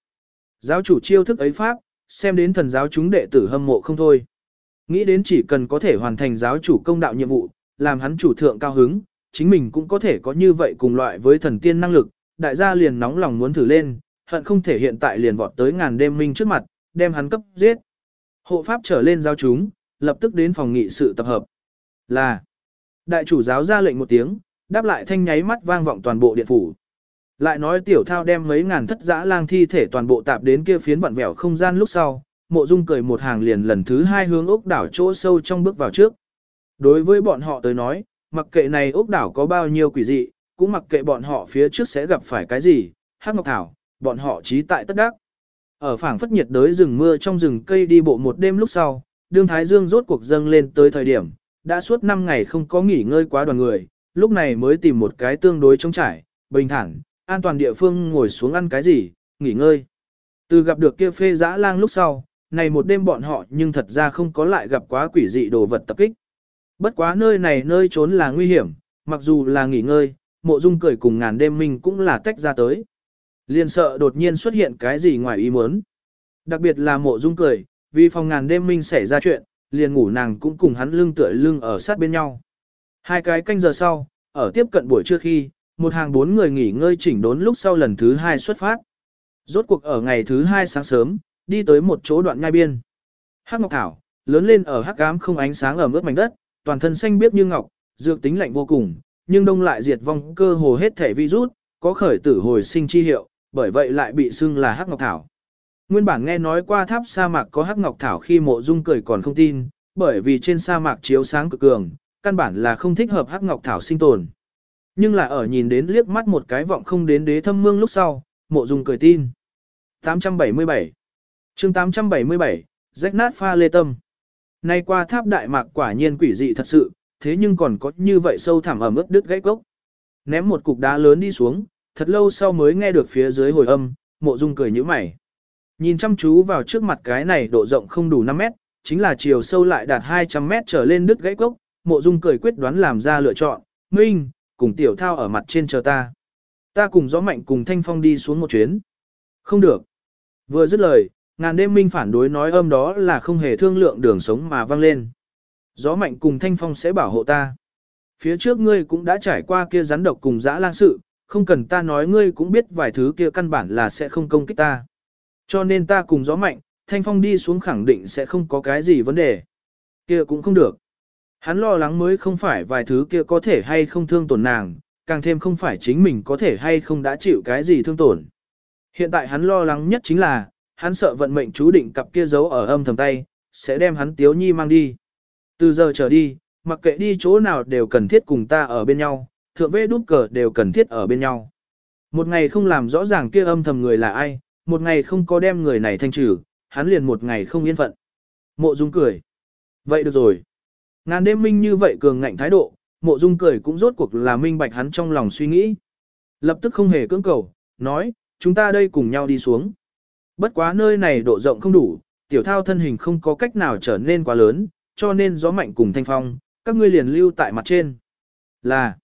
Giáo chủ chiêu thức ấy pháp, xem đến thần giáo chúng đệ tử hâm mộ không thôi. Nghĩ đến chỉ cần có thể hoàn thành giáo chủ công đạo nhiệm vụ, làm hắn chủ thượng cao hứng, chính mình cũng có thể có như vậy cùng loại với thần tiên năng lực, đại gia liền nóng lòng muốn thử lên, hận không thể hiện tại liền vọt tới ngàn đêm minh trước mặt, đem hắn cấp giết. Hộ pháp trở lên giao chúng, lập tức đến phòng nghị sự tập hợp. Là, đại chủ giáo ra lệnh một tiếng, đáp lại thanh nháy mắt vang vọng toàn bộ điện phủ. Lại nói tiểu thao đem mấy ngàn thất dã lang thi thể toàn bộ tạp đến kia phiến vặn vẹo không gian lúc sau, mộ dung cười một hàng liền lần thứ hai hướng ốc đảo chỗ sâu trong bước vào trước. Đối với bọn họ tới nói, mặc kệ này ốc đảo có bao nhiêu quỷ dị, cũng mặc kệ bọn họ phía trước sẽ gặp phải cái gì, hắc ngọc thảo, bọn họ trí tại tất đắc. Ở phảng phất nhiệt đới rừng mưa trong rừng cây đi bộ một đêm lúc sau, đương Thái Dương rốt cuộc dâng lên tới thời điểm, đã suốt 5 ngày không có nghỉ ngơi quá đoàn người, lúc này mới tìm một cái tương đối trống trải, bình thản, an toàn địa phương ngồi xuống ăn cái gì, nghỉ ngơi. Từ gặp được kia phê dã lang lúc sau, này một đêm bọn họ nhưng thật ra không có lại gặp quá quỷ dị đồ vật tập kích. Bất quá nơi này nơi trốn là nguy hiểm, mặc dù là nghỉ ngơi, mộ dung cười cùng ngàn đêm mình cũng là tách ra tới. Liên sợ đột nhiên xuất hiện cái gì ngoài ý muốn. Đặc biệt là mộ dung cười, vì phòng ngàn đêm minh xảy ra chuyện, liền ngủ nàng cũng cùng hắn lưng tựa lưng ở sát bên nhau. Hai cái canh giờ sau, ở tiếp cận buổi trưa khi, một hàng bốn người nghỉ ngơi chỉnh đốn lúc sau lần thứ hai xuất phát. Rốt cuộc ở ngày thứ hai sáng sớm, đi tới một chỗ đoạn nhai biên. Hắc Ngọc Thảo, lớn lên ở hắc ám không ánh sáng ở mức mảnh đất, toàn thân xanh biếc như ngọc, dược tính lạnh vô cùng, nhưng đông lại diệt vong cơ hồ hết thể virus, có khởi tử hồi sinh chi hiệu, bởi vậy lại bị xưng là Hắc Ngọc Thảo. Nguyên bản nghe nói qua tháp sa mạc có Hắc Ngọc Thảo khi mộ dung cười còn không tin, bởi vì trên sa mạc chiếu sáng cực cường, căn bản là không thích hợp Hắc Ngọc Thảo sinh tồn. Nhưng là ở nhìn đến liếc mắt một cái vọng không đến đế thâm mương lúc sau, mộ dung cười tin. 877 chương 877, rách nát pha lê tâm. Nay qua tháp đại mạc quả nhiên quỷ dị thật sự, thế nhưng còn có như vậy sâu thẳm ẩm ướt đứt gãy cốc. Ném một cục đá lớn đi xuống, thật lâu sau mới nghe được phía dưới hồi âm, mộ dung cười như mày. Nhìn chăm chú vào trước mặt cái này độ rộng không đủ 5 mét, chính là chiều sâu lại đạt 200 mét trở lên đứt gãy cốc, mộ dung cười quyết đoán làm ra lựa chọn, Minh, cùng tiểu thao ở mặt trên chờ ta. Ta cùng gió mạnh cùng thanh phong đi xuống một chuyến. Không được. Vừa dứt lời, ngàn đêm minh phản đối nói âm đó là không hề thương lượng đường sống mà vang lên. Gió mạnh cùng thanh phong sẽ bảo hộ ta. Phía trước ngươi cũng đã trải qua kia rắn độc cùng dã lang sự, không cần ta nói ngươi cũng biết vài thứ kia căn bản là sẽ không công kích ta. Cho nên ta cùng gió mạnh, thanh phong đi xuống khẳng định sẽ không có cái gì vấn đề. Kia cũng không được. Hắn lo lắng mới không phải vài thứ kia có thể hay không thương tổn nàng, càng thêm không phải chính mình có thể hay không đã chịu cái gì thương tổn. Hiện tại hắn lo lắng nhất chính là, hắn sợ vận mệnh chú định cặp kia giấu ở âm thầm tay, sẽ đem hắn tiếu nhi mang đi. Từ giờ trở đi, mặc kệ đi chỗ nào đều cần thiết cùng ta ở bên nhau, thượng vê đút cờ đều cần thiết ở bên nhau. Một ngày không làm rõ ràng kia âm thầm người là ai, một ngày không có đem người này thanh trừ, hắn liền một ngày không yên phận. Mộ Dung cười. Vậy được rồi. Ngàn đêm minh như vậy cường ngạnh thái độ, mộ Dung cười cũng rốt cuộc là minh bạch hắn trong lòng suy nghĩ. Lập tức không hề cưỡng cầu, nói, chúng ta đây cùng nhau đi xuống. Bất quá nơi này độ rộng không đủ, tiểu thao thân hình không có cách nào trở nên quá lớn, cho nên gió mạnh cùng thanh phong, các ngươi liền lưu tại mặt trên. Là,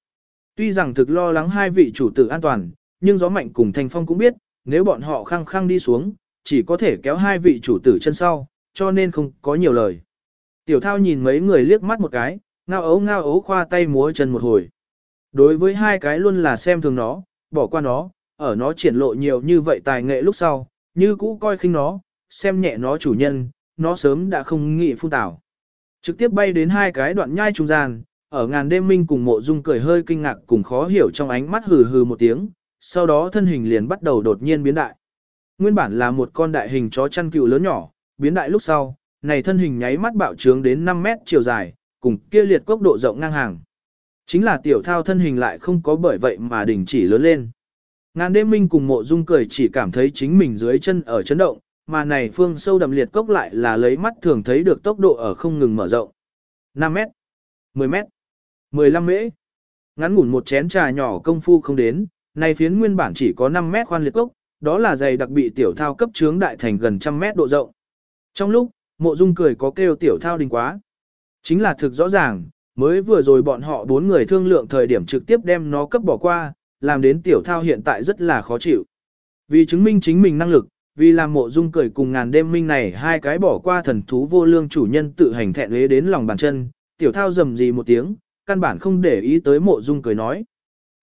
tuy rằng thực lo lắng hai vị chủ tử an toàn, nhưng gió mạnh cùng thanh phong cũng biết, nếu bọn họ khăng khăng đi xuống, chỉ có thể kéo hai vị chủ tử chân sau, cho nên không có nhiều lời. Tiểu thao nhìn mấy người liếc mắt một cái, ngao ấu ngao ấu khoa tay múa chân một hồi. Đối với hai cái luôn là xem thường nó, bỏ qua nó, ở nó triển lộ nhiều như vậy tài nghệ lúc sau, như cũ coi khinh nó, xem nhẹ nó chủ nhân, nó sớm đã không nghĩ phun tảo. Trực tiếp bay đến hai cái đoạn nhai trung gian, ở ngàn đêm minh cùng mộ dung cười hơi kinh ngạc cùng khó hiểu trong ánh mắt hừ hừ một tiếng, sau đó thân hình liền bắt đầu đột nhiên biến đại. Nguyên bản là một con đại hình chó chăn cừu lớn nhỏ, biến đại lúc sau, này thân hình nháy mắt bạo trướng đến 5 mét chiều dài, cùng kia liệt cốc độ rộng ngang hàng. Chính là tiểu thao thân hình lại không có bởi vậy mà đình chỉ lớn lên. Ngàn đêm minh cùng mộ dung cười chỉ cảm thấy chính mình dưới chân ở chấn động, mà này phương sâu đậm liệt cốc lại là lấy mắt thường thấy được tốc độ ở không ngừng mở rộng. 5 mét, 10 mét, 15 mễ. Ngắn ngủn một chén trà nhỏ công phu không đến, này phiến nguyên bản chỉ có 5 mét khoan liệt cốc, đó là dày đặc bị tiểu thao cấp trướng đại thành gần trăm mét độ rộng. Trong lúc, mộ dung cười có kêu tiểu thao đình quá. Chính là thực rõ ràng, mới vừa rồi bọn họ bốn người thương lượng thời điểm trực tiếp đem nó cấp bỏ qua, làm đến tiểu thao hiện tại rất là khó chịu. Vì chứng minh chính mình năng lực, vì làm mộ dung cười cùng ngàn đêm minh này hai cái bỏ qua thần thú vô lương chủ nhân tự hành thẹn huế đến lòng bàn chân, tiểu thao rầm gì một tiếng, căn bản không để ý tới mộ dung cười nói.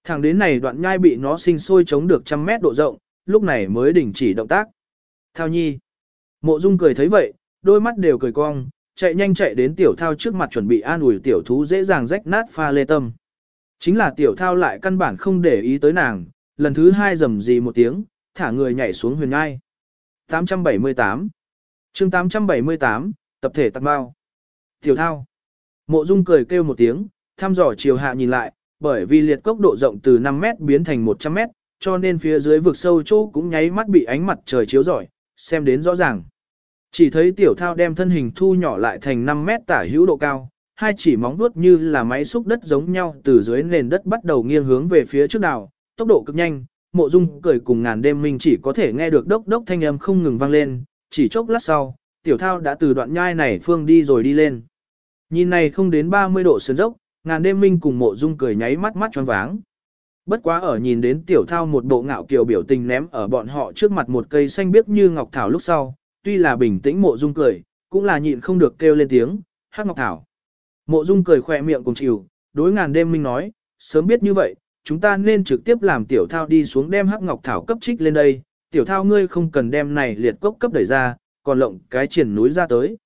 Thẳng đến này đoạn nhai bị nó sinh sôi chống được trăm mét độ rộng, lúc này mới đình chỉ động tác. Thao nhi. Mộ dung cười thấy vậy, đôi mắt đều cười cong, chạy nhanh chạy đến tiểu thao trước mặt chuẩn bị an ủi tiểu thú dễ dàng rách nát pha lê tâm. Chính là tiểu thao lại căn bản không để ý tới nàng, lần thứ hai rầm gì một tiếng, thả người nhảy xuống huyền ngai. 878 chương 878, tập thể tạc bao. Tiểu thao. Mộ dung cười kêu một tiếng, thăm dò chiều hạ nhìn lại, bởi vì liệt cốc độ rộng từ 5 mét biến thành 100 mét, cho nên phía dưới vực sâu chỗ cũng nháy mắt bị ánh mặt trời chiếu rọi, xem đến rõ ràng. Chỉ thấy tiểu thao đem thân hình thu nhỏ lại thành 5 mét tả hữu độ cao, hai chỉ móng vuốt như là máy xúc đất giống nhau từ dưới nền đất bắt đầu nghiêng hướng về phía trước đảo, tốc độ cực nhanh, mộ dung cười cùng ngàn đêm minh chỉ có thể nghe được đốc đốc thanh âm không ngừng vang lên, chỉ chốc lát sau, tiểu thao đã từ đoạn nhai này phương đi rồi đi lên. Nhìn này không đến 30 độ sườn dốc, ngàn đêm minh cùng mộ dung cười nháy mắt mắt tròn váng. Bất quá ở nhìn đến tiểu thao một bộ ngạo kiều biểu tình ném ở bọn họ trước mặt một cây xanh biếc như ngọc thảo lúc sau, tuy là bình tĩnh mộ dung cười, cũng là nhịn không được kêu lên tiếng, hát ngọc thảo. Mộ dung cười khỏe miệng cùng chịu, đối ngàn đêm minh nói, sớm biết như vậy, chúng ta nên trực tiếp làm tiểu thao đi xuống đem hắc ngọc thảo cấp trích lên đây, tiểu thao ngươi không cần đem này liệt cốc cấp đẩy ra, còn lộng cái triển núi ra tới.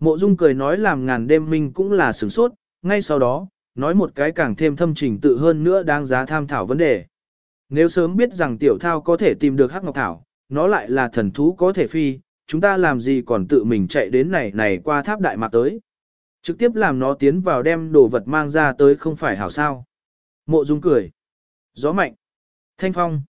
Mộ dung cười nói làm ngàn đêm minh cũng là sửng sốt, ngay sau đó, nói một cái càng thêm thâm trình tự hơn nữa đáng giá tham thảo vấn đề. Nếu sớm biết rằng tiểu thao có thể tìm được hắc ngọc thảo, nó lại là thần thú có thể phi, chúng ta làm gì còn tự mình chạy đến này này qua tháp đại mạc tới. Trực tiếp làm nó tiến vào đem đồ vật mang ra tới không phải hảo sao. Mộ dung cười. Gió mạnh. Thanh phong.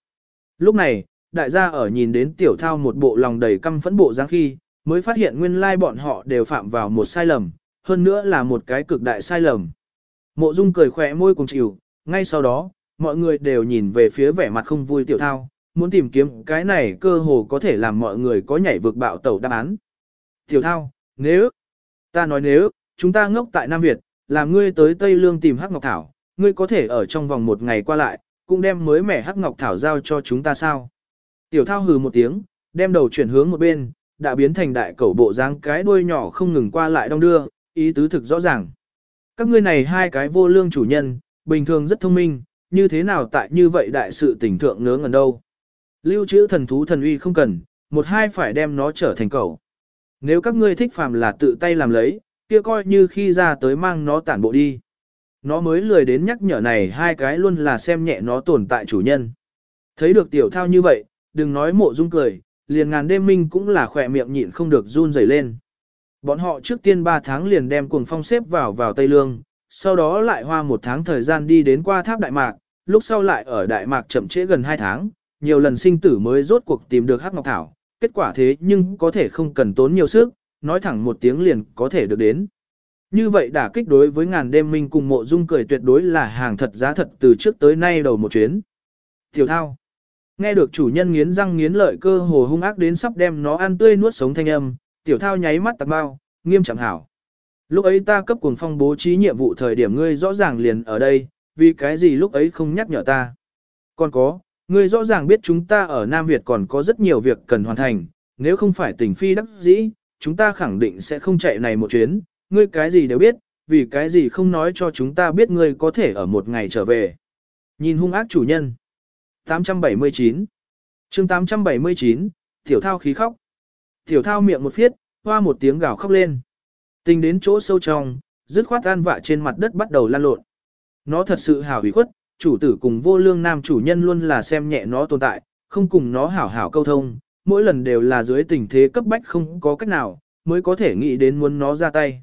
Lúc này, đại gia ở nhìn đến tiểu thao một bộ lòng đầy căm phẫn bộ dáng khi, mới phát hiện nguyên lai bọn họ đều phạm vào một sai lầm, hơn nữa là một cái cực đại sai lầm. Mộ Dung cười khỏe môi cùng chịu, ngay sau đó, mọi người đều nhìn về phía vẻ mặt không vui tiểu thao, muốn tìm kiếm cái này cơ hồ có thể làm mọi người có nhảy vượt bạo tẩu đáp án. Tiểu thao, nếu, ta nói nếu, chúng ta ngốc tại Nam Việt, làm ngươi tới Tây Lương tìm Hắc Ngọc Thảo, ngươi có thể ở trong vòng một ngày qua lại, cũng đem mới mẻ Hắc Ngọc Thảo giao cho chúng ta sao? Tiểu thao hừ một tiếng, đem đầu chuyển hướng một bên, đã biến thành đại cẩu bộ dáng cái đuôi nhỏ không ngừng qua lại đong đưa, ý tứ thực rõ ràng. Các ngươi này hai cái vô lương chủ nhân, bình thường rất thông minh, như thế nào tại như vậy đại sự tỉnh thượng ngớ ngẩn đâu. Lưu trữ thần thú thần uy không cần, một hai phải đem nó trở thành cẩu. Nếu các ngươi thích phàm là tự tay làm lấy, kia coi như khi ra tới mang nó tản bộ đi. Nó mới lười đến nhắc nhở này hai cái luôn là xem nhẹ nó tồn tại chủ nhân. Thấy được tiểu thao như vậy, đừng nói mộ dung cười, liền ngàn đêm minh cũng là khỏe miệng nhịn không được run rẩy lên. Bọn họ trước tiên 3 tháng liền đem cuồng phong xếp vào vào Tây Lương, sau đó lại hoa một tháng thời gian đi đến qua tháp Đại Mạc, lúc sau lại ở Đại Mạc chậm trễ gần 2 tháng, nhiều lần sinh tử mới rốt cuộc tìm được Hắc Ngọc Thảo, kết quả thế nhưng có thể không cần tốn nhiều sức, nói thẳng một tiếng liền có thể được đến. Như vậy đả kích đối với ngàn đêm minh cùng mộ dung cười tuyệt đối là hàng thật giá thật từ trước tới nay đầu một chuyến. Tiểu thao. Nghe được chủ nhân nghiến răng nghiến lợi cơ hồ hung ác đến sắp đem nó ăn tươi nuốt sống thanh âm, tiểu thao nháy mắt tạc bao, nghiêm chẳng hảo. Lúc ấy ta cấp cuồng phong bố trí nhiệm vụ thời điểm ngươi rõ ràng liền ở đây, vì cái gì lúc ấy không nhắc nhở ta. Còn có, ngươi rõ ràng biết chúng ta ở Nam Việt còn có rất nhiều việc cần hoàn thành, nếu không phải tình phi đắc dĩ, chúng ta khẳng định sẽ không chạy này một chuyến, ngươi cái gì đều biết, vì cái gì không nói cho chúng ta biết ngươi có thể ở một ngày trở về. Nhìn hung ác chủ nhân. 879 chương 879, Tiểu Thao khí khóc. Tiểu Thao miệng một phiết, hoa một tiếng gào khóc lên. Tình đến chỗ sâu trong, dứt khoát an vạ trên mặt đất bắt đầu lan lộn. Nó thật sự hào hủy khuất, chủ tử cùng vô lương nam chủ nhân luôn là xem nhẹ nó tồn tại, không cùng nó hảo hảo câu thông, mỗi lần đều là dưới tình thế cấp bách không có cách nào, mới có thể nghĩ đến muốn nó ra tay.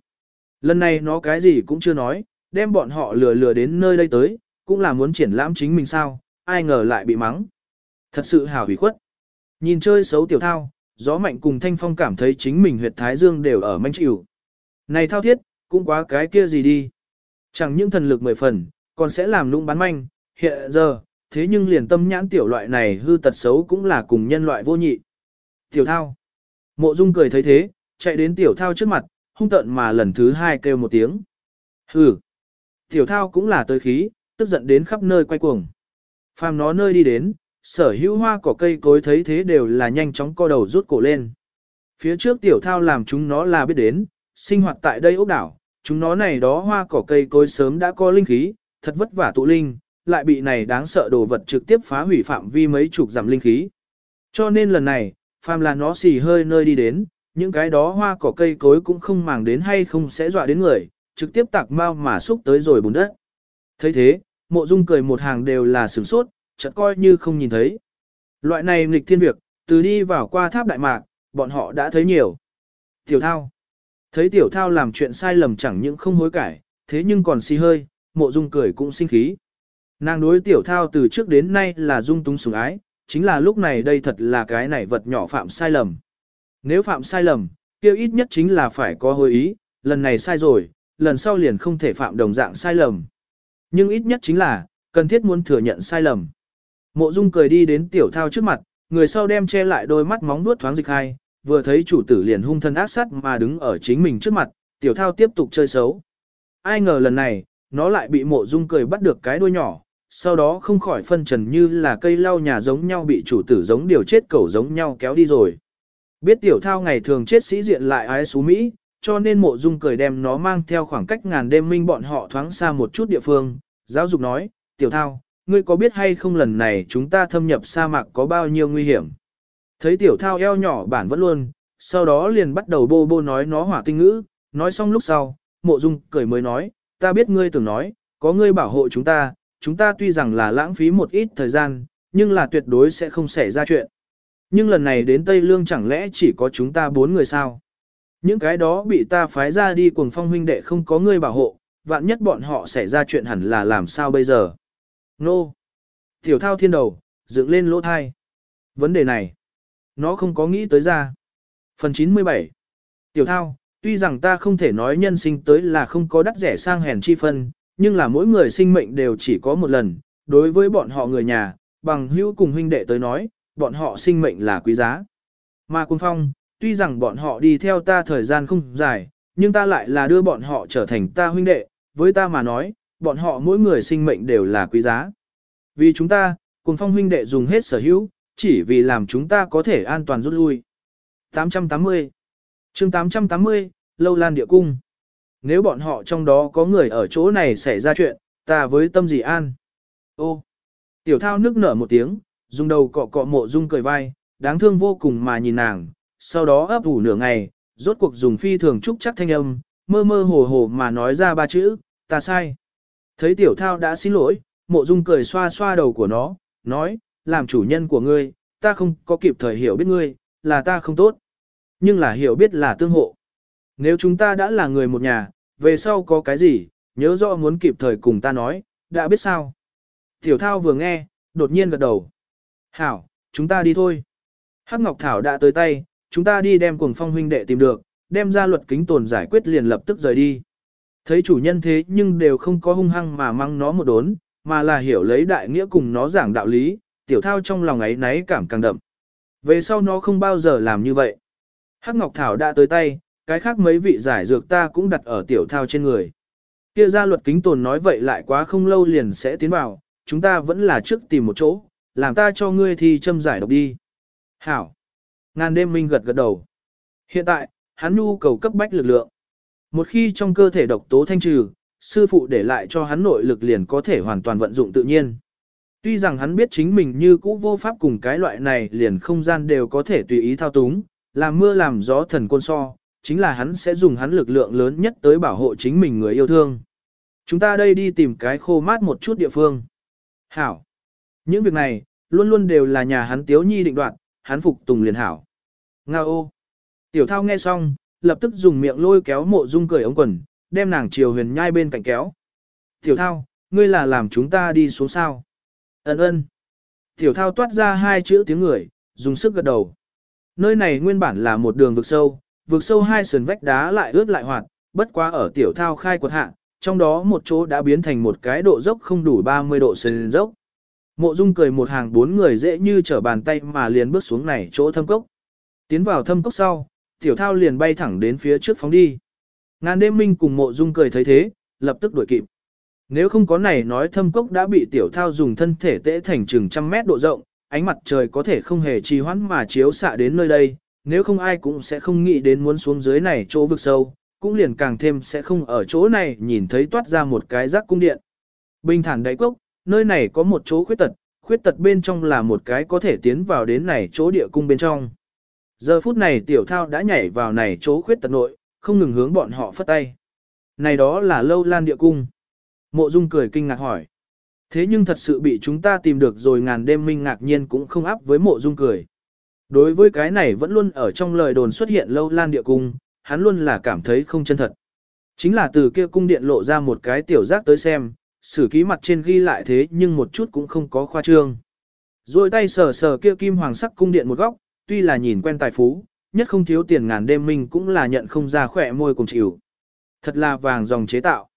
Lần này nó cái gì cũng chưa nói, đem bọn họ lừa lừa đến nơi đây tới, cũng là muốn triển lãm chính mình sao, ai ngờ lại bị mắng. Thật sự hào hủy khuất. Nhìn chơi xấu tiểu thao, gió mạnh cùng thanh phong cảm thấy chính mình huyệt thái dương đều ở manh chịu. Này thao thiết, cũng quá cái kia gì đi. Chẳng những thần lực mười phần, còn sẽ làm lũng bán manh, hiện giờ, thế nhưng liền tâm nhãn tiểu loại này hư tật xấu cũng là cùng nhân loại vô nhị. Tiểu thao. Mộ dung cười thấy thế, chạy đến tiểu thao trước mặt, hung tận mà lần thứ hai kêu một tiếng. Hừ. Tiểu thao cũng là tới khí, tức giận đến khắp nơi quay cuồng. Phàm nó nơi đi đến, sở hữu hoa cỏ cây cối thấy thế đều là nhanh chóng co đầu rút cổ lên. Phía trước tiểu thao làm chúng nó là biết đến, sinh hoạt tại đây ốc đảo, chúng nó này đó hoa cỏ cây cối sớm đã có linh khí, thật vất vả tụ linh, lại bị này đáng sợ đồ vật trực tiếp phá hủy phạm vi mấy chục giảm linh khí. Cho nên lần này, phàm là nó xì hơi nơi đi đến, những cái đó hoa cỏ cây cối cũng không màng đến hay không sẽ dọa đến người, trực tiếp tạc mau mà xúc tới rồi bùn đất. thấy thế, mộ dung cười một hàng đều là sửng sốt, chợt coi như không nhìn thấy. Loại này nghịch thiên việc, từ đi vào qua tháp đại mạc, bọn họ đã thấy nhiều. Tiểu thao. Thấy tiểu thao làm chuyện sai lầm chẳng những không hối cải, thế nhưng còn xì hơi, mộ dung cười cũng sinh khí. Nàng đối tiểu thao từ trước đến nay là dung túng sủng ái, chính là lúc này đây thật là cái này vật nhỏ phạm sai lầm. Nếu phạm sai lầm, kia ít nhất chính là phải có hồi ý, lần này sai rồi, lần sau liền không thể phạm đồng dạng sai lầm. Nhưng ít nhất chính là, cần thiết muốn thừa nhận sai lầm. Mộ Dung cười đi đến tiểu thao trước mặt, người sau đem che lại đôi mắt móng vuốt thoáng dịch hai, vừa thấy chủ tử liền hung thân ác sát mà đứng ở chính mình trước mặt, tiểu thao tiếp tục chơi xấu. Ai ngờ lần này, nó lại bị mộ Dung cười bắt được cái đuôi nhỏ, sau đó không khỏi phân trần như là cây lau nhà giống nhau bị chủ tử giống điều chết cẩu giống nhau kéo đi rồi. Biết tiểu thao ngày thường chết sĩ diện lại ái xú Mỹ, cho nên mộ dung cười đem nó mang theo khoảng cách ngàn đêm minh bọn họ thoáng xa một chút địa phương. Giáo dục nói, tiểu thao, ngươi có biết hay không lần này chúng ta thâm nhập sa mạc có bao nhiêu nguy hiểm. Thấy tiểu thao eo nhỏ bản vẫn luôn, sau đó liền bắt đầu bô bô nói nó hỏa tinh ngữ, nói xong lúc sau, mộ dung cười mới nói, ta biết ngươi tưởng nói, có ngươi bảo hộ chúng ta, chúng ta tuy rằng là lãng phí một ít thời gian, nhưng là tuyệt đối sẽ không xảy ra chuyện. Nhưng lần này đến Tây Lương chẳng lẽ chỉ có chúng ta bốn người sao? Những cái đó bị ta phái ra đi cùng phong huynh đệ không có người bảo hộ, vạn nhất bọn họ xảy ra chuyện hẳn là làm sao bây giờ? Nô! Tiểu thao thiên đầu, dựng lên lỗ thai. Vấn đề này, nó không có nghĩ tới ra. Phần 97 Tiểu thao, tuy rằng ta không thể nói nhân sinh tới là không có đắt rẻ sang hèn chi phân, nhưng là mỗi người sinh mệnh đều chỉ có một lần, đối với bọn họ người nhà, bằng hữu cùng huynh đệ tới nói, bọn họ sinh mệnh là quý giá. Mà Quân Phong, tuy rằng bọn họ đi theo ta thời gian không dài, nhưng ta lại là đưa bọn họ trở thành ta huynh đệ, với ta mà nói, bọn họ mỗi người sinh mệnh đều là quý giá. Vì chúng ta, Quân Phong huynh đệ dùng hết sở hữu, chỉ vì làm chúng ta có thể an toàn rút lui. 880 chương 880, Lâu Lan Địa Cung nếu bọn họ trong đó có người ở chỗ này xảy ra chuyện, ta với tâm gì an. Ô, tiểu thao nước nở một tiếng, dùng đầu cọ cọ mộ dung cười vai, đáng thương vô cùng mà nhìn nàng, sau đó ấp ủ nửa ngày, rốt cuộc dùng phi thường trúc chắc thanh âm, mơ mơ hồ hồ mà nói ra ba chữ, ta sai. Thấy tiểu thao đã xin lỗi, mộ dung cười xoa xoa đầu của nó, nói, làm chủ nhân của ngươi, ta không có kịp thời hiểu biết ngươi, là ta không tốt. Nhưng là hiểu biết là tương hộ. Nếu chúng ta đã là người một nhà, về sau có cái gì, nhớ rõ muốn kịp thời cùng ta nói, đã biết sao. Tiểu thao vừa nghe, đột nhiên gật đầu. Hảo, chúng ta đi thôi. Hắc Ngọc Thảo đã tới tay, chúng ta đi đem cuồng phong huynh đệ tìm được, đem ra luật kính tồn giải quyết liền lập tức rời đi. Thấy chủ nhân thế nhưng đều không có hung hăng mà mang nó một đốn, mà là hiểu lấy đại nghĩa cùng nó giảng đạo lý, tiểu thao trong lòng ấy náy cảm càng đậm. Về sau nó không bao giờ làm như vậy. Hắc Ngọc Thảo đã tới tay, cái khác mấy vị giải dược ta cũng đặt ở tiểu thao trên người. Kia ra luật kính tồn nói vậy lại quá không lâu liền sẽ tiến vào, chúng ta vẫn là trước tìm một chỗ, làm ta cho ngươi thì châm giải độc đi. Hảo. Ngàn đêm minh gật gật đầu. Hiện tại, hắn nhu cầu cấp bách lực lượng. Một khi trong cơ thể độc tố thanh trừ, sư phụ để lại cho hắn nội lực liền có thể hoàn toàn vận dụng tự nhiên. Tuy rằng hắn biết chính mình như cũ vô pháp cùng cái loại này liền không gian đều có thể tùy ý thao túng, làm mưa làm gió thần côn so, chính là hắn sẽ dùng hắn lực lượng lớn nhất tới bảo hộ chính mình người yêu thương. Chúng ta đây đi tìm cái khô mát một chút địa phương. Hảo. Những việc này, luôn luôn đều là nhà hắn tiếu nhi định đoạt, hắn phục tùng liền hảo. Nga ô. Tiểu thao nghe xong, lập tức dùng miệng lôi kéo mộ dung cười ống quần, đem nàng chiều huyền nhai bên cạnh kéo. Tiểu thao, ngươi là làm chúng ta đi xuống sao? Ấn ơn. Tiểu thao toát ra hai chữ tiếng người, dùng sức gật đầu. Nơi này nguyên bản là một đường vực sâu, vượt sâu hai sườn vách đá lại ướt lại hoạt, bất quá ở tiểu thao khai quật hạ, trong đó một chỗ đã biến thành một cái độ dốc không đủ 30 độ sườn dốc. Mộ Dung cười một hàng bốn người dễ như trở bàn tay mà liền bước xuống này chỗ thâm cốc. Tiến vào thâm cốc sau, tiểu thao liền bay thẳng đến phía trước phóng đi. Ngàn đêm minh cùng mộ Dung cười thấy thế, lập tức đuổi kịp. Nếu không có này nói thâm cốc đã bị tiểu thao dùng thân thể tễ thành chừng trăm mét độ rộng, ánh mặt trời có thể không hề trì hoãn mà chiếu xạ đến nơi đây, nếu không ai cũng sẽ không nghĩ đến muốn xuống dưới này chỗ vực sâu, cũng liền càng thêm sẽ không ở chỗ này nhìn thấy toát ra một cái rác cung điện. Bình thản đáy cốc, nơi này có một chỗ khuyết tật, khuyết tật bên trong là một cái có thể tiến vào đến này chỗ địa cung bên trong. Giờ phút này tiểu thao đã nhảy vào này chỗ khuyết tật nội, không ngừng hướng bọn họ phất tay. Này đó là lâu lan địa cung. Mộ Dung cười kinh ngạc hỏi. Thế nhưng thật sự bị chúng ta tìm được rồi ngàn đêm minh ngạc nhiên cũng không áp với mộ Dung cười. Đối với cái này vẫn luôn ở trong lời đồn xuất hiện lâu lan địa cung, hắn luôn là cảm thấy không chân thật. Chính là từ kia cung điện lộ ra một cái tiểu giác tới xem, sử ký mặt trên ghi lại thế nhưng một chút cũng không có khoa trương. Rồi tay sờ sờ kia kim hoàng sắc cung điện một góc, tuy là nhìn quen tài phú, nhất không thiếu tiền ngàn đêm mình cũng là nhận không ra khỏe môi cùng chịu. Thật là vàng dòng chế tạo.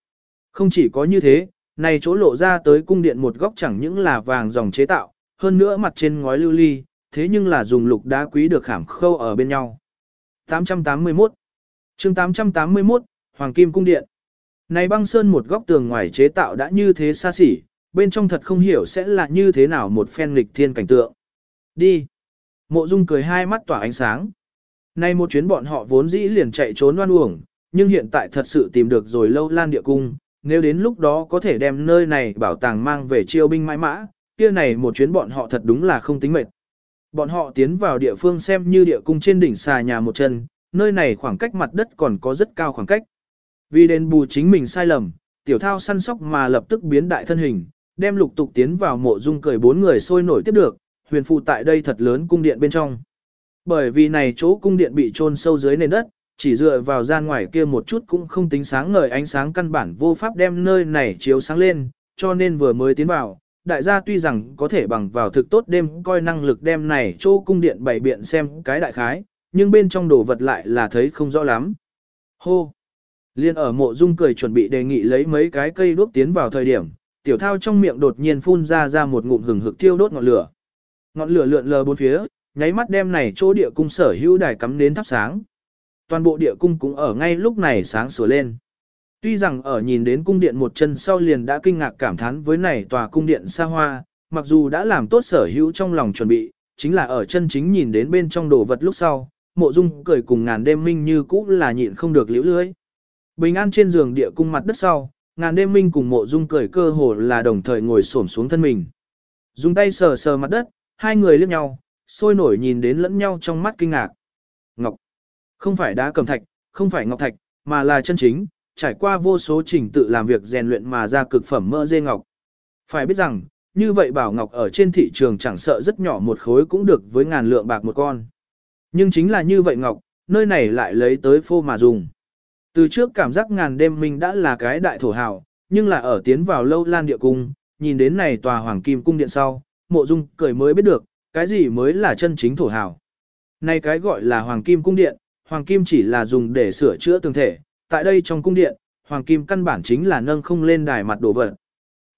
Không chỉ có như thế, này chỗ lộ ra tới cung điện một góc chẳng những là vàng dòng chế tạo, hơn nữa mặt trên ngói lưu ly, thế nhưng là dùng lục đá quý được khảm khâu ở bên nhau. 881 chương 881, Hoàng Kim Cung Điện Này băng sơn một góc tường ngoài chế tạo đã như thế xa xỉ, bên trong thật không hiểu sẽ là như thế nào một phen lịch thiên cảnh tượng. Đi! Mộ Dung cười hai mắt tỏa ánh sáng. Nay một chuyến bọn họ vốn dĩ liền chạy trốn oan uổng, nhưng hiện tại thật sự tìm được rồi lâu lan địa cung, nếu đến lúc đó có thể đem nơi này bảo tàng mang về chiêu binh mãi mã, kia này một chuyến bọn họ thật đúng là không tính mệt. Bọn họ tiến vào địa phương xem như địa cung trên đỉnh xà nhà một chân, nơi này khoảng cách mặt đất còn có rất cao khoảng cách. Vì đền bù chính mình sai lầm, tiểu thao săn sóc mà lập tức biến đại thân hình, đem lục tục tiến vào mộ dung cười bốn người sôi nổi tiếp được, huyền phụ tại đây thật lớn cung điện bên trong. Bởi vì này chỗ cung điện bị chôn sâu dưới nền đất, chỉ dựa vào gian ngoài kia một chút cũng không tính sáng ngời ánh sáng căn bản vô pháp đem nơi này chiếu sáng lên, cho nên vừa mới tiến vào, đại gia tuy rằng có thể bằng vào thực tốt đêm coi năng lực đem này chỗ cung điện bảy biện xem cái đại khái, nhưng bên trong đồ vật lại là thấy không rõ lắm. Hô! Liên ở mộ dung cười chuẩn bị đề nghị lấy mấy cái cây đuốc tiến vào thời điểm, tiểu thao trong miệng đột nhiên phun ra ra một ngụm hừng hực thiêu đốt ngọn lửa. Ngọn lửa lượn lờ bốn phía, nháy mắt đem này chỗ địa cung sở hữu đài cắm đến thắp sáng. Toàn bộ địa cung cũng ở ngay lúc này sáng sủa lên. Tuy rằng ở nhìn đến cung điện một chân sau liền đã kinh ngạc cảm thán với này tòa cung điện xa hoa, mặc dù đã làm tốt sở hữu trong lòng chuẩn bị, chính là ở chân chính nhìn đến bên trong đồ vật lúc sau, mộ dung cười cùng ngàn đêm minh như cũ là nhịn không được liễu lưới. Bình an trên giường địa cung mặt đất sau, ngàn đêm minh cùng mộ dung cười cơ hồ là đồng thời ngồi xổm xuống thân mình. Dùng tay sờ sờ mặt đất, hai người liếc nhau, sôi nổi nhìn đến lẫn nhau trong mắt kinh ngạc. Ngọc, không phải đá cầm thạch, không phải ngọc thạch, mà là chân chính, trải qua vô số trình tự làm việc rèn luyện mà ra cực phẩm mỡ dê ngọc. Phải biết rằng, như vậy bảo ngọc ở trên thị trường chẳng sợ rất nhỏ một khối cũng được với ngàn lượng bạc một con. Nhưng chính là như vậy ngọc, nơi này lại lấy tới phô mà dùng. Từ trước cảm giác ngàn đêm mình đã là cái đại thổ hào, nhưng là ở tiến vào lâu lan địa cung, nhìn đến này tòa hoàng kim cung điện sau, mộ dung cười mới biết được, cái gì mới là chân chính thổ hào. Này cái gọi là hoàng kim cung điện, hoàng kim chỉ là dùng để sửa chữa tương thể, tại đây trong cung điện, hoàng kim căn bản chính là nâng không lên đài mặt đổ vật.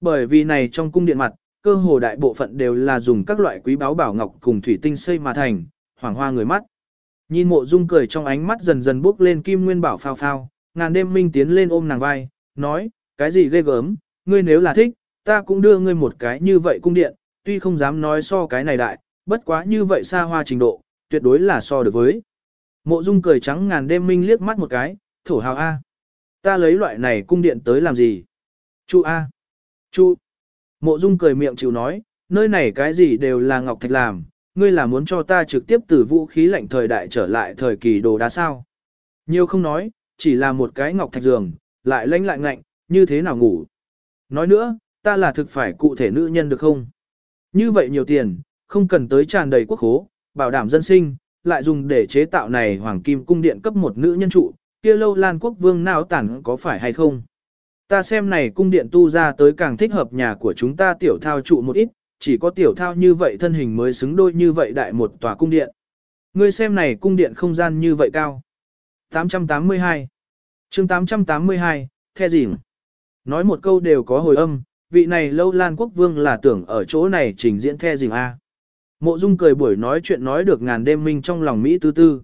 Bởi vì này trong cung điện mặt, cơ hồ đại bộ phận đều là dùng các loại quý báu bảo ngọc cùng thủy tinh xây mà thành, hoàng hoa người mắt. Nhìn mộ dung cười trong ánh mắt dần dần bước lên kim nguyên bảo phao phao, ngàn đêm minh tiến lên ôm nàng vai, nói, cái gì ghê gớm, ngươi nếu là thích, ta cũng đưa ngươi một cái như vậy cung điện, tuy không dám nói so cái này đại, bất quá như vậy xa hoa trình độ, tuyệt đối là so được với. Mộ dung cười trắng ngàn đêm minh liếc mắt một cái, thổ hào A. Ta lấy loại này cung điện tới làm gì? Chu A. Chu. Mộ dung cười miệng chịu nói, nơi này cái gì đều là ngọc thạch làm, ngươi là muốn cho ta trực tiếp từ vũ khí lạnh thời đại trở lại thời kỳ đồ đá sao. Nhiều không nói, chỉ là một cái ngọc thạch giường, lại lánh lại ngạnh, như thế nào ngủ. Nói nữa, ta là thực phải cụ thể nữ nhân được không? Như vậy nhiều tiền, không cần tới tràn đầy quốc khố, bảo đảm dân sinh, lại dùng để chế tạo này hoàng kim cung điện cấp một nữ nhân trụ, kia lâu lan quốc vương nào tản có phải hay không? Ta xem này cung điện tu ra tới càng thích hợp nhà của chúng ta tiểu thao trụ một ít, chỉ có tiểu thao như vậy thân hình mới xứng đôi như vậy đại một tòa cung điện. Ngươi xem này cung điện không gian như vậy cao. 882 chương 882, the dìm. Nói một câu đều có hồi âm, vị này lâu lan quốc vương là tưởng ở chỗ này trình diễn the dìm a Mộ dung cười buổi nói chuyện nói được ngàn đêm minh trong lòng Mỹ tư tư.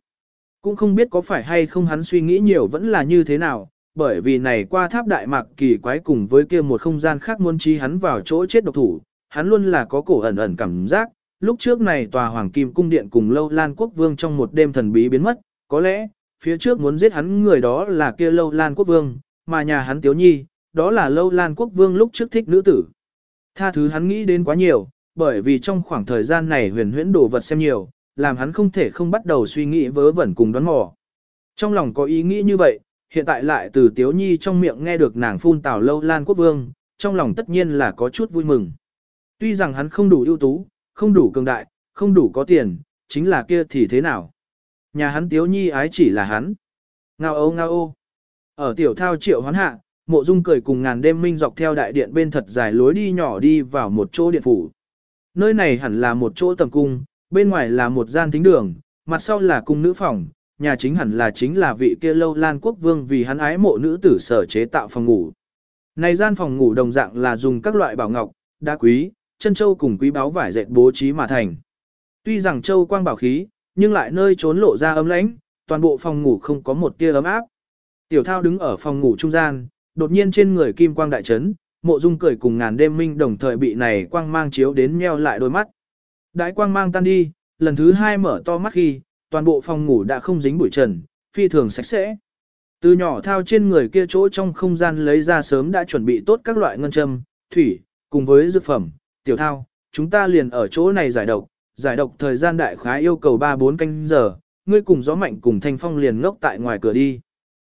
Cũng không biết có phải hay không hắn suy nghĩ nhiều vẫn là như thế nào, bởi vì này qua tháp đại mạc kỳ quái cùng với kia một không gian khác muốn trí hắn vào chỗ chết độc thủ, hắn luôn là có cổ ẩn ẩn cảm giác, lúc trước này tòa hoàng kim cung điện cùng lâu lan quốc vương trong một đêm thần bí biến mất, có lẽ, phía trước muốn giết hắn người đó là kia lâu lan quốc vương, mà nhà hắn tiếu nhi, đó là lâu lan quốc vương lúc trước thích nữ tử. Tha thứ hắn nghĩ đến quá nhiều, bởi vì trong khoảng thời gian này huyền huyễn đồ vật xem nhiều, làm hắn không thể không bắt đầu suy nghĩ vớ vẩn cùng đoán mò. Trong lòng có ý nghĩ như vậy, hiện tại lại từ Tiếu Nhi trong miệng nghe được nàng phun tào lâu lan quốc vương, trong lòng tất nhiên là có chút vui mừng. Tuy rằng hắn không đủ ưu tú, không đủ cường đại, không đủ có tiền, chính là kia thì thế nào? Nhà hắn Tiếu Nhi ái chỉ là hắn. Ngao ô ngao ô. Ở tiểu thao triệu hoán hạ, mộ dung cười cùng ngàn đêm minh dọc theo đại điện bên thật dài lối đi nhỏ đi vào một chỗ điện phủ. Nơi này hẳn là một chỗ tầm cung, bên ngoài là một gian thính đường, mặt sau là cung nữ phòng, nhà chính hẳn là chính là vị kia lâu lan quốc vương vì hắn ái mộ nữ tử sở chế tạo phòng ngủ. Này gian phòng ngủ đồng dạng là dùng các loại bảo ngọc, đá quý, chân châu cùng quý báu vải dệt bố trí mà thành. Tuy rằng châu quang bảo khí, nhưng lại nơi trốn lộ ra ấm lãnh, toàn bộ phòng ngủ không có một tia ấm áp. Tiểu thao đứng ở phòng ngủ trung gian, đột nhiên trên người kim quang đại chấn, mộ dung cười cùng ngàn đêm minh đồng thời bị này quang mang chiếu đến meo lại đôi mắt. Đại quang mang tan đi, lần thứ hai mở to mắt khi, toàn bộ phòng ngủ đã không dính bụi trần, phi thường sạch sẽ. Từ nhỏ thao trên người kia chỗ trong không gian lấy ra sớm đã chuẩn bị tốt các loại ngân châm, thủy, cùng với dược phẩm, tiểu thao, chúng ta liền ở chỗ này giải độc, giải độc thời gian đại khái yêu cầu 3-4 canh giờ, ngươi cùng gió mạnh cùng thanh phong liền ngốc tại ngoài cửa đi.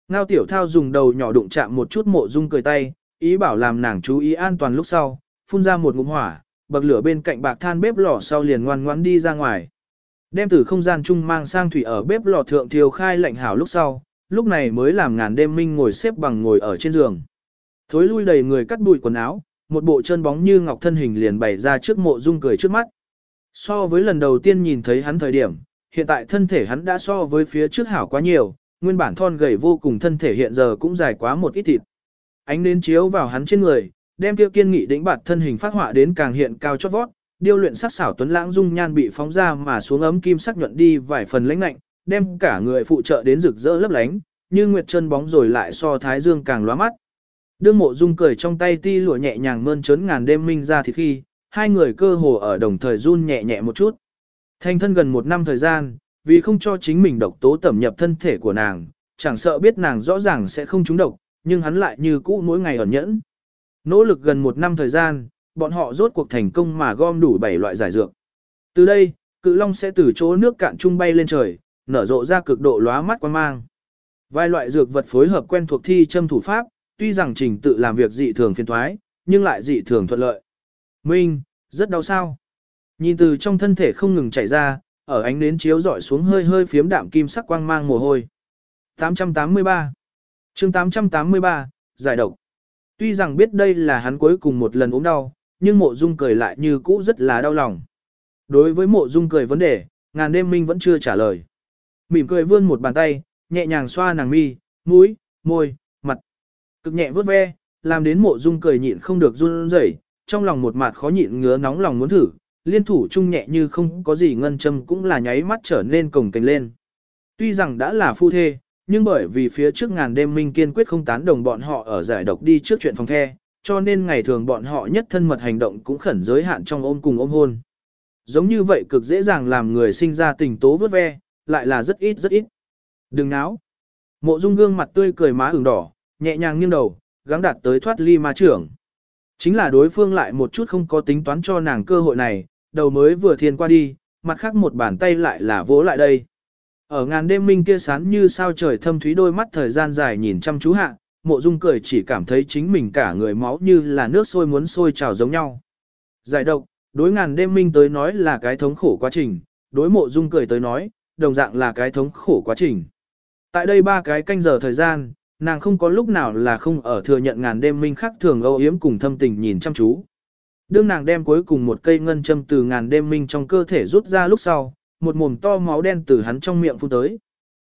Ngao tiểu thao dùng đầu nhỏ đụng chạm một chút mộ dung cười tay, ý bảo làm nàng chú ý an toàn lúc sau, phun ra một ngụm hỏa, bậc lửa bên cạnh bạc than bếp lò sau liền ngoan ngoãn đi ra ngoài. Đem từ không gian chung mang sang thủy ở bếp lò thượng thiêu khai lạnh hảo lúc sau, lúc này mới làm ngàn đêm minh ngồi xếp bằng ngồi ở trên giường. Thối lui đầy người cắt bụi quần áo, một bộ chân bóng như ngọc thân hình liền bày ra trước mộ dung cười trước mắt. So với lần đầu tiên nhìn thấy hắn thời điểm, hiện tại thân thể hắn đã so với phía trước hảo quá nhiều, nguyên bản thon gầy vô cùng thân thể hiện giờ cũng dài quá một ít thịt. Ánh nến chiếu vào hắn trên người, đem tiêu kiên nghị đĩnh bạt thân hình phát họa đến càng hiện cao chót vót, điêu luyện sắc xảo tuấn lãng dung nhan bị phóng ra mà xuống ấm kim sắc nhuận đi vài phần lãnh lạnh, đem cả người phụ trợ đến rực rỡ lấp lánh, như nguyệt chân bóng rồi lại so thái dương càng lóa mắt. Đương mộ dung cười trong tay ti lụa nhẹ nhàng mơn trớn ngàn đêm minh ra thì khi, hai người cơ hồ ở đồng thời run nhẹ nhẹ một chút. Thành thân gần một năm thời gian, vì không cho chính mình độc tố tẩm nhập thân thể của nàng, chẳng sợ biết nàng rõ ràng sẽ không trúng độc, nhưng hắn lại như cũ mỗi ngày ẩn nhẫn. Nỗ lực gần một năm thời gian, bọn họ rốt cuộc thành công mà gom đủ 7 loại giải dược. Từ đây, cự long sẽ từ chỗ nước cạn trung bay lên trời, nở rộ ra cực độ lóa mắt quan mang. Vài loại dược vật phối hợp quen thuộc thi châm thủ pháp, tuy rằng trình tự làm việc dị thường phiền thoái, nhưng lại dị thường thuận lợi. Minh, rất đau sao. Nhìn từ trong thân thể không ngừng chảy ra, ở ánh nến chiếu dọi xuống hơi hơi phiếm đạm kim sắc quang mang mồ hôi. 883 chương 883, giải độc. Tuy rằng biết đây là hắn cuối cùng một lần ốm đau, nhưng mộ dung cười lại như cũ rất là đau lòng. Đối với mộ dung cười vấn đề, ngàn đêm minh vẫn chưa trả lời. Mỉm cười vươn một bàn tay, nhẹ nhàng xoa nàng mi, mũi, môi, mặt. Cực nhẹ vớt ve, làm đến mộ dung cười nhịn không được run rẩy, trong lòng một mặt khó nhịn ngứa nóng lòng muốn thử, liên thủ chung nhẹ như không có gì ngân châm cũng là nháy mắt trở nên cồng cành lên. Tuy rằng đã là phu thê, nhưng bởi vì phía trước ngàn đêm minh kiên quyết không tán đồng bọn họ ở giải độc đi trước chuyện phòng the, cho nên ngày thường bọn họ nhất thân mật hành động cũng khẩn giới hạn trong ôm cùng ôm hôn. Giống như vậy cực dễ dàng làm người sinh ra tình tố vớt ve, lại là rất ít rất ít. Đừng náo. Mộ dung gương mặt tươi cười má ửng đỏ, nhẹ nhàng nghiêng đầu, gắng đạt tới thoát ly ma trưởng. Chính là đối phương lại một chút không có tính toán cho nàng cơ hội này, đầu mới vừa thiên qua đi, mặt khác một bàn tay lại là vỗ lại đây. Ở ngàn đêm minh kia sán như sao trời thâm thúy đôi mắt thời gian dài nhìn chăm chú hạ, mộ dung cười chỉ cảm thấy chính mình cả người máu như là nước sôi muốn sôi trào giống nhau. Giải độc, đối ngàn đêm minh tới nói là cái thống khổ quá trình, đối mộ dung cười tới nói, đồng dạng là cái thống khổ quá trình. Tại đây ba cái canh giờ thời gian, nàng không có lúc nào là không ở thừa nhận ngàn đêm minh khắc thường âu yếm cùng thâm tình nhìn chăm chú. Đương nàng đem cuối cùng một cây ngân châm từ ngàn đêm minh trong cơ thể rút ra lúc sau, một mồm to máu đen từ hắn trong miệng phun tới.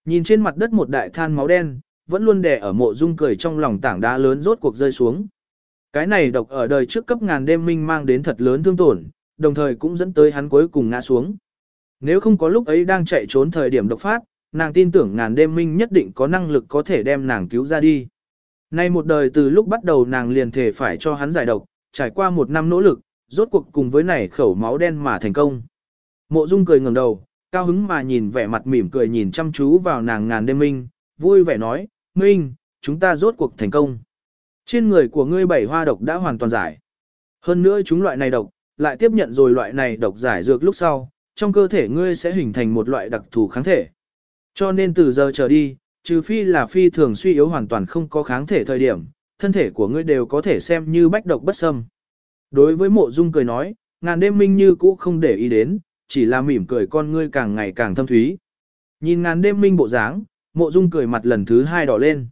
Nhìn trên mặt đất một đại than máu đen, vẫn luôn đè ở mộ dung cười trong lòng tảng đá lớn rốt cuộc rơi xuống. Cái này độc ở đời trước cấp ngàn đêm minh mang đến thật lớn thương tổn, đồng thời cũng dẫn tới hắn cuối cùng ngã xuống. Nếu không có lúc ấy đang chạy trốn thời điểm độc phát, nàng tin tưởng ngàn đêm minh nhất định có năng lực có thể đem nàng cứu ra đi. Nay một đời từ lúc bắt đầu nàng liền thể phải cho hắn giải độc, trải qua một năm nỗ lực, rốt cuộc cùng với này khẩu máu đen mà thành công. Mộ Dung cười ngẩng đầu, cao hứng mà nhìn vẻ mặt mỉm cười nhìn chăm chú vào nàng ngàn đêm minh, vui vẻ nói, Minh, chúng ta rốt cuộc thành công. Trên người của ngươi bảy hoa độc đã hoàn toàn giải. Hơn nữa chúng loại này độc, lại tiếp nhận rồi loại này độc giải dược lúc sau, trong cơ thể ngươi sẽ hình thành một loại đặc thù kháng thể. Cho nên từ giờ trở đi, trừ phi là phi thường suy yếu hoàn toàn không có kháng thể thời điểm, thân thể của ngươi đều có thể xem như bách độc bất xâm. Đối với mộ dung cười nói, ngàn đêm minh như cũ không để ý đến, chỉ là mỉm cười con ngươi càng ngày càng thâm thúy. Nhìn ngàn đêm minh bộ dáng, mộ dung cười mặt lần thứ hai đỏ lên.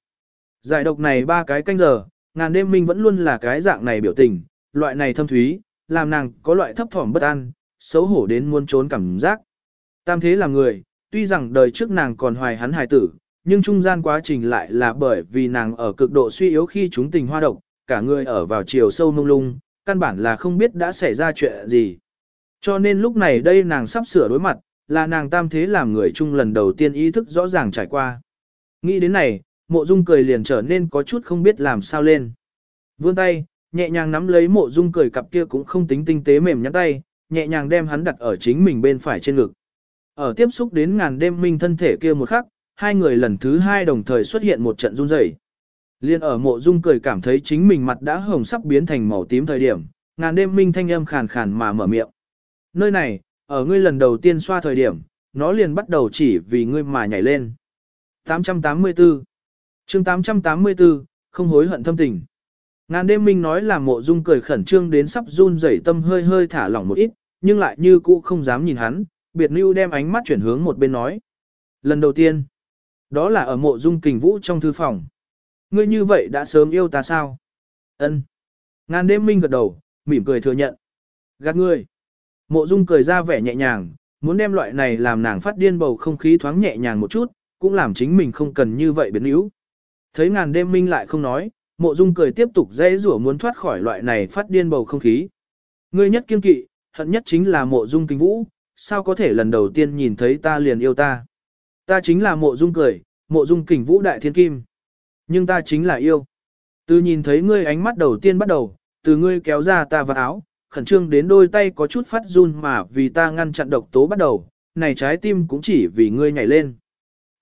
Giải độc này ba cái canh giờ, ngàn đêm minh vẫn luôn là cái dạng này biểu tình, loại này thâm thúy, làm nàng có loại thấp thỏm bất an, xấu hổ đến muốn trốn cảm giác. Tam thế là người, tuy rằng đời trước nàng còn hoài hắn hài tử, nhưng trung gian quá trình lại là bởi vì nàng ở cực độ suy yếu khi chúng tình hoa độc, cả người ở vào chiều sâu mông lung, căn bản là không biết đã xảy ra chuyện gì. Cho nên lúc này đây nàng sắp sửa đối mặt, là nàng tam thế làm người chung lần đầu tiên ý thức rõ ràng trải qua. Nghĩ đến này, mộ dung cười liền trở nên có chút không biết làm sao lên. Vươn tay, nhẹ nhàng nắm lấy mộ dung cười cặp kia cũng không tính tinh tế mềm nhắn tay, nhẹ nhàng đem hắn đặt ở chính mình bên phải trên ngực. Ở tiếp xúc đến ngàn đêm minh thân thể kia một khắc, hai người lần thứ hai đồng thời xuất hiện một trận run rẩy. Liên ở mộ dung cười cảm thấy chính mình mặt đã hồng sắp biến thành màu tím thời điểm, ngàn đêm minh thanh âm khàn khàn mà mở miệng. Nơi này, ở ngươi lần đầu tiên xoa thời điểm, nó liền bắt đầu chỉ vì ngươi mà nhảy lên. 884 chương 884, không hối hận thâm tình. Ngàn đêm minh nói là mộ dung cười khẩn trương đến sắp run rẩy tâm hơi hơi thả lỏng một ít, nhưng lại như cũ không dám nhìn hắn, biệt lưu đem ánh mắt chuyển hướng một bên nói. Lần đầu tiên, đó là ở mộ dung kình vũ trong thư phòng. Ngươi như vậy đã sớm yêu ta sao? Ân. Ngàn đêm minh gật đầu, mỉm cười thừa nhận. Gạt ngươi. Mộ dung cười ra vẻ nhẹ nhàng, muốn đem loại này làm nàng phát điên bầu không khí thoáng nhẹ nhàng một chút, cũng làm chính mình không cần như vậy biến yếu. Thấy ngàn đêm minh lại không nói, mộ dung cười tiếp tục dễ rủa muốn thoát khỏi loại này phát điên bầu không khí. Ngươi nhất kiên kỵ, hận nhất chính là mộ dung kinh vũ, sao có thể lần đầu tiên nhìn thấy ta liền yêu ta. Ta chính là mộ dung cười, mộ dung kình vũ đại thiên kim. Nhưng ta chính là yêu. Từ nhìn thấy ngươi ánh mắt đầu tiên bắt đầu, từ ngươi kéo ra ta vào áo, khẩn trương đến đôi tay có chút phát run mà vì ta ngăn chặn độc tố bắt đầu, này trái tim cũng chỉ vì ngươi nhảy lên.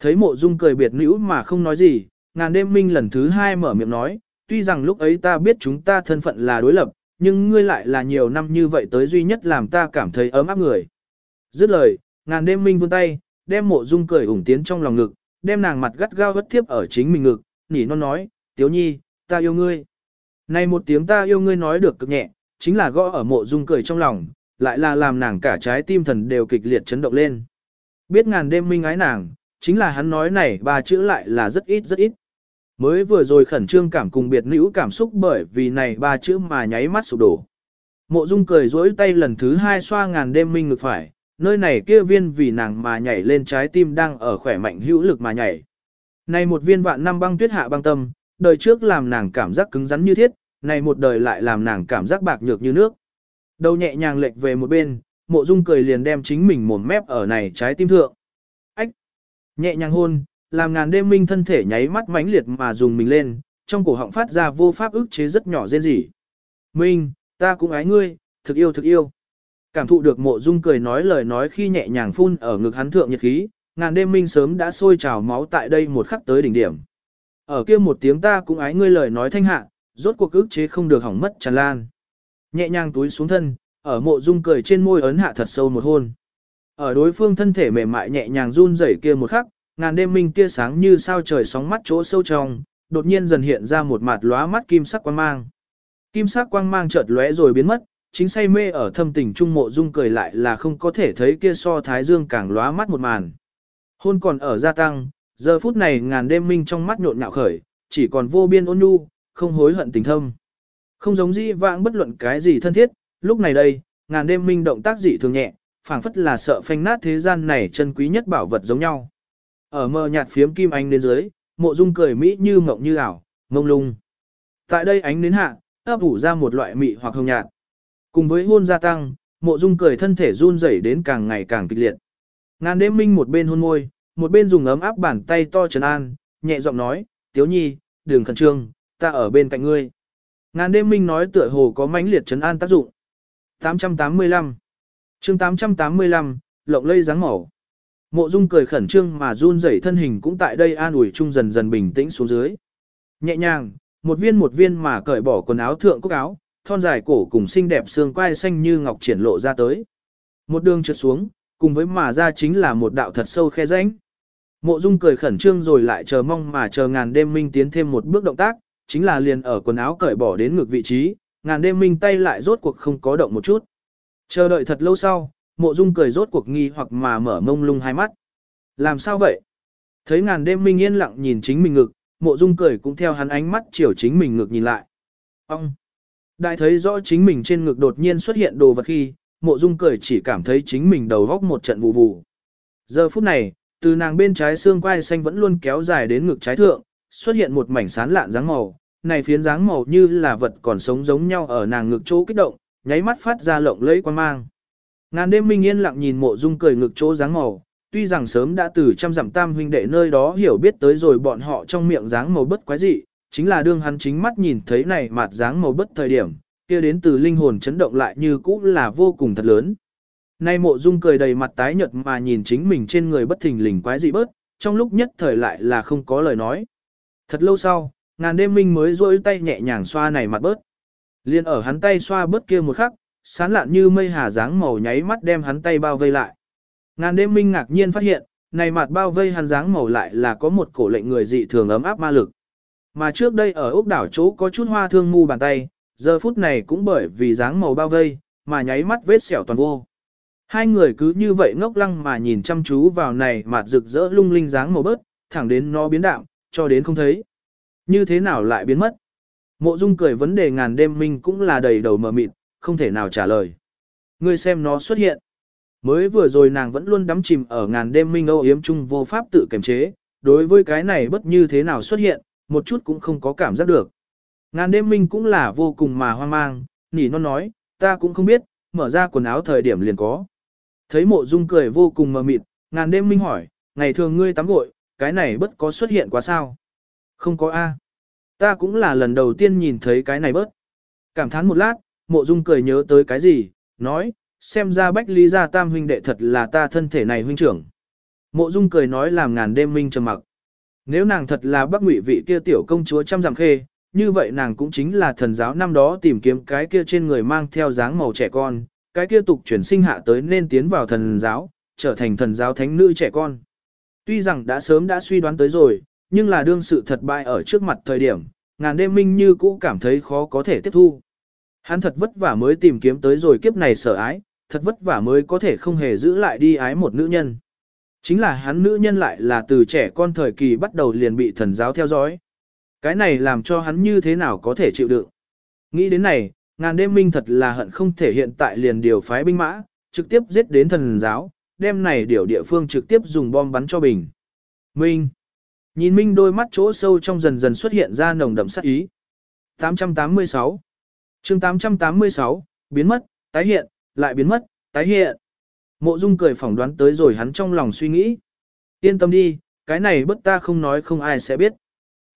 Thấy mộ dung cười biệt nữ mà không nói gì, ngàn đêm minh lần thứ hai mở miệng nói, tuy rằng lúc ấy ta biết chúng ta thân phận là đối lập, nhưng ngươi lại là nhiều năm như vậy tới duy nhất làm ta cảm thấy ấm áp người. Dứt lời, ngàn đêm minh vươn tay, đem mộ dung cười ủng tiến trong lòng ngực, đem nàng mặt gắt gao vất thiếp ở chính mình ngực, nỉ non nói, tiếu nhi, ta yêu ngươi. Này một tiếng ta yêu ngươi nói được cực nhẹ, chính là gõ ở mộ dung cười trong lòng, lại là làm nàng cả trái tim thần đều kịch liệt chấn động lên. Biết ngàn đêm minh ái nàng, chính là hắn nói này ba chữ lại là rất ít rất ít. Mới vừa rồi khẩn trương cảm cùng biệt nữ cảm xúc bởi vì này ba chữ mà nháy mắt sụp đổ. Mộ Dung cười rỗi tay lần thứ hai xoa ngàn đêm minh ngực phải, nơi này kia viên vì nàng mà nhảy lên trái tim đang ở khỏe mạnh hữu lực mà nhảy. Này một viên vạn năm băng tuyết hạ băng tâm, đời trước làm nàng cảm giác cứng rắn như thiết, này một đời lại làm nàng cảm giác bạc nhược như nước. Đầu nhẹ nhàng lệch về một bên, mộ dung cười liền đem chính mình mồm mép ở này trái tim thượng. Ách! Nhẹ nhàng hôn, làm ngàn đêm minh thân thể nháy mắt mãnh liệt mà dùng mình lên, trong cổ họng phát ra vô pháp ức chế rất nhỏ rên rỉ. Minh, ta cũng ái ngươi, thực yêu thực yêu. Cảm thụ được mộ dung cười nói lời nói khi nhẹ nhàng phun ở ngực hắn thượng nhiệt khí, ngàn đêm minh sớm đã sôi trào máu tại đây một khắc tới đỉnh điểm. Ở kia một tiếng ta cũng ái ngươi lời nói thanh hạ, rốt cuộc ức chế không được hỏng mất tràn lan. Nhẹ nhàng túi xuống thân, ở mộ dung cười trên môi ấn hạ thật sâu một hôn. Ở đối phương thân thể mềm mại nhẹ nhàng run rẩy kia một khắc, ngàn đêm minh kia sáng như sao trời sóng mắt chỗ sâu trong, đột nhiên dần hiện ra một mặt lóa mắt kim sắc quang mang. Kim sắc quang mang chợt lóe rồi biến mất, chính say mê ở thâm tình trung mộ dung cười lại là không có thể thấy kia so thái dương càng lóa mắt một màn. Hôn còn ở gia tăng, giờ phút này ngàn đêm minh trong mắt nhộn nhạo khởi, chỉ còn vô biên ôn nhu, không hối hận tình thâm. Không giống dĩ vãng bất luận cái gì thân thiết, lúc này đây, ngàn đêm minh động tác dị thường nhẹ, phảng phất là sợ phanh nát thế gian này chân quý nhất bảo vật giống nhau. Ở mờ nhạt phiếm kim ánh đến dưới, mộ dung cười mỹ như mộng như ảo, mông lung. Tại đây ánh đến hạ, ấp ủ ra một loại mị hoặc hồng nhạt. Cùng với hôn gia tăng, mộ dung cười thân thể run rẩy đến càng ngày càng kịch liệt. Ngàn đêm minh một bên hôn môi, một bên dùng ấm áp bàn tay to trấn an, nhẹ giọng nói, tiếu nhi, đừng khẩn trương, ta ở bên cạnh ngươi. Ngàn đêm minh nói tựa hồ có mãnh liệt trấn an tác dụng. 885 chương 885, lộng lây dáng màu. Mộ Dung cười khẩn trương mà run rẩy thân hình cũng tại đây an ủi chung dần dần bình tĩnh xuống dưới. Nhẹ nhàng, một viên một viên mà cởi bỏ quần áo thượng cúc áo, thon dài cổ cùng xinh đẹp xương quai xanh như ngọc triển lộ ra tới. Một đường trượt xuống, cùng với mà ra chính là một đạo thật sâu khe rãnh. Mộ Dung cười khẩn trương rồi lại chờ mong mà chờ ngàn đêm minh tiến thêm một bước động tác, chính là liền ở quần áo cởi bỏ đến ngược vị trí, ngàn đêm minh tay lại rốt cuộc không có động một chút. Chờ đợi thật lâu sau, mộ dung cười rốt cuộc nghi hoặc mà mở mông lung hai mắt. Làm sao vậy? Thấy ngàn đêm minh yên lặng nhìn chính mình ngực, mộ dung cười cũng theo hắn ánh mắt chiều chính mình ngực nhìn lại. Ông! Đại thấy rõ chính mình trên ngực đột nhiên xuất hiện đồ vật khi, mộ dung cười chỉ cảm thấy chính mình đầu góc một trận vụ vụ. Giờ phút này, từ nàng bên trái xương quai xanh vẫn luôn kéo dài đến ngực trái thượng, xuất hiện một mảnh sán lạn dáng màu, này phiến dáng màu như là vật còn sống giống nhau ở nàng ngực chỗ kích động, nháy mắt phát ra lộng lẫy quan mang. Ngàn đêm minh yên lặng nhìn mộ dung cười ngực chỗ dáng màu, tuy rằng sớm đã từ trăm dặm tam huynh đệ nơi đó hiểu biết tới rồi bọn họ trong miệng dáng màu bất quái dị, chính là đương hắn chính mắt nhìn thấy này mặt dáng màu bất thời điểm, kia đến từ linh hồn chấn động lại như cũ là vô cùng thật lớn. Nay mộ dung cười đầy mặt tái nhợt mà nhìn chính mình trên người bất thình lình quái dị bớt, trong lúc nhất thời lại là không có lời nói. Thật lâu sau, ngàn đêm minh mới rỗi tay nhẹ nhàng xoa này mặt bớt. Liên ở hắn tay xoa bớt kia một khắc, sán lạn như mây hà dáng màu nháy mắt đem hắn tay bao vây lại. Ngàn đêm minh ngạc nhiên phát hiện, này mặt bao vây hắn dáng màu lại là có một cổ lệnh người dị thường ấm áp ma lực. Mà trước đây ở ốc đảo chỗ có chút hoa thương ngu bàn tay, giờ phút này cũng bởi vì dáng màu bao vây, mà nháy mắt vết sẹo toàn vô. Hai người cứ như vậy ngốc lăng mà nhìn chăm chú vào này mặt rực rỡ lung linh dáng màu bớt, thẳng đến nó biến đạm, cho đến không thấy. Như thế nào lại biến mất? Mộ Dung cười vấn đề ngàn đêm minh cũng là đầy đầu mờ mịt, không thể nào trả lời. Ngươi xem nó xuất hiện. Mới vừa rồi nàng vẫn luôn đắm chìm ở ngàn đêm minh âu yếm chung vô pháp tự kiềm chế, đối với cái này bất như thế nào xuất hiện, một chút cũng không có cảm giác được. Ngàn đêm minh cũng là vô cùng mà hoang mang, nỉ non nói, ta cũng không biết, mở ra quần áo thời điểm liền có. Thấy mộ dung cười vô cùng mờ mịt, ngàn đêm minh hỏi, ngày thường ngươi tắm gội, cái này bất có xuất hiện quá sao? Không có A. Ta cũng là lần đầu tiên nhìn thấy cái này bớt. Cảm thán một lát, mộ dung cười nhớ tới cái gì, nói, xem ra bách lý gia tam huynh đệ thật là ta thân thể này huynh trưởng. Mộ dung cười nói làm ngàn đêm minh trầm mặc. Nếu nàng thật là bác ngụy vị kia tiểu công chúa trăm dặm khê, như vậy nàng cũng chính là thần giáo năm đó tìm kiếm cái kia trên người mang theo dáng màu trẻ con, cái kia tục chuyển sinh hạ tới nên tiến vào thần giáo, trở thành thần giáo thánh nữ trẻ con. Tuy rằng đã sớm đã suy đoán tới rồi, nhưng là đương sự thật bại ở trước mặt thời điểm, ngàn đêm minh như cũ cảm thấy khó có thể tiếp thu. Hắn thật vất vả mới tìm kiếm tới rồi kiếp này sở ái, thật vất vả mới có thể không hề giữ lại đi ái một nữ nhân. Chính là hắn nữ nhân lại là từ trẻ con thời kỳ bắt đầu liền bị thần giáo theo dõi. Cái này làm cho hắn như thế nào có thể chịu đựng. Nghĩ đến này, ngàn đêm minh thật là hận không thể hiện tại liền điều phái binh mã, trực tiếp giết đến thần giáo, đem này điều địa phương trực tiếp dùng bom bắn cho bình. Minh. Nhìn Minh đôi mắt chỗ sâu trong dần dần xuất hiện ra nồng đậm sát ý. 886 chương 886, biến mất, tái hiện, lại biến mất, tái hiện. Mộ Dung cười phỏng đoán tới rồi hắn trong lòng suy nghĩ. Yên tâm đi, cái này bất ta không nói không ai sẽ biết.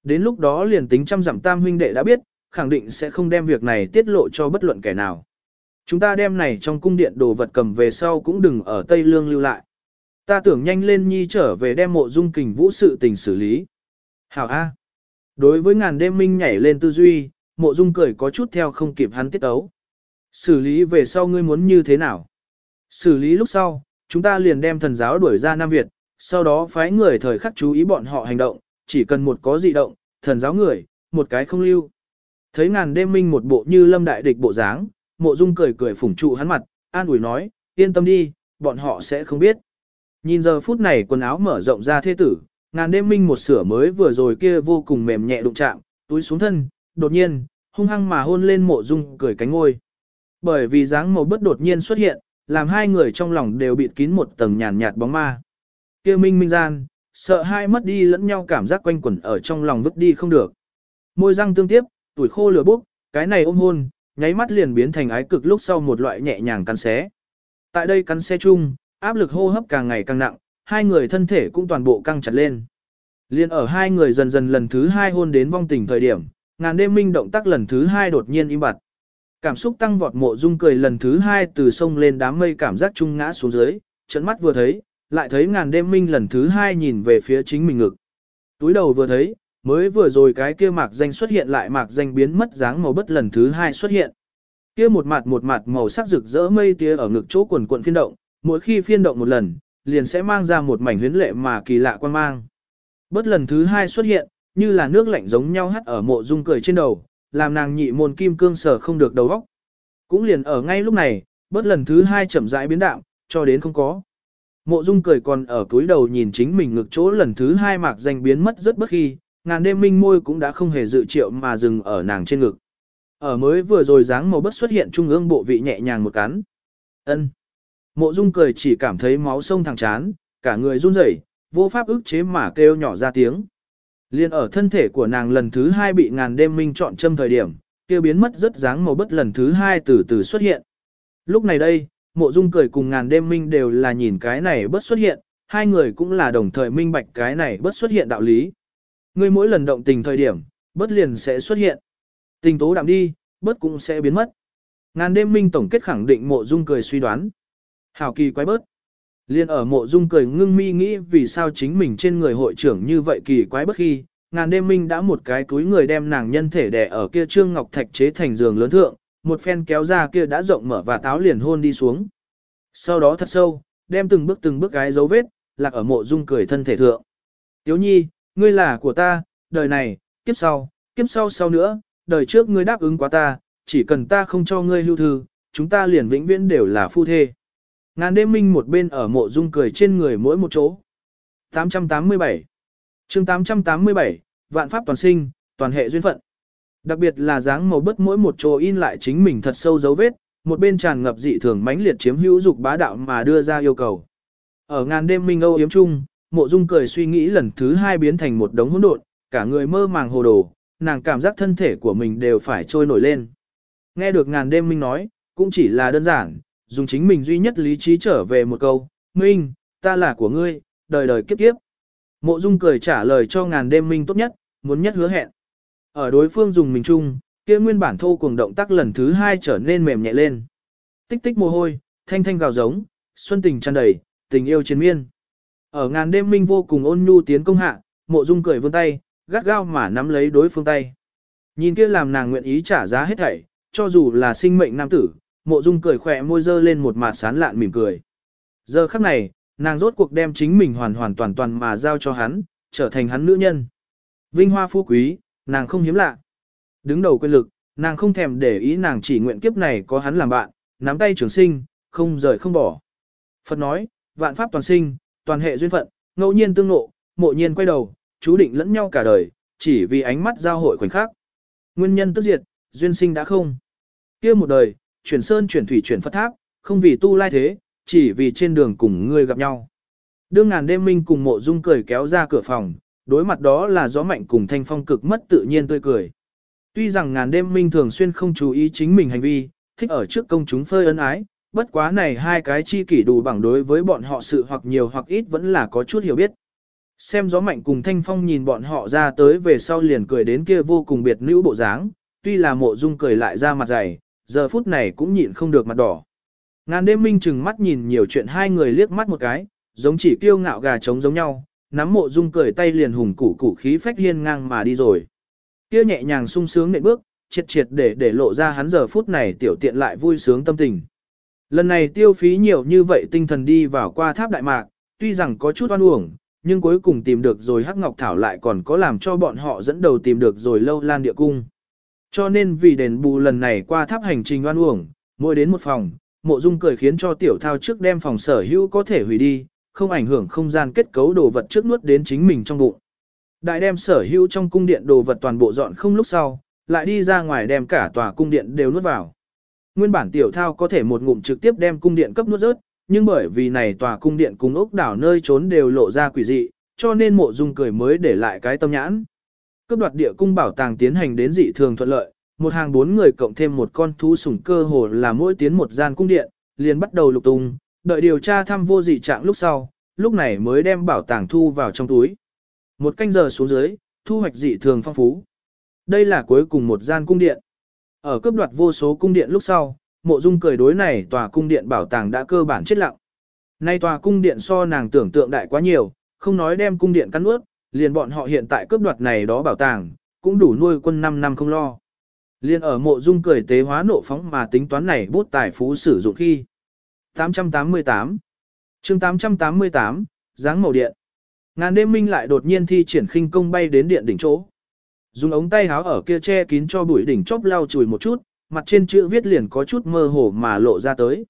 Đến lúc đó liền tính trăm dặm tam huynh đệ đã biết, khẳng định sẽ không đem việc này tiết lộ cho bất luận kẻ nào. Chúng ta đem này trong cung điện đồ vật cầm về sau cũng đừng ở Tây Lương lưu lại. Ta tưởng nhanh lên nhi trở về đem mộ dung kình vũ sự tình xử lý. Hảo A. Đối với ngàn đêm minh nhảy lên tư duy, mộ dung cười có chút theo không kịp hắn tiết ấu. Xử lý về sau ngươi muốn như thế nào? Xử lý lúc sau, chúng ta liền đem thần giáo đuổi ra Nam Việt, sau đó phái người thời khắc chú ý bọn họ hành động, chỉ cần một có dị động, thần giáo người, một cái không lưu. Thấy ngàn đêm minh một bộ như lâm đại địch bộ dáng, mộ dung cười cười phủng trụ hắn mặt, an ủi nói, yên tâm đi, bọn họ sẽ không biết. Nhìn giờ phút này quần áo mở rộng ra thế tử, ngàn đêm minh một sửa mới vừa rồi kia vô cùng mềm nhẹ đụng chạm, túi xuống thân, đột nhiên, hung hăng mà hôn lên mộ dung cười cánh ngôi. Bởi vì dáng màu bất đột nhiên xuất hiện, làm hai người trong lòng đều bịt kín một tầng nhàn nhạt bóng ma. kia minh minh gian, sợ hai mất đi lẫn nhau cảm giác quanh quẩn ở trong lòng vứt đi không được. Môi răng tương tiếp, tuổi khô lửa bốc, cái này ôm hôn, nháy mắt liền biến thành ái cực lúc sau một loại nhẹ nhàng cắn xé. Tại đây cắn xé chung, áp lực hô hấp càng ngày càng nặng, hai người thân thể cũng toàn bộ căng chặt lên. Liên ở hai người dần dần lần thứ hai hôn đến vong tình thời điểm, ngàn đêm minh động tác lần thứ hai đột nhiên im bặt. Cảm xúc tăng vọt mộ dung cười lần thứ hai từ sông lên đám mây cảm giác trung ngã xuống dưới, trận mắt vừa thấy, lại thấy ngàn đêm minh lần thứ hai nhìn về phía chính mình ngực. Túi đầu vừa thấy, mới vừa rồi cái kia mạc danh xuất hiện lại mạc danh biến mất dáng màu bất lần thứ hai xuất hiện. Kia một mặt một mặt màu sắc rực rỡ mây tia ở ngực chỗ quần quận phiên động, mỗi khi phiên động một lần, liền sẽ mang ra một mảnh huyến lệ mà kỳ lạ quan mang. Bất lần thứ hai xuất hiện, như là nước lạnh giống nhau hắt ở mộ dung cười trên đầu, làm nàng nhị môn kim cương sở không được đầu óc. Cũng liền ở ngay lúc này, bất lần thứ hai chậm rãi biến đạo, cho đến không có. Mộ dung cười còn ở cúi đầu nhìn chính mình ngực chỗ lần thứ hai mạc danh biến mất rất bất khi, ngàn đêm minh môi cũng đã không hề dự triệu mà dừng ở nàng trên ngực. Ở mới vừa rồi dáng màu bất xuất hiện trung ương bộ vị nhẹ nhàng một cắn. ân Mộ dung cười chỉ cảm thấy máu sông thẳng chán, cả người run rẩy, vô pháp ức chế mà kêu nhỏ ra tiếng. Liên ở thân thể của nàng lần thứ hai bị ngàn đêm minh chọn châm thời điểm, kia biến mất rất dáng màu bất lần thứ hai từ từ xuất hiện. Lúc này đây, mộ dung cười cùng ngàn đêm minh đều là nhìn cái này bất xuất hiện, hai người cũng là đồng thời minh bạch cái này bất xuất hiện đạo lý. Ngươi mỗi lần động tình thời điểm, bớt liền sẽ xuất hiện. Tình tố đạm đi, bớt cũng sẽ biến mất. Ngàn đêm minh tổng kết khẳng định mộ dung cười suy đoán. Hảo kỳ quái bớt. Liên ở mộ dung cười ngưng mi nghĩ vì sao chính mình trên người hội trưởng như vậy kỳ quái bất khi, ngàn đêm minh đã một cái túi người đem nàng nhân thể đè ở kia trương ngọc thạch chế thành giường lớn thượng, một phen kéo ra kia đã rộng mở và táo liền hôn đi xuống. Sau đó thật sâu, đem từng bước từng bước cái dấu vết, lạc ở mộ dung cười thân thể thượng. Tiếu nhi, ngươi là của ta, đời này, kiếp sau, kiếp sau sau nữa, đời trước ngươi đáp ứng quá ta, chỉ cần ta không cho ngươi lưu thư, chúng ta liền vĩnh viễn đều là phu thê. Ngàn đêm minh một bên ở mộ dung cười trên người mỗi một chỗ. 887 chương 887, vạn pháp toàn sinh, toàn hệ duyên phận. Đặc biệt là dáng màu bất mỗi một chỗ in lại chính mình thật sâu dấu vết, một bên tràn ngập dị thường mãnh liệt chiếm hữu dục bá đạo mà đưa ra yêu cầu. Ở ngàn đêm minh âu yếm chung, mộ dung cười suy nghĩ lần thứ hai biến thành một đống hỗn độn, cả người mơ màng hồ đồ, nàng cảm giác thân thể của mình đều phải trôi nổi lên. Nghe được ngàn đêm minh nói, cũng chỉ là đơn giản, dùng chính mình duy nhất lý trí trở về một câu, Minh, ta là của ngươi, đời đời kiếp kiếp. Mộ dung cười trả lời cho ngàn đêm minh tốt nhất, muốn nhất hứa hẹn. Ở đối phương dùng mình chung, kia nguyên bản thô cuồng động tác lần thứ hai trở nên mềm nhẹ lên. Tích tích mồ hôi, thanh thanh gào giống, xuân tình tràn đầy, tình yêu chiến miên. Ở ngàn đêm minh vô cùng ôn nhu tiến công hạ, mộ dung cười vươn tay, gắt gao mà nắm lấy đối phương tay. Nhìn kia làm nàng nguyện ý trả giá hết thảy, cho dù là sinh mệnh nam tử, mộ dung cười khỏe môi dơ lên một mặt sán lạn mỉm cười. Giờ khắc này, nàng rốt cuộc đem chính mình hoàn hoàn toàn toàn mà giao cho hắn, trở thành hắn nữ nhân. Vinh hoa phú quý, nàng không hiếm lạ. Đứng đầu quyền lực, nàng không thèm để ý nàng chỉ nguyện kiếp này có hắn làm bạn, nắm tay trường sinh, không rời không bỏ. Phật nói, vạn pháp toàn sinh, toàn hệ duyên phận, ngẫu nhiên tương ngộ, mộ nhiên quay đầu, chú định lẫn nhau cả đời, chỉ vì ánh mắt giao hội khoảnh khắc. Nguyên nhân tức diệt, duyên sinh đã không. kia một đời, chuyển sơn chuyển thủy chuyển Phật tháp, không vì tu lai thế, chỉ vì trên đường cùng người gặp nhau. Đương ngàn đêm minh cùng mộ dung cười kéo ra cửa phòng, đối mặt đó là gió mạnh cùng thanh phong cực mất tự nhiên tươi cười. Tuy rằng ngàn đêm minh thường xuyên không chú ý chính mình hành vi, thích ở trước công chúng phơi ân ái, bất quá này hai cái chi kỷ đủ bằng đối với bọn họ sự hoặc nhiều hoặc ít vẫn là có chút hiểu biết. Xem gió mạnh cùng thanh phong nhìn bọn họ ra tới về sau liền cười đến kia vô cùng biệt nữ bộ dáng, tuy là mộ dung cười lại ra mặt dày, giờ phút này cũng nhịn không được mặt đỏ. Ngàn đêm minh chừng mắt nhìn nhiều chuyện hai người liếc mắt một cái, giống chỉ kiêu ngạo gà trống giống nhau, nắm mộ dung cười tay liền hùng củ củ khí phách hiên ngang mà đi rồi. Kia nhẹ nhàng sung sướng nệm bước, triệt triệt để để lộ ra hắn giờ phút này tiểu tiện lại vui sướng tâm tình. Lần này tiêu phí nhiều như vậy tinh thần đi vào qua tháp đại mạc, tuy rằng có chút oan uổng, nhưng cuối cùng tìm được rồi Hắc Ngọc Thảo lại còn có làm cho bọn họ dẫn đầu tìm được rồi lâu lan địa cung. Cho nên vì đền bù lần này qua tháp hành trình oan uổng, mỗi đến một phòng, mộ dung cười khiến cho tiểu thao trước đem phòng sở hữu có thể hủy đi, không ảnh hưởng không gian kết cấu đồ vật trước nuốt đến chính mình trong bụng. Đại đem sở hữu trong cung điện đồ vật toàn bộ dọn không lúc sau, lại đi ra ngoài đem cả tòa cung điện đều nuốt vào. Nguyên bản tiểu thao có thể một ngụm trực tiếp đem cung điện cấp nuốt rớt, nhưng bởi vì này tòa cung điện cùng ốc đảo nơi trốn đều lộ ra quỷ dị, cho nên mộ dung cười mới để lại cái tâm nhãn. Cấp đoạt địa cung bảo tàng tiến hành đến dị thường thuận lợi, một hàng bốn người cộng thêm một con thú sủng cơ hồ là mỗi tiến một gian cung điện, liền bắt đầu lục tung, đợi điều tra thăm vô dị trạng lúc sau, lúc này mới đem bảo tàng thu vào trong túi. Một canh giờ xuống dưới, thu hoạch dị thường phong phú. Đây là cuối cùng một gian cung điện. Ở cướp đoạt vô số cung điện lúc sau, mộ dung cười đối này tòa cung điện bảo tàng đã cơ bản chết lặng. Nay tòa cung điện so nàng tưởng tượng đại quá nhiều, không nói đem cung điện cắn ướt, liền bọn họ hiện tại cướp đoạt này đó bảo tàng, cũng đủ nuôi quân 5 năm không lo. Liên ở mộ dung cười tế hóa nộ phóng mà tính toán này bút tài phú sử dụng khi. 888 chương 888, dáng màu điện. Ngàn đêm minh lại đột nhiên thi triển khinh công bay đến điện đỉnh chỗ. Dùng ống tay háo ở kia che kín cho bụi đỉnh chóp lau chùi một chút, mặt trên chữ viết liền có chút mơ hồ mà lộ ra tới.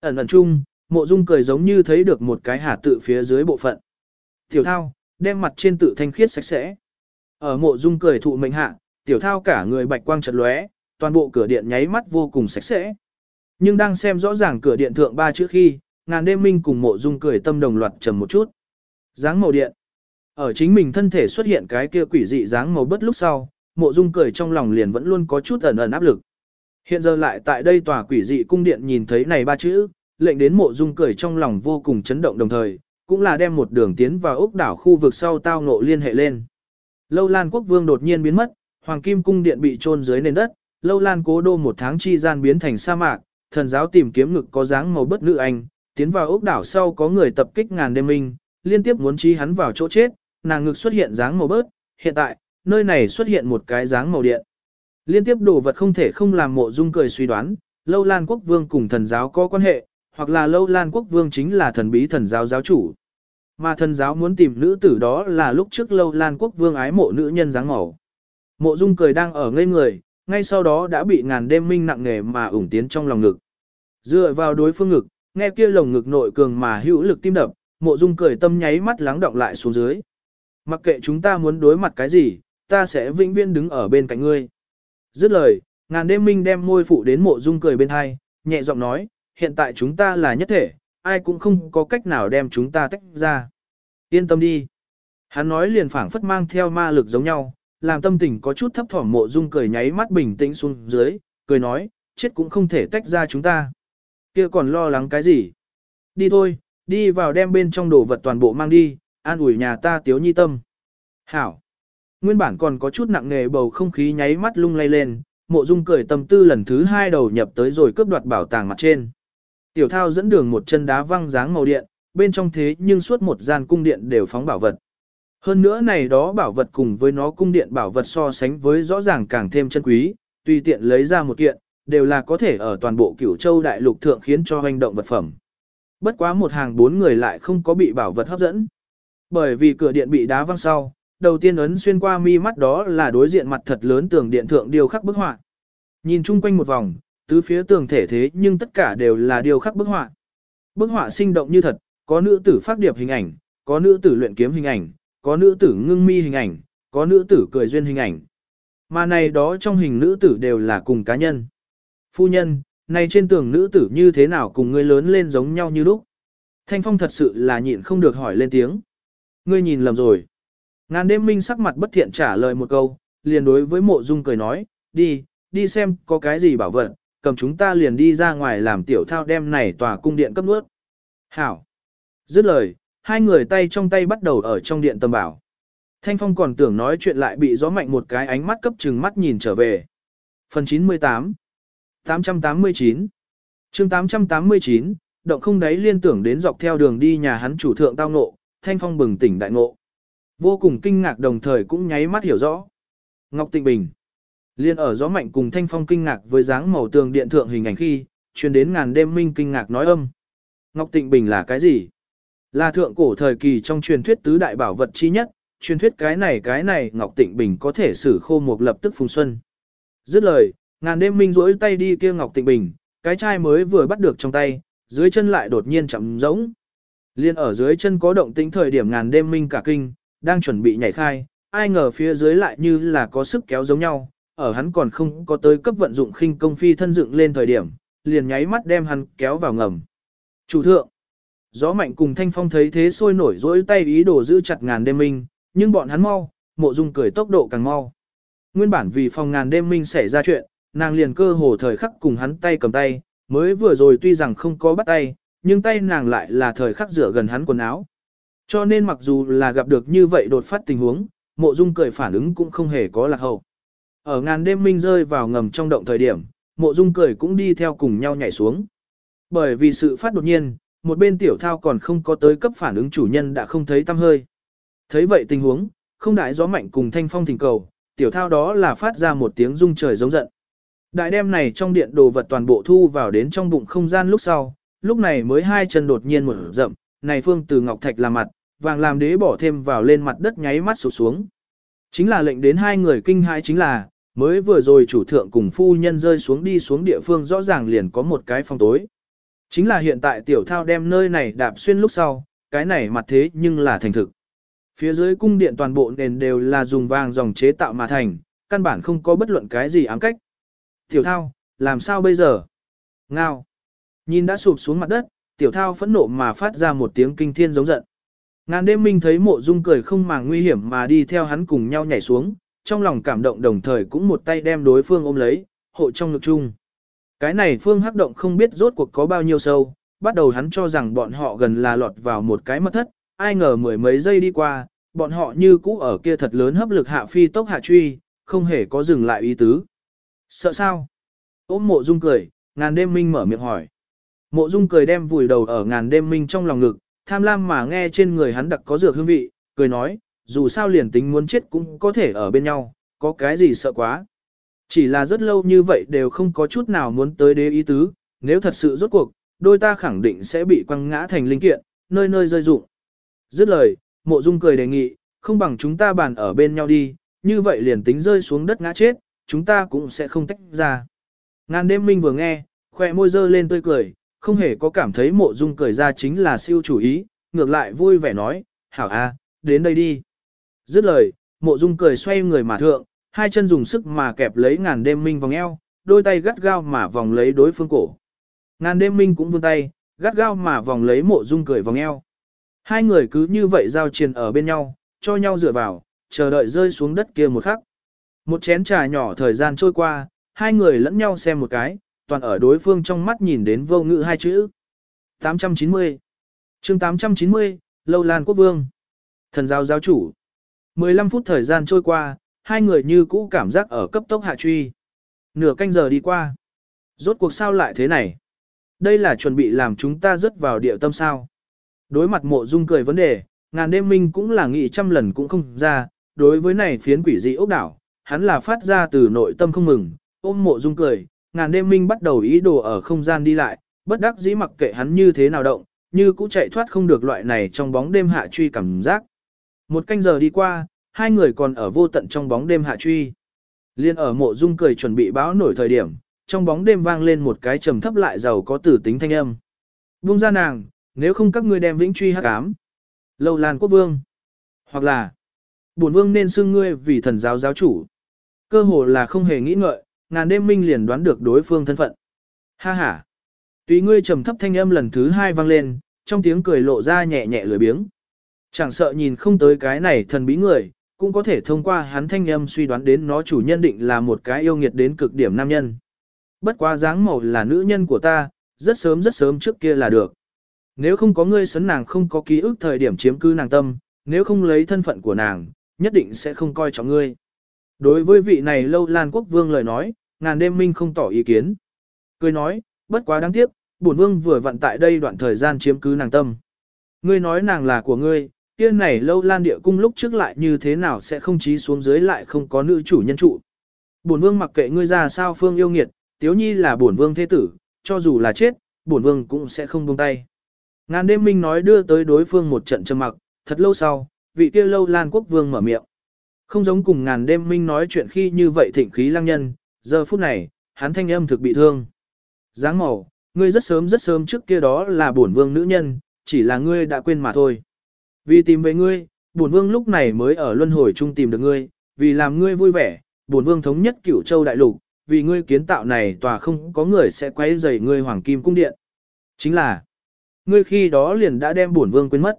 Ẩn ẩn chung, mộ dung cười giống như thấy được một cái hà tự phía dưới bộ phận. Tiểu thao, đem mặt trên tự thanh khiết sạch sẽ. Ở mộ dung cười thụ mệnh hạ, tiểu thao cả người bạch quang chợt lóe, toàn bộ cửa điện nháy mắt vô cùng sạch sẽ. Nhưng đang xem rõ ràng cửa điện thượng ba chữ khi, ngàn đêm minh cùng mộ dung cười tâm đồng loạt trầm một chút. Dáng màu điện. Ở chính mình thân thể xuất hiện cái kia quỷ dị dáng màu bất lúc sau, mộ dung cười trong lòng liền vẫn luôn có chút ẩn ẩn áp lực. Hiện giờ lại tại đây tòa quỷ dị cung điện nhìn thấy này ba chữ, lệnh đến mộ dung cười trong lòng vô cùng chấn động đồng thời, cũng là đem một đường tiến vào ốc đảo khu vực sau tao ngộ liên hệ lên. Lâu Lan quốc vương đột nhiên biến mất, Hoàng Kim cung điện bị chôn dưới nền đất, Lâu Lan cố đô một tháng chi gian biến thành sa mạc, thần giáo tìm kiếm ngực có dáng màu bất nữ anh, tiến vào ốc đảo sau có người tập kích ngàn đêm minh, liên tiếp muốn trí hắn vào chỗ chết, nàng ngực xuất hiện dáng màu bớt, hiện tại, nơi này xuất hiện một cái dáng màu điện. Liên tiếp đồ vật không thể không làm mộ dung cười suy đoán, Lâu Lan quốc vương cùng thần giáo có quan hệ, hoặc là Lâu Lan quốc vương chính là thần bí thần giáo giáo chủ. Mà thần giáo muốn tìm nữ tử đó là lúc trước Lâu Lan quốc vương ái mộ nữ nhân dáng màu. Mộ dung cười đang ở ngây người, ngay sau đó đã bị ngàn đêm minh nặng nghề mà ủng tiến trong lòng ngực. Dựa vào đối phương ngực, nghe kia lồng ngực nội cường mà hữu lực tim đập, mộ dung cười tâm nháy mắt lắng động lại xuống dưới. Mặc kệ chúng ta muốn đối mặt cái gì, ta sẽ vĩnh viễn đứng ở bên cạnh ngươi. Dứt lời, ngàn đêm minh đem môi phụ đến mộ dung cười bên hai, nhẹ giọng nói, hiện tại chúng ta là nhất thể, ai cũng không có cách nào đem chúng ta tách ra. Yên tâm đi. Hắn nói liền phảng phất mang theo ma lực giống nhau, làm tâm tình có chút thấp thỏm mộ dung cười nháy mắt bình tĩnh xuống dưới, cười nói, chết cũng không thể tách ra chúng ta. kia còn lo lắng cái gì? Đi thôi, đi vào đem bên trong đồ vật toàn bộ mang đi, an ủi nhà ta tiếu nhi tâm. Hảo. Nguyên bản còn có chút nặng nề bầu không khí nháy mắt lung lay lên, mộ dung cười tâm tư lần thứ hai đầu nhập tới rồi cướp đoạt bảo tàng mặt trên. Tiểu thao dẫn đường một chân đá văng dáng màu điện, bên trong thế nhưng suốt một gian cung điện đều phóng bảo vật. Hơn nữa này đó bảo vật cùng với nó cung điện bảo vật so sánh với rõ ràng càng thêm chân quý, tùy tiện lấy ra một kiện, đều là có thể ở toàn bộ cửu châu đại lục thượng khiến cho hành động vật phẩm. Bất quá một hàng bốn người lại không có bị bảo vật hấp dẫn. Bởi vì cửa điện bị đá văng sau, đầu tiên ấn xuyên qua mi mắt đó là đối diện mặt thật lớn tường điện thượng điêu khắc bức họa. Nhìn chung quanh một vòng, tứ phía tường thể thế nhưng tất cả đều là điêu khắc bức họa. Bức họa sinh động như thật, có nữ tử phát điệp hình ảnh, có nữ tử luyện kiếm hình ảnh, có nữ tử ngưng mi hình ảnh, có nữ tử cười duyên hình ảnh. Mà này đó trong hình nữ tử đều là cùng cá nhân. Phu nhân, này trên tường nữ tử như thế nào cùng ngươi lớn lên giống nhau như lúc. Thanh Phong thật sự là nhịn không được hỏi lên tiếng. Ngươi nhìn lầm rồi. Ngàn đêm minh sắc mặt bất thiện trả lời một câu, liền đối với mộ dung cười nói, đi, đi xem có cái gì bảo vật, cầm chúng ta liền đi ra ngoài làm tiểu thao đem này tòa cung điện cấp nuốt. Hảo. Dứt lời, hai người tay trong tay bắt đầu ở trong điện tầm bảo. Thanh Phong còn tưởng nói chuyện lại bị gió mạnh một cái ánh mắt cấp trừng mắt nhìn trở về. Phần 98 889 chương 889, động không đáy liên tưởng đến dọc theo đường đi nhà hắn chủ thượng tao ngộ, Thanh Phong bừng tỉnh đại ngộ. Vô cùng kinh ngạc đồng thời cũng nháy mắt hiểu rõ. Ngọc Tịnh Bình Liên ở gió mạnh cùng Thanh Phong kinh ngạc với dáng màu tường điện thượng hình ảnh khi, truyền đến ngàn đêm minh kinh ngạc nói âm. Ngọc Tịnh Bình là cái gì? Là thượng cổ thời kỳ trong truyền thuyết tứ đại bảo vật chi nhất, truyền thuyết cái này cái này Ngọc Tịnh Bình có thể xử khô một lập tức phùng xuân. Dứt lời, ngàn đêm minh rỗi tay đi kia Ngọc Tịnh Bình, cái chai mới vừa bắt được trong tay, dưới chân lại đột nhiên chậm rỗng. Liên ở dưới chân có động tĩnh thời điểm ngàn đêm minh cả kinh, đang chuẩn bị nhảy khai, ai ngờ phía dưới lại như là có sức kéo giống nhau, ở hắn còn không có tới cấp vận dụng khinh công phi thân dựng lên thời điểm, liền nháy mắt đem hắn kéo vào ngầm. Chủ thượng, gió mạnh cùng thanh phong thấy thế sôi nổi dỗi tay ý đồ giữ chặt ngàn đêm minh, nhưng bọn hắn mau, mộ dung cười tốc độ càng mau. Nguyên bản vì phòng ngàn đêm minh xảy ra chuyện, nàng liền cơ hồ thời khắc cùng hắn tay cầm tay, mới vừa rồi tuy rằng không có bắt tay, nhưng tay nàng lại là thời khắc rửa gần hắn quần áo. Cho nên mặc dù là gặp được như vậy đột phát tình huống, mộ dung cười phản ứng cũng không hề có lạc hậu. Ở ngàn đêm minh rơi vào ngầm trong động thời điểm, mộ dung cười cũng đi theo cùng nhau nhảy xuống. Bởi vì sự phát đột nhiên, một bên tiểu thao còn không có tới cấp phản ứng chủ nhân đã không thấy tâm hơi. Thấy vậy tình huống, không đại gió mạnh cùng thanh phong thỉnh cầu, tiểu thao đó là phát ra một tiếng rung trời giống giận. Đại đem này trong điện đồ vật toàn bộ thu vào đến trong bụng không gian lúc sau, lúc này mới hai chân đột nhiên một rậm, này phương từ ngọc thạch làm mặt, vàng làm đế bỏ thêm vào lên mặt đất nháy mắt sụp xuống. Chính là lệnh đến hai người kinh hãi chính là, mới vừa rồi chủ thượng cùng phu nhân rơi xuống đi xuống địa phương rõ ràng liền có một cái phong tối. Chính là hiện tại tiểu thao đem nơi này đạp xuyên lúc sau, cái này mặt thế nhưng là thành thực. Phía dưới cung điện toàn bộ nền đều là dùng vàng dòng chế tạo mà thành, căn bản không có bất luận cái gì ám cách. Tiểu thao, làm sao bây giờ? Ngao. Nhìn đã sụp xuống mặt đất, tiểu thao phẫn nộ mà phát ra một tiếng kinh thiên giống giận. Ngàn đêm minh thấy mộ dung cười không màng nguy hiểm mà đi theo hắn cùng nhau nhảy xuống, trong lòng cảm động đồng thời cũng một tay đem đối phương ôm lấy, hộ trong ngực chung. Cái này phương hắc động không biết rốt cuộc có bao nhiêu sâu, bắt đầu hắn cho rằng bọn họ gần là lọt vào một cái mất thất, ai ngờ mười mấy giây đi qua, bọn họ như cũ ở kia thật lớn hấp lực hạ phi tốc hạ truy, không hề có dừng lại ý tứ. Sợ sao? Ôm mộ dung cười, ngàn đêm minh mở miệng hỏi. Mộ dung cười đem vùi đầu ở ngàn đêm minh trong lòng ngực, tham lam mà nghe trên người hắn đặc có dược hương vị, cười nói, dù sao liền tính muốn chết cũng có thể ở bên nhau, có cái gì sợ quá. Chỉ là rất lâu như vậy đều không có chút nào muốn tới đế ý tứ, nếu thật sự rốt cuộc, đôi ta khẳng định sẽ bị quăng ngã thành linh kiện, nơi nơi rơi rụng. Dứt lời, mộ dung cười đề nghị, không bằng chúng ta bàn ở bên nhau đi, như vậy liền tính rơi xuống đất ngã chết, chúng ta cũng sẽ không tách ra. Ngàn đêm minh vừa nghe, khỏe môi dơ lên tươi cười, không hề có cảm thấy mộ dung cười ra chính là siêu chủ ý, ngược lại vui vẻ nói, hảo a, đến đây đi. Dứt lời, mộ dung cười xoay người mà thượng, hai chân dùng sức mà kẹp lấy ngàn đêm minh vòng eo, đôi tay gắt gao mà vòng lấy đối phương cổ. Ngàn đêm minh cũng vươn tay, gắt gao mà vòng lấy mộ dung cười vòng eo. Hai người cứ như vậy giao triền ở bên nhau, cho nhau dựa vào, chờ đợi rơi xuống đất kia một khắc. Một chén trà nhỏ thời gian trôi qua, hai người lẫn nhau xem một cái, toàn ở đối phương trong mắt nhìn đến vô ngữ hai chữ. 890 chương 890, Lâu Lan Quốc Vương Thần giáo giáo chủ 15 phút thời gian trôi qua, hai người như cũ cảm giác ở cấp tốc hạ truy. Nửa canh giờ đi qua. Rốt cuộc sao lại thế này? Đây là chuẩn bị làm chúng ta rớt vào địa tâm sao. Đối mặt mộ dung cười vấn đề, ngàn đêm minh cũng là nghĩ trăm lần cũng không ra, đối với này phiến quỷ dị ốc đảo, hắn là phát ra từ nội tâm không mừng, ôm mộ dung cười, ngàn đêm minh bắt đầu ý đồ ở không gian đi lại, bất đắc dĩ mặc kệ hắn như thế nào động, như cũng chạy thoát không được loại này trong bóng đêm hạ truy cảm giác. Một canh giờ đi qua, hai người còn ở vô tận trong bóng đêm hạ truy. Liên ở mộ dung cười chuẩn bị báo nổi thời điểm, trong bóng đêm vang lên một cái trầm thấp lại giàu có tử tính thanh âm. Vung ra nàng, nếu không các ngươi đem vĩnh truy hắc ám. Lâu Lan quốc vương. Hoặc là, bổn vương nên xưng ngươi vì thần giáo giáo chủ. Cơ hồ là không hề nghĩ ngợi, ngàn đêm minh liền đoán được đối phương thân phận. Ha ha. Tùy ngươi trầm thấp thanh âm lần thứ hai vang lên, trong tiếng cười lộ ra nhẹ nhẹ lười biếng. Chẳng sợ nhìn không tới cái này thần bí người, cũng có thể thông qua hắn thanh âm suy đoán đến nó chủ nhân định là một cái yêu nghiệt đến cực điểm nam nhân. Bất quá dáng màu là nữ nhân của ta, rất sớm rất sớm trước kia là được. Nếu không có ngươi sấn nàng không có ký ức thời điểm chiếm cư nàng tâm, nếu không lấy thân phận của nàng, nhất định sẽ không coi trọng ngươi. Đối với vị này lâu lan quốc vương lời nói, ngàn đêm minh không tỏ ý kiến. Cười nói, bất quá đáng tiếc, bổn vương vừa vặn tại đây đoạn thời gian chiếm cứ nàng tâm. Ngươi nói nàng là của ngươi, kia này lâu lan địa cung lúc trước lại như thế nào sẽ không trí xuống dưới lại không có nữ chủ nhân trụ. Bổn vương mặc kệ ngươi ra sao phương yêu nghiệt, tiếu nhi là bổn vương thế tử, cho dù là chết, bổn vương cũng sẽ không buông tay. Ngàn đêm minh nói đưa tới đối phương một trận trầm mặc, thật lâu sau, vị kia lâu lan quốc vương mở miệng. Không giống cùng ngàn đêm minh nói chuyện khi như vậy thịnh khí lăng nhân, giờ phút này, hắn thanh âm thực bị thương. Giáng màu, ngươi rất sớm rất sớm trước kia đó là bổn vương nữ nhân, chỉ là ngươi đã quên mà thôi. Vì tìm về ngươi, bổn vương lúc này mới ở luân hồi chung tìm được ngươi, vì làm ngươi vui vẻ, bổn vương thống nhất cửu châu đại lục, vì ngươi kiến tạo này tòa không có người sẽ quấy rầy ngươi hoàng kim cung điện. Chính là, ngươi khi đó liền đã đem bổn vương quên mất.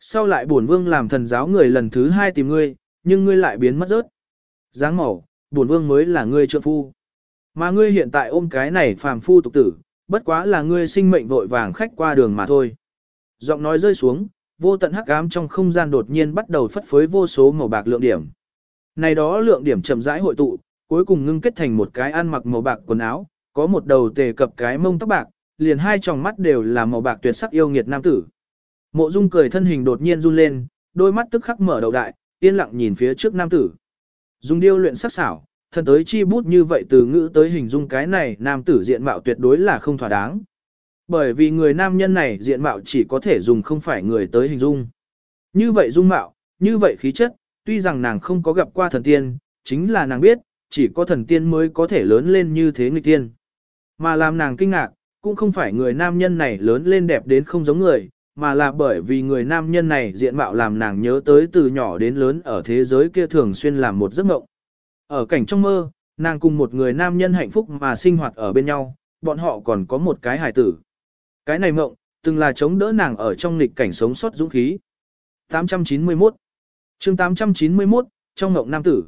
Sau lại bổn vương làm thần giáo người lần thứ hai tìm ngươi, nhưng ngươi lại biến mất rớt. Giáng màu, bổn vương mới là ngươi trợ phu. Mà ngươi hiện tại ôm cái này phàm phu tục tử, bất quá là ngươi sinh mệnh vội vàng khách qua đường mà thôi. Giọng nói rơi xuống, vô tận hắc ám trong không gian đột nhiên bắt đầu phất phới vô số màu bạc lượng điểm. Này đó lượng điểm chậm rãi hội tụ, cuối cùng ngưng kết thành một cái ăn mặc màu bạc quần áo, có một đầu tề cập cái mông tóc bạc, liền hai tròng mắt đều là màu bạc tuyệt sắc yêu nghiệt nam tử. Mộ Dung cười thân hình đột nhiên run lên, đôi mắt tức khắc mở đầu đại, yên lặng nhìn phía trước nam tử. Dung điêu luyện sắc xảo, thần tới chi bút như vậy từ ngữ tới hình dung cái này nam tử diện mạo tuyệt đối là không thỏa đáng. Bởi vì người nam nhân này diện mạo chỉ có thể dùng không phải người tới hình dung. Như vậy dung mạo, như vậy khí chất, tuy rằng nàng không có gặp qua thần tiên, chính là nàng biết, chỉ có thần tiên mới có thể lớn lên như thế người tiên. Mà làm nàng kinh ngạc, cũng không phải người nam nhân này lớn lên đẹp đến không giống người, mà là bởi vì người nam nhân này diện mạo làm nàng nhớ tới từ nhỏ đến lớn ở thế giới kia thường xuyên làm một giấc mộng. Ở cảnh trong mơ, nàng cùng một người nam nhân hạnh phúc mà sinh hoạt ở bên nhau, bọn họ còn có một cái hài tử. Cái này mộng, từng là chống đỡ nàng ở trong nghịch cảnh sống sót dũng khí. 891 chương 891, trong mộng nam tử.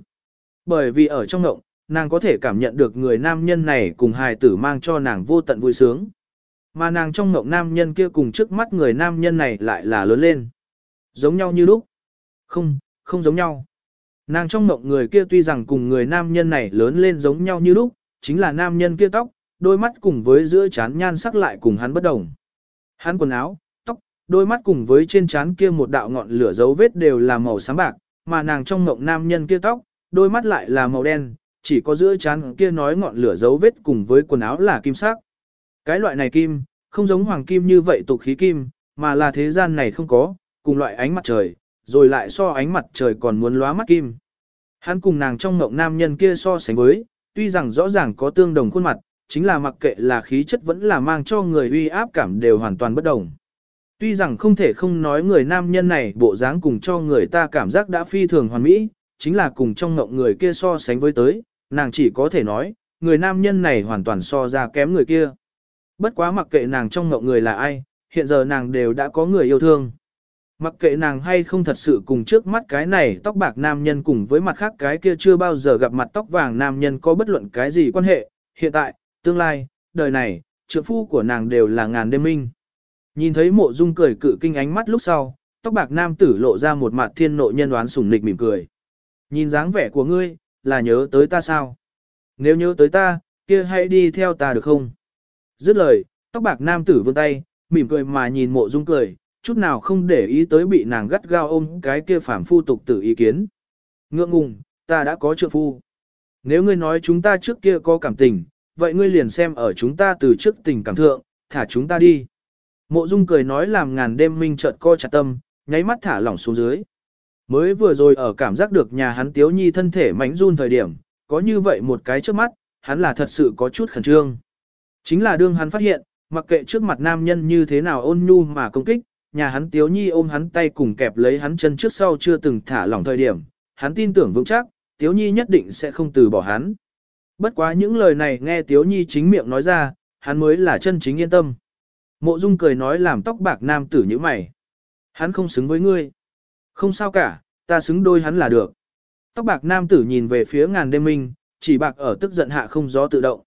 Bởi vì ở trong mộng, nàng có thể cảm nhận được người nam nhân này cùng hài tử mang cho nàng vô tận vui sướng. Mà nàng trong mộng nam nhân kia cùng trước mắt người nam nhân này lại là lớn lên. Giống nhau như lúc. Không, không giống nhau. Nàng trong mộng người kia tuy rằng cùng người nam nhân này lớn lên giống nhau như lúc, chính là nam nhân kia tóc, đôi mắt cùng với giữa trán nhan sắc lại cùng hắn bất đồng. Hắn quần áo, tóc, đôi mắt cùng với trên trán kia một đạo ngọn lửa dấu vết đều là màu sáng bạc, mà nàng trong mộng nam nhân kia tóc, đôi mắt lại là màu đen, chỉ có giữa trán kia nói ngọn lửa dấu vết cùng với quần áo là kim sắc. Cái loại này kim, không giống hoàng kim như vậy tục khí kim, mà là thế gian này không có, cùng loại ánh mặt trời, rồi lại so ánh mặt trời còn muốn lóa mắt kim. Hắn cùng nàng trong mộng nam nhân kia so sánh với, tuy rằng rõ ràng có tương đồng khuôn mặt, chính là mặc kệ là khí chất vẫn là mang cho người uy áp cảm đều hoàn toàn bất đồng. Tuy rằng không thể không nói người nam nhân này bộ dáng cùng cho người ta cảm giác đã phi thường hoàn mỹ, chính là cùng trong mộng người kia so sánh với tới, nàng chỉ có thể nói, người nam nhân này hoàn toàn so ra kém người kia. Bất quá mặc kệ nàng trong mộng người là ai, hiện giờ nàng đều đã có người yêu thương. Mặc kệ nàng hay không thật sự cùng trước mắt cái này tóc bạc nam nhân cùng với mặt khác cái kia chưa bao giờ gặp mặt tóc vàng nam nhân có bất luận cái gì quan hệ, hiện tại, tương lai, đời này, trượng phu của nàng đều là ngàn đêm minh. Nhìn thấy mộ dung cười cự kinh ánh mắt lúc sau, tóc bạc nam tử lộ ra một mặt thiên nộ nhân đoán sủng nịch mỉm cười. Nhìn dáng vẻ của ngươi, là nhớ tới ta sao? Nếu nhớ tới ta, kia hãy đi theo ta được không? Dứt lời, tóc bạc nam tử vươn tay, mỉm cười mà nhìn mộ dung cười, chút nào không để ý tới bị nàng gắt gao ôm cái kia phản phu tục tử ý kiến. Ngượng ngùng, ta đã có trượng phu. Nếu ngươi nói chúng ta trước kia có cảm tình, vậy ngươi liền xem ở chúng ta từ trước tình cảm thượng, thả chúng ta đi. Mộ Dung cười nói làm ngàn đêm minh chợt co chặt tâm, nháy mắt thả lỏng xuống dưới. Mới vừa rồi ở cảm giác được nhà hắn Tiếu Nhi thân thể mảnh run thời điểm, có như vậy một cái trước mắt, hắn là thật sự có chút khẩn trương. Chính là đương hắn phát hiện, mặc kệ trước mặt nam nhân như thế nào ôn nhu mà công kích, nhà hắn Tiếu Nhi ôm hắn tay cùng kẹp lấy hắn chân trước sau chưa từng thả lỏng thời điểm, hắn tin tưởng vững chắc, Tiếu Nhi nhất định sẽ không từ bỏ hắn. Bất quá những lời này nghe Tiếu Nhi chính miệng nói ra, hắn mới là chân chính yên tâm. Mộ Dung cười nói làm tóc bạc nam tử như mày. Hắn không xứng với ngươi. Không sao cả, ta xứng đôi hắn là được. Tóc bạc nam tử nhìn về phía ngàn đêm minh, chỉ bạc ở tức giận hạ không gió tự động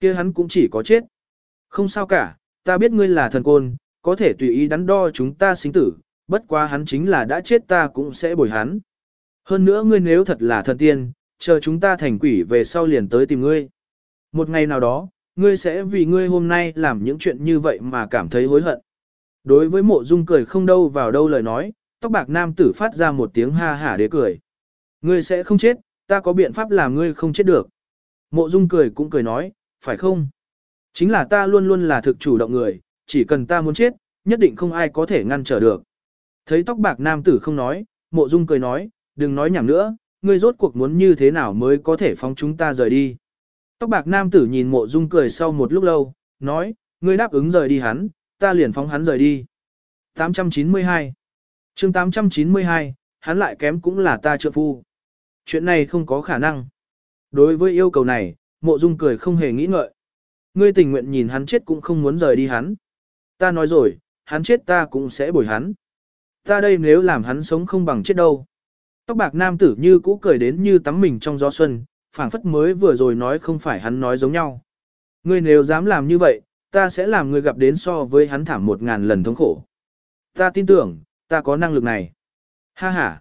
kia hắn cũng chỉ có chết. Không sao cả, ta biết ngươi là thần côn, có thể tùy ý đắn đo chúng ta sinh tử, bất quá hắn chính là đã chết ta cũng sẽ bồi hắn. Hơn nữa ngươi nếu thật là thần tiên, chờ chúng ta thành quỷ về sau liền tới tìm ngươi. Một ngày nào đó, ngươi sẽ vì ngươi hôm nay làm những chuyện như vậy mà cảm thấy hối hận. Đối với mộ dung cười không đâu vào đâu lời nói, tóc bạc nam tử phát ra một tiếng ha hả để cười. Ngươi sẽ không chết, ta có biện pháp làm ngươi không chết được. Mộ dung cười cũng cười nói, phải không? Chính là ta luôn luôn là thực chủ động người, chỉ cần ta muốn chết, nhất định không ai có thể ngăn trở được. Thấy tóc bạc nam tử không nói, mộ dung cười nói, đừng nói nhảm nữa, ngươi rốt cuộc muốn như thế nào mới có thể phóng chúng ta rời đi. Tóc bạc nam tử nhìn mộ dung cười sau một lúc lâu, nói, ngươi đáp ứng rời đi hắn, ta liền phóng hắn rời đi. 892 chương 892, hắn lại kém cũng là ta trợ phu. Chuyện này không có khả năng. Đối với yêu cầu này, mộ dung cười không hề nghĩ ngợi. Ngươi tình nguyện nhìn hắn chết cũng không muốn rời đi hắn. Ta nói rồi, hắn chết ta cũng sẽ bồi hắn. Ta đây nếu làm hắn sống không bằng chết đâu. Tóc bạc nam tử như cũ cười đến như tắm mình trong gió xuân, phảng phất mới vừa rồi nói không phải hắn nói giống nhau. Ngươi nếu dám làm như vậy, ta sẽ làm ngươi gặp đến so với hắn thảm một ngàn lần thống khổ. Ta tin tưởng, ta có năng lực này. Ha ha.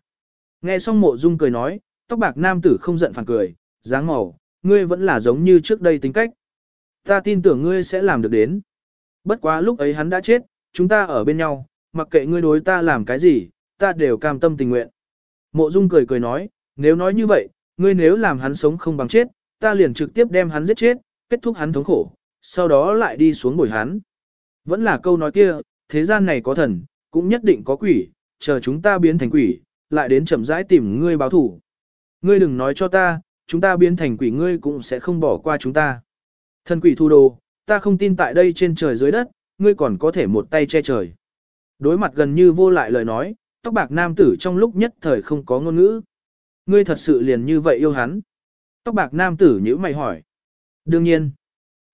Nghe xong mộ dung cười nói, tóc bạc nam tử không giận phản cười, dáng màu, ngươi vẫn là giống như trước đây tính cách. Ta tin tưởng ngươi sẽ làm được đến. Bất quá lúc ấy hắn đã chết, chúng ta ở bên nhau, mặc kệ ngươi đối ta làm cái gì, ta đều cam tâm tình nguyện. Mộ Dung cười cười nói, nếu nói như vậy, ngươi nếu làm hắn sống không bằng chết, ta liền trực tiếp đem hắn giết chết, kết thúc hắn thống khổ, sau đó lại đi xuống bồi hắn. Vẫn là câu nói kia, thế gian này có thần, cũng nhất định có quỷ, chờ chúng ta biến thành quỷ, lại đến chậm rãi tìm ngươi báo thủ. Ngươi đừng nói cho ta, chúng ta biến thành quỷ ngươi cũng sẽ không bỏ qua chúng ta. Thần quỷ thu đồ, ta không tin tại đây trên trời dưới đất, ngươi còn có thể một tay che trời. Đối mặt gần như vô lại lời nói, tóc bạc nam tử trong lúc nhất thời không có ngôn ngữ. Ngươi thật sự liền như vậy yêu hắn. Tóc bạc nam tử nhữ mày hỏi. Đương nhiên,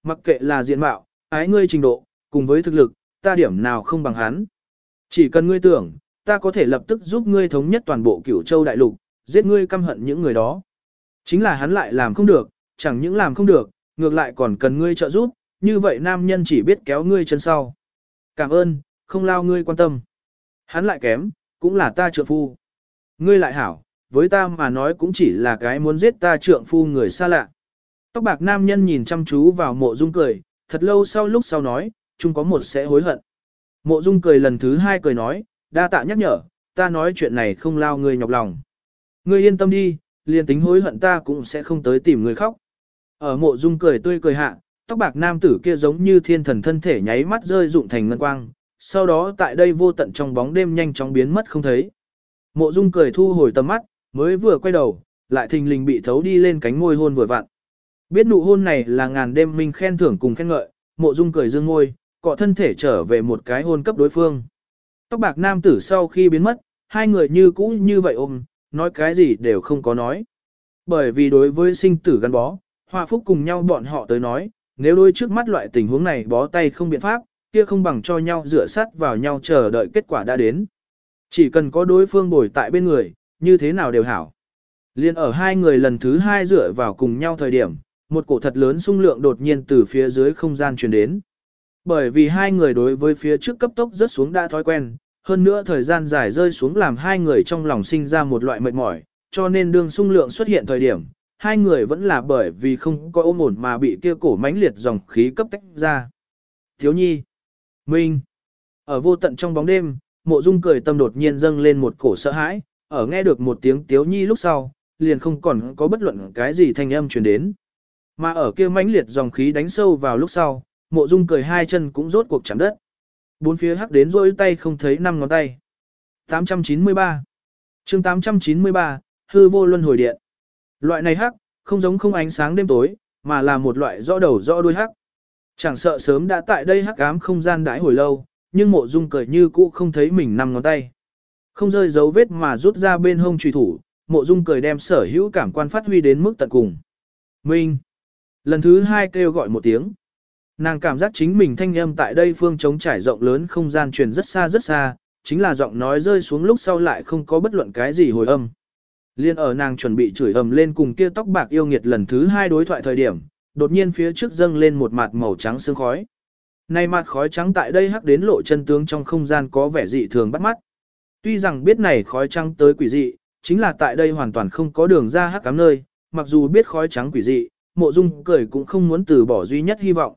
mặc kệ là diện mạo, ái ngươi trình độ, cùng với thực lực, ta điểm nào không bằng hắn. Chỉ cần ngươi tưởng, ta có thể lập tức giúp ngươi thống nhất toàn bộ cửu châu đại lục, giết ngươi căm hận những người đó. Chính là hắn lại làm không được, chẳng những làm không được, ngược lại còn cần ngươi trợ giúp, như vậy nam nhân chỉ biết kéo ngươi chân sau. Cảm ơn, không lao ngươi quan tâm. Hắn lại kém, cũng là ta trượng phu. Ngươi lại hảo, với ta mà nói cũng chỉ là cái muốn giết ta trượng phu người xa lạ. Tóc bạc nam nhân nhìn chăm chú vào mộ dung cười, thật lâu sau lúc sau nói, chung có một sẽ hối hận. Mộ dung cười lần thứ hai cười nói, đa tạ nhắc nhở, ta nói chuyện này không lao ngươi nhọc lòng. Ngươi yên tâm đi, liền tính hối hận ta cũng sẽ không tới tìm người khóc. Ở mộ dung cười tươi cười hạ, tóc bạc nam tử kia giống như thiên thần thân thể nháy mắt rơi rụng thành ngân quang, sau đó tại đây vô tận trong bóng đêm nhanh chóng biến mất không thấy. Mộ dung cười thu hồi tầm mắt, mới vừa quay đầu, lại thình lình bị thấu đi lên cánh ngôi hôn vừa vặn. Biết nụ hôn này là ngàn đêm minh khen thưởng cùng khen ngợi, mộ dung cười dương ngôi, cọ thân thể trở về một cái hôn cấp đối phương. Tóc bạc nam tử sau khi biến mất, hai người như cũ như vậy ôm, nói cái gì đều không có nói. Bởi vì đối với sinh tử gắn bó, hòa phúc cùng nhau bọn họ tới nói, nếu đôi trước mắt loại tình huống này bó tay không biện pháp, kia không bằng cho nhau rửa sát vào nhau chờ đợi kết quả đã đến. Chỉ cần có đối phương bồi tại bên người, như thế nào đều hảo. Liên ở hai người lần thứ hai rửa vào cùng nhau thời điểm, một cổ thật lớn sung lượng đột nhiên từ phía dưới không gian truyền đến. Bởi vì hai người đối với phía trước cấp tốc rất xuống đã thói quen, hơn nữa thời gian dài rơi xuống làm hai người trong lòng sinh ra một loại mệt mỏi, cho nên đương sung lượng xuất hiện thời điểm, hai người vẫn là bởi vì không có ôm ổn mà bị kia cổ mãnh liệt dòng khí cấp tách ra. Thiếu nhi, Minh, ở vô tận trong bóng đêm, mộ dung cười tâm đột nhiên dâng lên một cổ sợ hãi, ở nghe được một tiếng tiếu nhi lúc sau, liền không còn có bất luận cái gì thanh âm truyền đến. Mà ở kia mãnh liệt dòng khí đánh sâu vào lúc sau, mộ dung cười hai chân cũng rốt cuộc chạm đất. Bốn phía hắc đến rôi tay không thấy năm ngón tay. 893 chương 893, hư vô luân hồi điện. Loại này hắc, không giống không ánh sáng đêm tối, mà là một loại rõ đầu rõ đuôi hắc. Chẳng sợ sớm đã tại đây hắc ám không gian đãi hồi lâu, nhưng mộ dung cười như cũ không thấy mình năm ngón tay. Không rơi dấu vết mà rút ra bên hông trùy thủ, mộ dung cười đem sở hữu cảm quan phát huy đến mức tận cùng. Minh! Lần thứ hai kêu gọi một tiếng. Nàng cảm giác chính mình thanh âm tại đây phương trống trải rộng lớn không gian truyền rất xa rất xa, chính là giọng nói rơi xuống lúc sau lại không có bất luận cái gì hồi âm. Liên ở nàng chuẩn bị chửi ầm lên cùng kia tóc bạc yêu nghiệt lần thứ hai đối thoại thời điểm, đột nhiên phía trước dâng lên một mặt màu trắng sương khói. Này mặt khói trắng tại đây hắc đến lộ chân tướng trong không gian có vẻ dị thường bắt mắt. Tuy rằng biết này khói trắng tới quỷ dị, chính là tại đây hoàn toàn không có đường ra hắc cám nơi, mặc dù biết khói trắng quỷ dị, mộ dung cười cũng không muốn từ bỏ duy nhất hy vọng.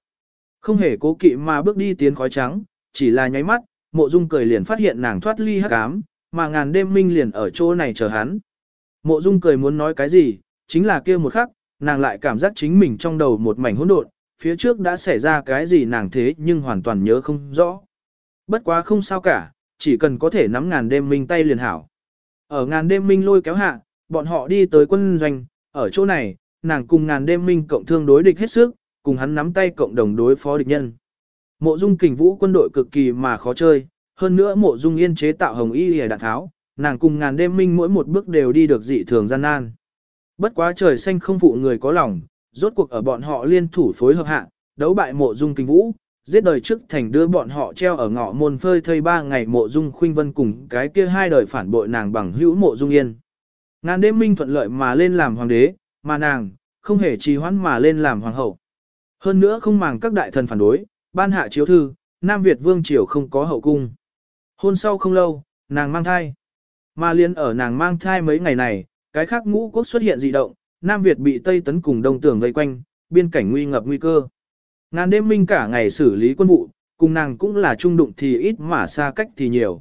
Không hề cố kỵ mà bước đi tiến khói trắng, chỉ là nháy mắt, mộ dung cười liền phát hiện nàng thoát ly hắc ám, mà ngàn đêm minh liền ở chỗ này chờ hắn. Mộ dung cười muốn nói cái gì, chính là kia một khắc, nàng lại cảm giác chính mình trong đầu một mảnh hỗn độn, phía trước đã xảy ra cái gì nàng thế nhưng hoàn toàn nhớ không rõ. Bất quá không sao cả, chỉ cần có thể nắm ngàn đêm minh tay liền hảo. Ở ngàn đêm minh lôi kéo hạ, bọn họ đi tới quân doanh, ở chỗ này, nàng cùng ngàn đêm minh cộng thương đối địch hết sức, cùng hắn nắm tay cộng đồng đối phó địch nhân. Mộ dung kình vũ quân đội cực kỳ mà khó chơi, hơn nữa mộ dung yên chế tạo hồng y hề đạn tháo, nàng cùng ngàn đêm minh mỗi một bước đều đi được dị thường gian nan. Bất quá trời xanh không phụ người có lòng, rốt cuộc ở bọn họ liên thủ phối hợp hạ, đấu bại mộ dung kình vũ, giết đời trước thành đưa bọn họ treo ở ngõ môn phơi thây ba ngày mộ dung khuynh vân cùng cái kia hai đời phản bội nàng bằng hữu mộ dung yên. Ngàn đêm minh thuận lợi mà lên làm hoàng đế, mà nàng, không hề trì hoãn mà lên làm hoàng hậu. Hơn nữa không màng các đại thần phản đối, ban hạ chiếu thư, Nam Việt vương triều không có hậu cung. Hôn sau không lâu, nàng mang thai. Mà liên ở nàng mang thai mấy ngày này, cái khác ngũ quốc xuất hiện dị động, Nam Việt bị Tây tấn cùng Đông tưởng vây quanh, biên cảnh nguy ngập nguy cơ. Ngàn đêm minh cả ngày xử lý quân vụ, cùng nàng cũng là trung đụng thì ít mà xa cách thì nhiều.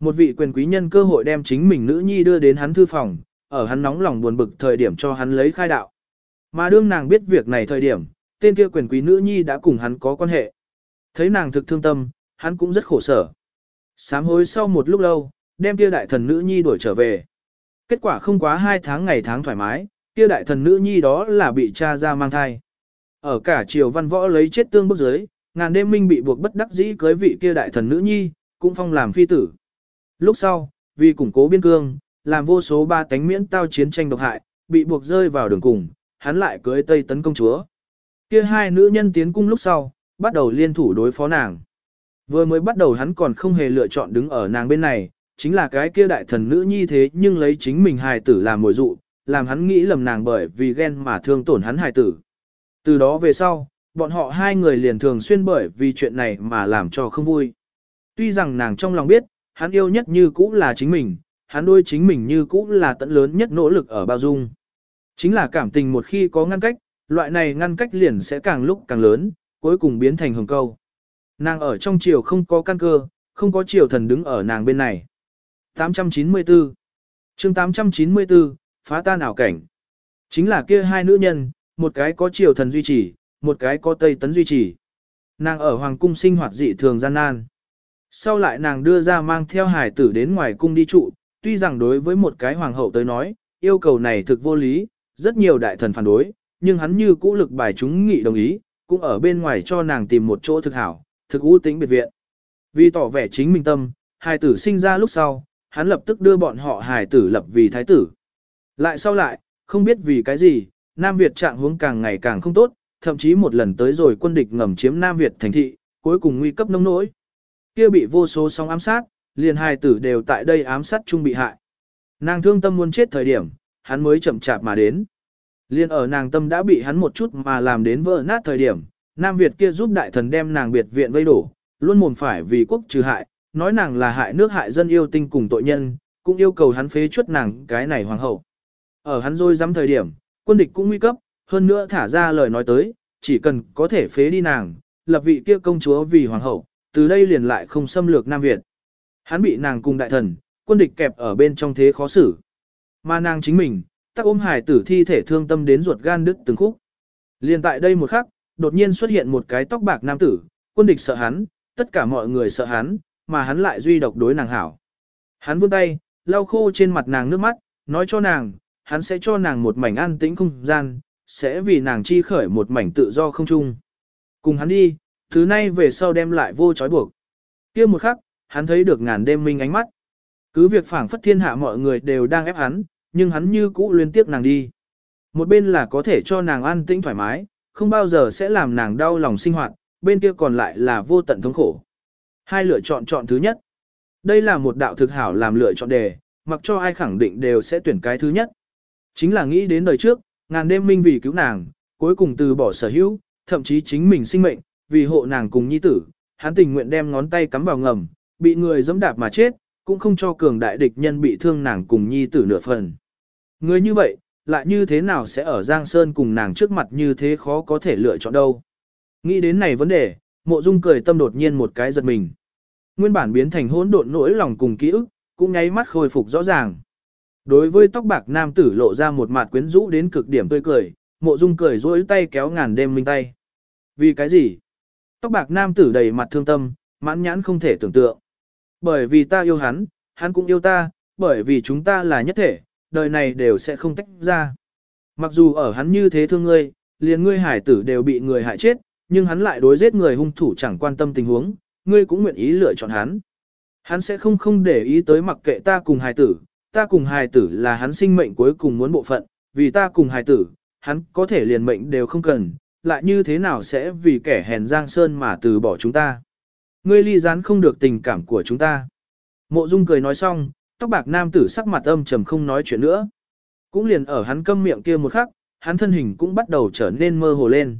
Một vị quyền quý nhân cơ hội đem chính mình nữ nhi đưa đến hắn thư phòng, ở hắn nóng lòng buồn bực thời điểm cho hắn lấy khai đạo. Mà đương nàng biết việc này thời điểm, tên kia quyền quý nữ nhi đã cùng hắn có quan hệ. Thấy nàng thực thương tâm, hắn cũng rất khổ sở. Sám hối sau một lúc lâu, đem kia đại thần nữ nhi đuổi trở về. Kết quả không quá hai tháng ngày tháng thoải mái, kia đại thần nữ nhi đó là bị cha ra mang thai. Ở cả triều văn võ lấy chết tương bức dưới, ngàn đêm minh bị buộc bất đắc dĩ cưới vị kia đại thần nữ nhi, cũng phong làm phi tử. Lúc sau, vì củng cố biên cương, làm vô số ba tánh miễn tao chiến tranh độc hại, bị buộc rơi vào đường cùng, hắn lại cưới Tây tấn công chúa. Kia hai nữ nhân tiến cung lúc sau, bắt đầu liên thủ đối phó nàng. Vừa mới bắt đầu hắn còn không hề lựa chọn đứng ở nàng bên này, chính là cái kia đại thần nữ nhi thế nhưng lấy chính mình hài tử làm mồi dụ, làm hắn nghĩ lầm nàng bởi vì ghen mà thương tổn hắn hài tử. Từ đó về sau, bọn họ hai người liền thường xuyên bởi vì chuyện này mà làm cho không vui. Tuy rằng nàng trong lòng biết, hắn yêu nhất như cũ là chính mình, hắn đôi chính mình như cũ là tận lớn nhất nỗ lực ở bao dung. Chính là cảm tình một khi có ngăn cách, loại này ngăn cách liền sẽ càng lúc càng lớn, cuối cùng biến thành hồng câu. Nàng ở trong triều không có căn cơ, không có triều thần đứng ở nàng bên này. 894 chương 894, phá tan ảo cảnh. Chính là kia hai nữ nhân, một cái có triều thần duy trì, một cái có tây tấn duy trì. Nàng ở hoàng cung sinh hoạt dị thường gian nan. Sau lại nàng đưa ra mang theo hải tử đến ngoài cung đi trụ, tuy rằng đối với một cái hoàng hậu tới nói, yêu cầu này thực vô lý, rất nhiều đại thần phản đối, nhưng hắn như cũ lực bài chúng nghị đồng ý, cũng ở bên ngoài cho nàng tìm một chỗ thực hảo, thực ưu tính biệt viện. Vì tỏ vẻ chính mình tâm, hài tử sinh ra lúc sau, hắn lập tức đưa bọn họ hài tử lập vì thái tử. Lại sau lại, không biết vì cái gì, Nam Việt trạng hướng càng ngày càng không tốt, thậm chí một lần tới rồi quân địch ngầm chiếm Nam Việt thành thị, cuối cùng nguy cấp nông nỗi. Kia bị vô số sóng ám sát, liền hài tử đều tại đây ám sát chung bị hại. Nàng thương tâm muốn chết thời điểm, hắn mới chậm chạp mà đến. Liên ở nàng tâm đã bị hắn một chút mà làm đến vỡ nát thời điểm, Nam Việt kia giúp đại thần đem nàng biệt viện vây đổ, luôn mồm phải vì quốc trừ hại, nói nàng là hại nước hại dân yêu tinh cùng tội nhân, cũng yêu cầu hắn phế chuất nàng cái này hoàng hậu. Ở hắn rồi dám thời điểm, quân địch cũng nguy cấp, hơn nữa thả ra lời nói tới, chỉ cần có thể phế đi nàng, lập vị kia công chúa vì hoàng hậu, từ đây liền lại không xâm lược Nam Việt. Hắn bị nàng cùng đại thần, quân địch kẹp ở bên trong thế khó xử. Mà nàng chính mình, tắc ôm hải tử thi thể thương tâm đến ruột gan đứt từng khúc. Liền tại đây một khắc, đột nhiên xuất hiện một cái tóc bạc nam tử, quân địch sợ hắn, tất cả mọi người sợ hắn, mà hắn lại duy độc đối nàng hảo. Hắn vươn tay, lau khô trên mặt nàng nước mắt, nói cho nàng, hắn sẽ cho nàng một mảnh an tĩnh không gian, sẽ vì nàng chi khởi một mảnh tự do không chung. Cùng hắn đi, thứ nay về sau đem lại vô trói buộc. kia một khắc, hắn thấy được ngàn đêm minh ánh mắt. Cứ việc phảng phất thiên hạ mọi người đều đang ép hắn, nhưng hắn như cũ liên tiếp nàng đi. Một bên là có thể cho nàng an tĩnh thoải mái, không bao giờ sẽ làm nàng đau lòng sinh hoạt, bên kia còn lại là vô tận thống khổ. Hai lựa chọn chọn thứ nhất. Đây là một đạo thực hảo làm lựa chọn đề, mặc cho ai khẳng định đều sẽ tuyển cái thứ nhất. Chính là nghĩ đến đời trước, ngàn đêm minh vì cứu nàng, cuối cùng từ bỏ sở hữu, thậm chí chính mình sinh mệnh, vì hộ nàng cùng nhi tử, hắn tình nguyện đem ngón tay cắm vào ngầm, bị người giẫm đạp mà chết, cũng không cho cường đại địch nhân bị thương nàng cùng nhi tử nửa phần. Người như vậy, lại như thế nào sẽ ở Giang Sơn cùng nàng trước mặt như thế khó có thể lựa chọn đâu. Nghĩ đến này vấn đề, mộ dung cười tâm đột nhiên một cái giật mình. Nguyên bản biến thành hỗn độn nỗi lòng cùng ký ức, cũng nháy mắt khôi phục rõ ràng. Đối với tóc bạc nam tử lộ ra một mặt quyến rũ đến cực điểm tươi cười, mộ dung cười dối tay kéo ngàn đêm minh tay. Vì cái gì? Tóc bạc nam tử đầy mặt thương tâm, mãn nhãn không thể tưởng tượng. Bởi vì ta yêu hắn, hắn cũng yêu ta, bởi vì chúng ta là nhất thể, đời này đều sẽ không tách ra. Mặc dù ở hắn như thế thương ngươi, liền ngươi hải tử đều bị người hại chết, nhưng hắn lại đối giết người hung thủ chẳng quan tâm tình huống, ngươi cũng nguyện ý lựa chọn hắn. Hắn sẽ không không để ý tới mặc kệ ta cùng hài tử, ta cùng hài tử là hắn sinh mệnh cuối cùng muốn bộ phận, vì ta cùng hài tử, hắn có thể liền mệnh đều không cần, lại như thế nào sẽ vì kẻ hèn giang sơn mà từ bỏ chúng ta. Ngươi ly gián không được tình cảm của chúng ta. Mộ Dung cười nói xong, tóc bạc nam tử sắc mặt âm trầm không nói chuyện nữa. Cũng liền ở hắn câm miệng kia một khắc, hắn thân hình cũng bắt đầu trở nên mơ hồ lên.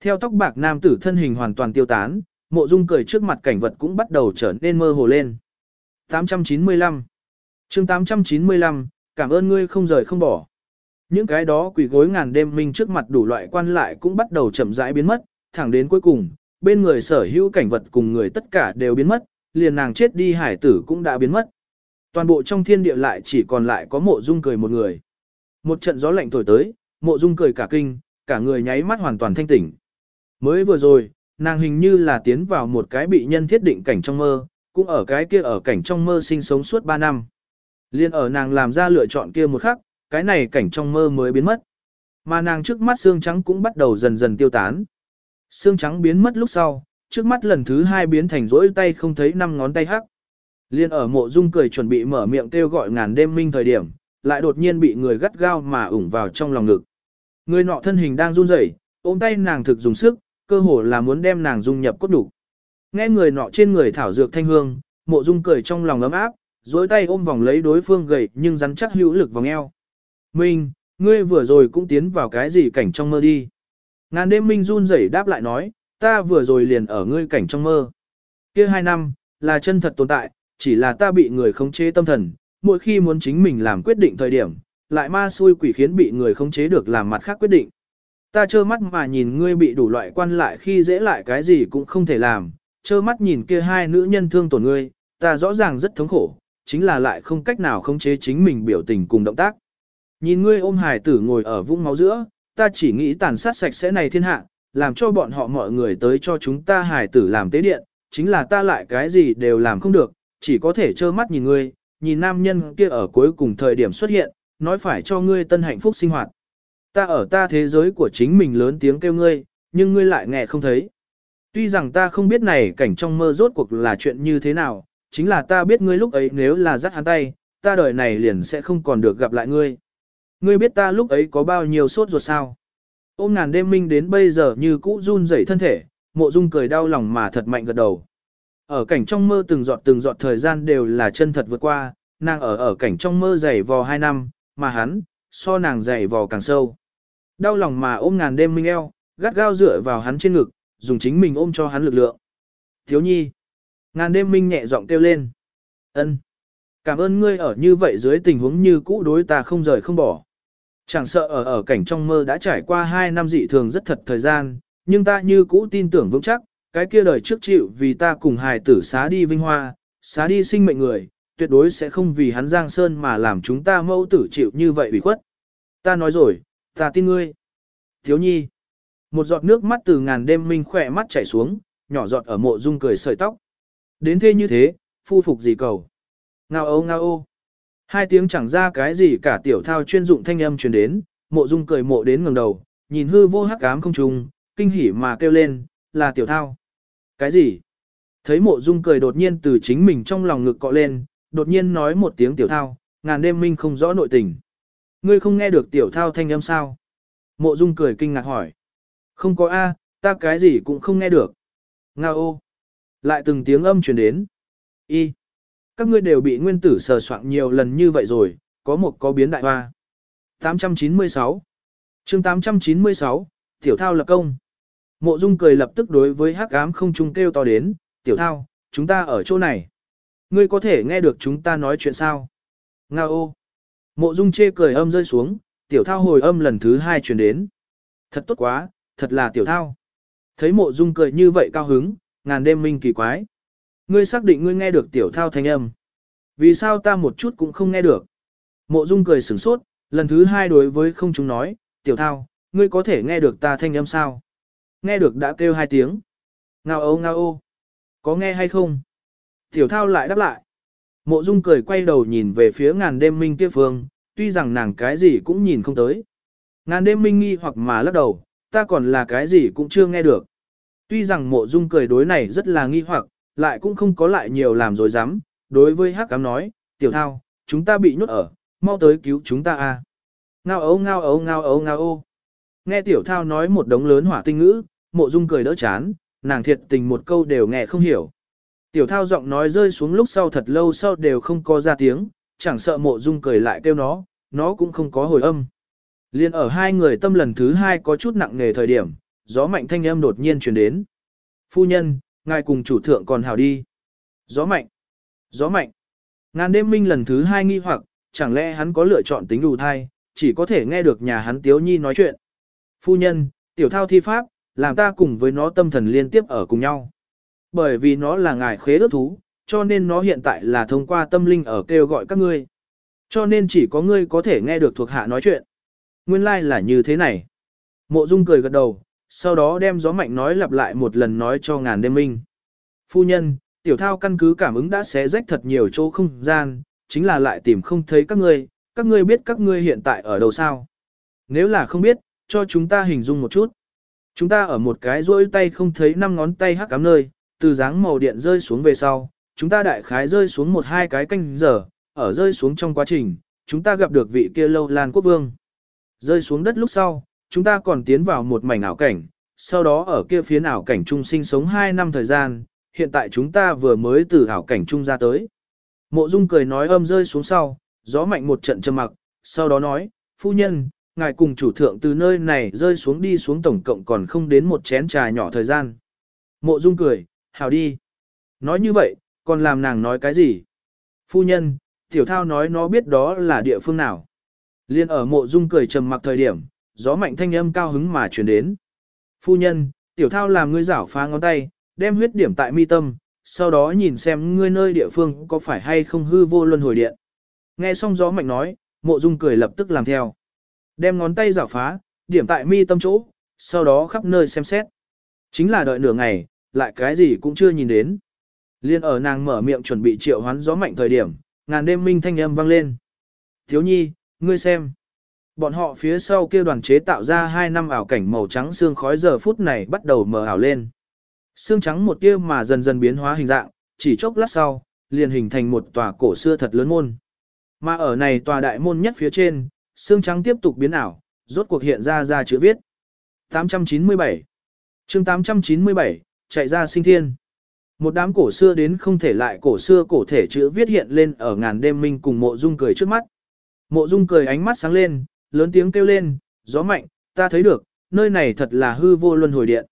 Theo tóc bạc nam tử thân hình hoàn toàn tiêu tán, mộ dung cười trước mặt cảnh vật cũng bắt đầu trở nên mơ hồ lên. 895 chương 895, cảm ơn ngươi không rời không bỏ. Những cái đó quỷ gối ngàn đêm minh trước mặt đủ loại quan lại cũng bắt đầu chậm rãi biến mất, thẳng đến cuối cùng, bên người sở hữu cảnh vật cùng người tất cả đều biến mất, liền nàng chết đi hải tử cũng đã biến mất. Toàn bộ trong thiên địa lại chỉ còn lại có mộ dung cười một người. Một trận gió lạnh thổi tới, mộ dung cười cả kinh, cả người nháy mắt hoàn toàn thanh tỉnh. Mới vừa rồi, nàng hình như là tiến vào một cái bị nhân thiết định cảnh trong mơ, cũng ở cái kia ở cảnh trong mơ sinh sống suốt 3 năm. Liên ở nàng làm ra lựa chọn kia một khắc, cái này cảnh trong mơ mới biến mất. Mà nàng trước mắt xương trắng cũng bắt đầu dần dần tiêu tán. Xương trắng biến mất lúc sau, trước mắt lần thứ hai biến thành rỗi tay không thấy năm ngón tay hắc. Liên ở mộ dung cười chuẩn bị mở miệng kêu gọi ngàn đêm minh thời điểm, lại đột nhiên bị người gắt gao mà ủng vào trong lòng ngực. Người nọ thân hình đang run rẩy, ôm tay nàng thực dùng sức, cơ hồ là muốn đem nàng dung nhập cốt đủ. Nghe người nọ trên người thảo dược thanh hương, mộ dung cười trong lòng ấm áp, dối tay ôm vòng lấy đối phương gầy nhưng rắn chắc hữu lực vòng eo. Minh, ngươi vừa rồi cũng tiến vào cái gì cảnh trong mơ đi. Ngàn đêm Minh run rẩy đáp lại nói, ta vừa rồi liền ở ngươi cảnh trong mơ. kia hai năm, là chân thật tồn tại, chỉ là ta bị người khống chế tâm thần, mỗi khi muốn chính mình làm quyết định thời điểm, lại ma xui quỷ khiến bị người khống chế được làm mặt khác quyết định. Ta trơ mắt mà nhìn ngươi bị đủ loại quan lại khi dễ lại cái gì cũng không thể làm, trơ mắt nhìn kia hai nữ nhân thương tổn ngươi, ta rõ ràng rất thống khổ, chính là lại không cách nào khống chế chính mình biểu tình cùng động tác. Nhìn ngươi ôm hải tử ngồi ở vũng máu giữa, ta chỉ nghĩ tàn sát sạch sẽ này thiên hạ, làm cho bọn họ mọi người tới cho chúng ta hải tử làm tế điện, chính là ta lại cái gì đều làm không được, chỉ có thể trơ mắt nhìn ngươi, nhìn nam nhân kia ở cuối cùng thời điểm xuất hiện, nói phải cho ngươi tân hạnh phúc sinh hoạt. Ta ở ta thế giới của chính mình lớn tiếng kêu ngươi, nhưng ngươi lại nghe không thấy. Tuy rằng ta không biết này cảnh trong mơ rốt cuộc là chuyện như thế nào, chính là ta biết ngươi lúc ấy nếu là dắt hắn tay, ta đời này liền sẽ không còn được gặp lại ngươi. Ngươi biết ta lúc ấy có bao nhiêu sốt ruột sao? Ôm ngàn đêm minh đến bây giờ như cũ run rẩy thân thể, mộ dung cười đau lòng mà thật mạnh gật đầu. Ở cảnh trong mơ từng giọt từng giọt thời gian đều là chân thật vượt qua, nàng ở ở cảnh trong mơ dày vò hai năm, mà hắn, so nàng dày vò càng sâu. Đau lòng mà ôm ngàn đêm minh eo, gắt gao dựa vào hắn trên ngực, dùng chính mình ôm cho hắn lực lượng. Thiếu nhi. Ngàn đêm minh nhẹ giọng kêu lên. ân, Cảm ơn ngươi ở như vậy dưới tình huống như cũ đối ta không rời không bỏ. Chẳng sợ ở ở cảnh trong mơ đã trải qua hai năm dị thường rất thật thời gian, nhưng ta như cũ tin tưởng vững chắc, cái kia đời trước chịu vì ta cùng hài tử xá đi vinh hoa, xá đi sinh mệnh người, tuyệt đối sẽ không vì hắn Giang Sơn mà làm chúng ta mẫu tử chịu như vậy ủy khuất. Ta nói rồi, ta tin ngươi. Thiếu nhi. Một giọt nước mắt từ ngàn đêm minh khỏe mắt chảy xuống, nhỏ giọt ở mộ dung cười sợi tóc. Đến thế như thế, phu phục gì cầu. Ngao ô ngao ô. Hai tiếng chẳng ra cái gì cả tiểu thao chuyên dụng thanh âm truyền đến, mộ dung cười mộ đến ngẩng đầu, nhìn hư vô hắc ám không trùng, kinh hỉ mà kêu lên, là tiểu thao. Cái gì? Thấy mộ dung cười đột nhiên từ chính mình trong lòng ngực cọ lên, đột nhiên nói một tiếng tiểu thao, ngàn đêm minh không rõ nội tình. Ngươi không nghe được tiểu thao thanh âm sao? Mộ dung cười kinh ngạc hỏi. Không có A, ta cái gì cũng không nghe được. Nga ô. Lại từng tiếng âm truyền đến. Y. Các ngươi đều bị nguyên tử sờ soạn nhiều lần như vậy rồi, có một có biến đại hoa. 896 chương 896, Tiểu Thao lập công. Mộ Dung cười lập tức đối với hắc ám không trung kêu to đến, Tiểu Thao, chúng ta ở chỗ này. Ngươi có thể nghe được chúng ta nói chuyện sao? Nga ô. Mộ Dung chê cười âm rơi xuống, Tiểu Thao hồi âm lần thứ hai truyền đến. Thật tốt quá, thật là Tiểu Thao. Thấy Mộ Dung cười như vậy cao hứng, ngàn đêm minh kỳ quái. Ngươi xác định ngươi nghe được tiểu thao thanh âm. Vì sao ta một chút cũng không nghe được? Mộ Dung cười sửng sốt, lần thứ hai đối với không chúng nói, tiểu thao, ngươi có thể nghe được ta thanh âm sao? Nghe được đã kêu hai tiếng. Ngao ô ngao ô. Có nghe hay không? Tiểu thao lại đáp lại. Mộ Dung cười quay đầu nhìn về phía ngàn đêm minh kia phương, tuy rằng nàng cái gì cũng nhìn không tới. Ngàn đêm minh nghi hoặc mà lắc đầu, ta còn là cái gì cũng chưa nghe được. Tuy rằng mộ dung cười đối này rất là nghi hoặc, lại cũng không có lại nhiều làm rồi dám, đối với hắc cám nói, tiểu thao, chúng ta bị nhốt ở, mau tới cứu chúng ta a. Ngao ấu ngao ấu ngao ấu ngao ô. Nghe tiểu thao nói một đống lớn hỏa tinh ngữ, mộ dung cười đỡ chán, nàng thiệt tình một câu đều nghe không hiểu. Tiểu thao giọng nói rơi xuống lúc sau thật lâu sau đều không có ra tiếng, chẳng sợ mộ dung cười lại kêu nó, nó cũng không có hồi âm. Liên ở hai người tâm lần thứ hai có chút nặng nề thời điểm, gió mạnh thanh âm đột nhiên truyền đến. Phu nhân, ngài cùng chủ thượng còn hào đi. Gió mạnh. Gió mạnh. Ngàn đêm minh lần thứ hai nghi hoặc, chẳng lẽ hắn có lựa chọn tính đủ thai, chỉ có thể nghe được nhà hắn tiếu nhi nói chuyện. Phu nhân, tiểu thao thi pháp, làm ta cùng với nó tâm thần liên tiếp ở cùng nhau. Bởi vì nó là ngài khế ước thú, cho nên nó hiện tại là thông qua tâm linh ở kêu gọi các ngươi. Cho nên chỉ có ngươi có thể nghe được thuộc hạ nói chuyện. Nguyên lai like là như thế này. Mộ Dung cười gật đầu, sau đó đem gió mạnh nói lặp lại một lần nói cho ngàn đêm minh. Phu nhân, tiểu thao căn cứ cảm ứng đã xé rách thật nhiều chỗ không gian, chính là lại tìm không thấy các ngươi, các ngươi biết các ngươi hiện tại ở đâu sao? Nếu là không biết, cho chúng ta hình dung một chút. Chúng ta ở một cái rỗi tay không thấy năm ngón tay hắc cắm nơi, từ dáng màu điện rơi xuống về sau, chúng ta đại khái rơi xuống một hai cái canh giờ, ở rơi xuống trong quá trình, chúng ta gặp được vị kia lâu lan quốc vương. Rơi xuống đất lúc sau, chúng ta còn tiến vào một mảnh ảo cảnh, sau đó ở kia phía ảo cảnh trung sinh sống 2 năm thời gian, hiện tại chúng ta vừa mới từ ảo cảnh trung ra tới. Mộ Dung cười nói âm rơi xuống sau, gió mạnh một trận trầm mặc, sau đó nói, phu nhân, ngài cùng chủ thượng từ nơi này rơi xuống đi xuống tổng cộng còn không đến một chén trà nhỏ thời gian. Mộ Dung cười, hào đi. Nói như vậy, còn làm nàng nói cái gì? Phu nhân, tiểu thao nói nó biết đó là địa phương nào. Liên ở mộ Dung cười trầm mặc thời điểm, gió mạnh thanh âm cao hứng mà truyền đến. Phu nhân, tiểu thao làm ngươi rảo phá ngón tay, đem huyết điểm tại mi tâm, sau đó nhìn xem ngươi nơi địa phương có phải hay không hư vô luân hồi điện. Nghe xong gió mạnh nói, mộ dung cười lập tức làm theo. Đem ngón tay rảo phá, điểm tại mi tâm chỗ, sau đó khắp nơi xem xét. Chính là đợi nửa ngày, lại cái gì cũng chưa nhìn đến. Liên ở nàng mở miệng chuẩn bị triệu hoán gió mạnh thời điểm, ngàn đêm minh thanh âm vang lên. Thiếu nhi, ngươi xem. Bọn họ phía sau kia đoàn chế tạo ra hai năm ảo cảnh màu trắng xương khói giờ phút này bắt đầu mờ ảo lên. Xương trắng một tia mà dần dần biến hóa hình dạng, chỉ chốc lát sau, liền hình thành một tòa cổ xưa thật lớn môn. Mà ở này tòa đại môn nhất phía trên, xương trắng tiếp tục biến ảo, rốt cuộc hiện ra ra chữ viết. 897 chương 897, chạy ra sinh thiên. Một đám cổ xưa đến không thể lại cổ xưa cổ thể chữ viết hiện lên ở ngàn đêm minh cùng mộ dung cười trước mắt. Mộ dung cười ánh mắt sáng lên, lớn tiếng kêu lên, gió mạnh, ta thấy được, nơi này thật là hư vô luân hồi điện.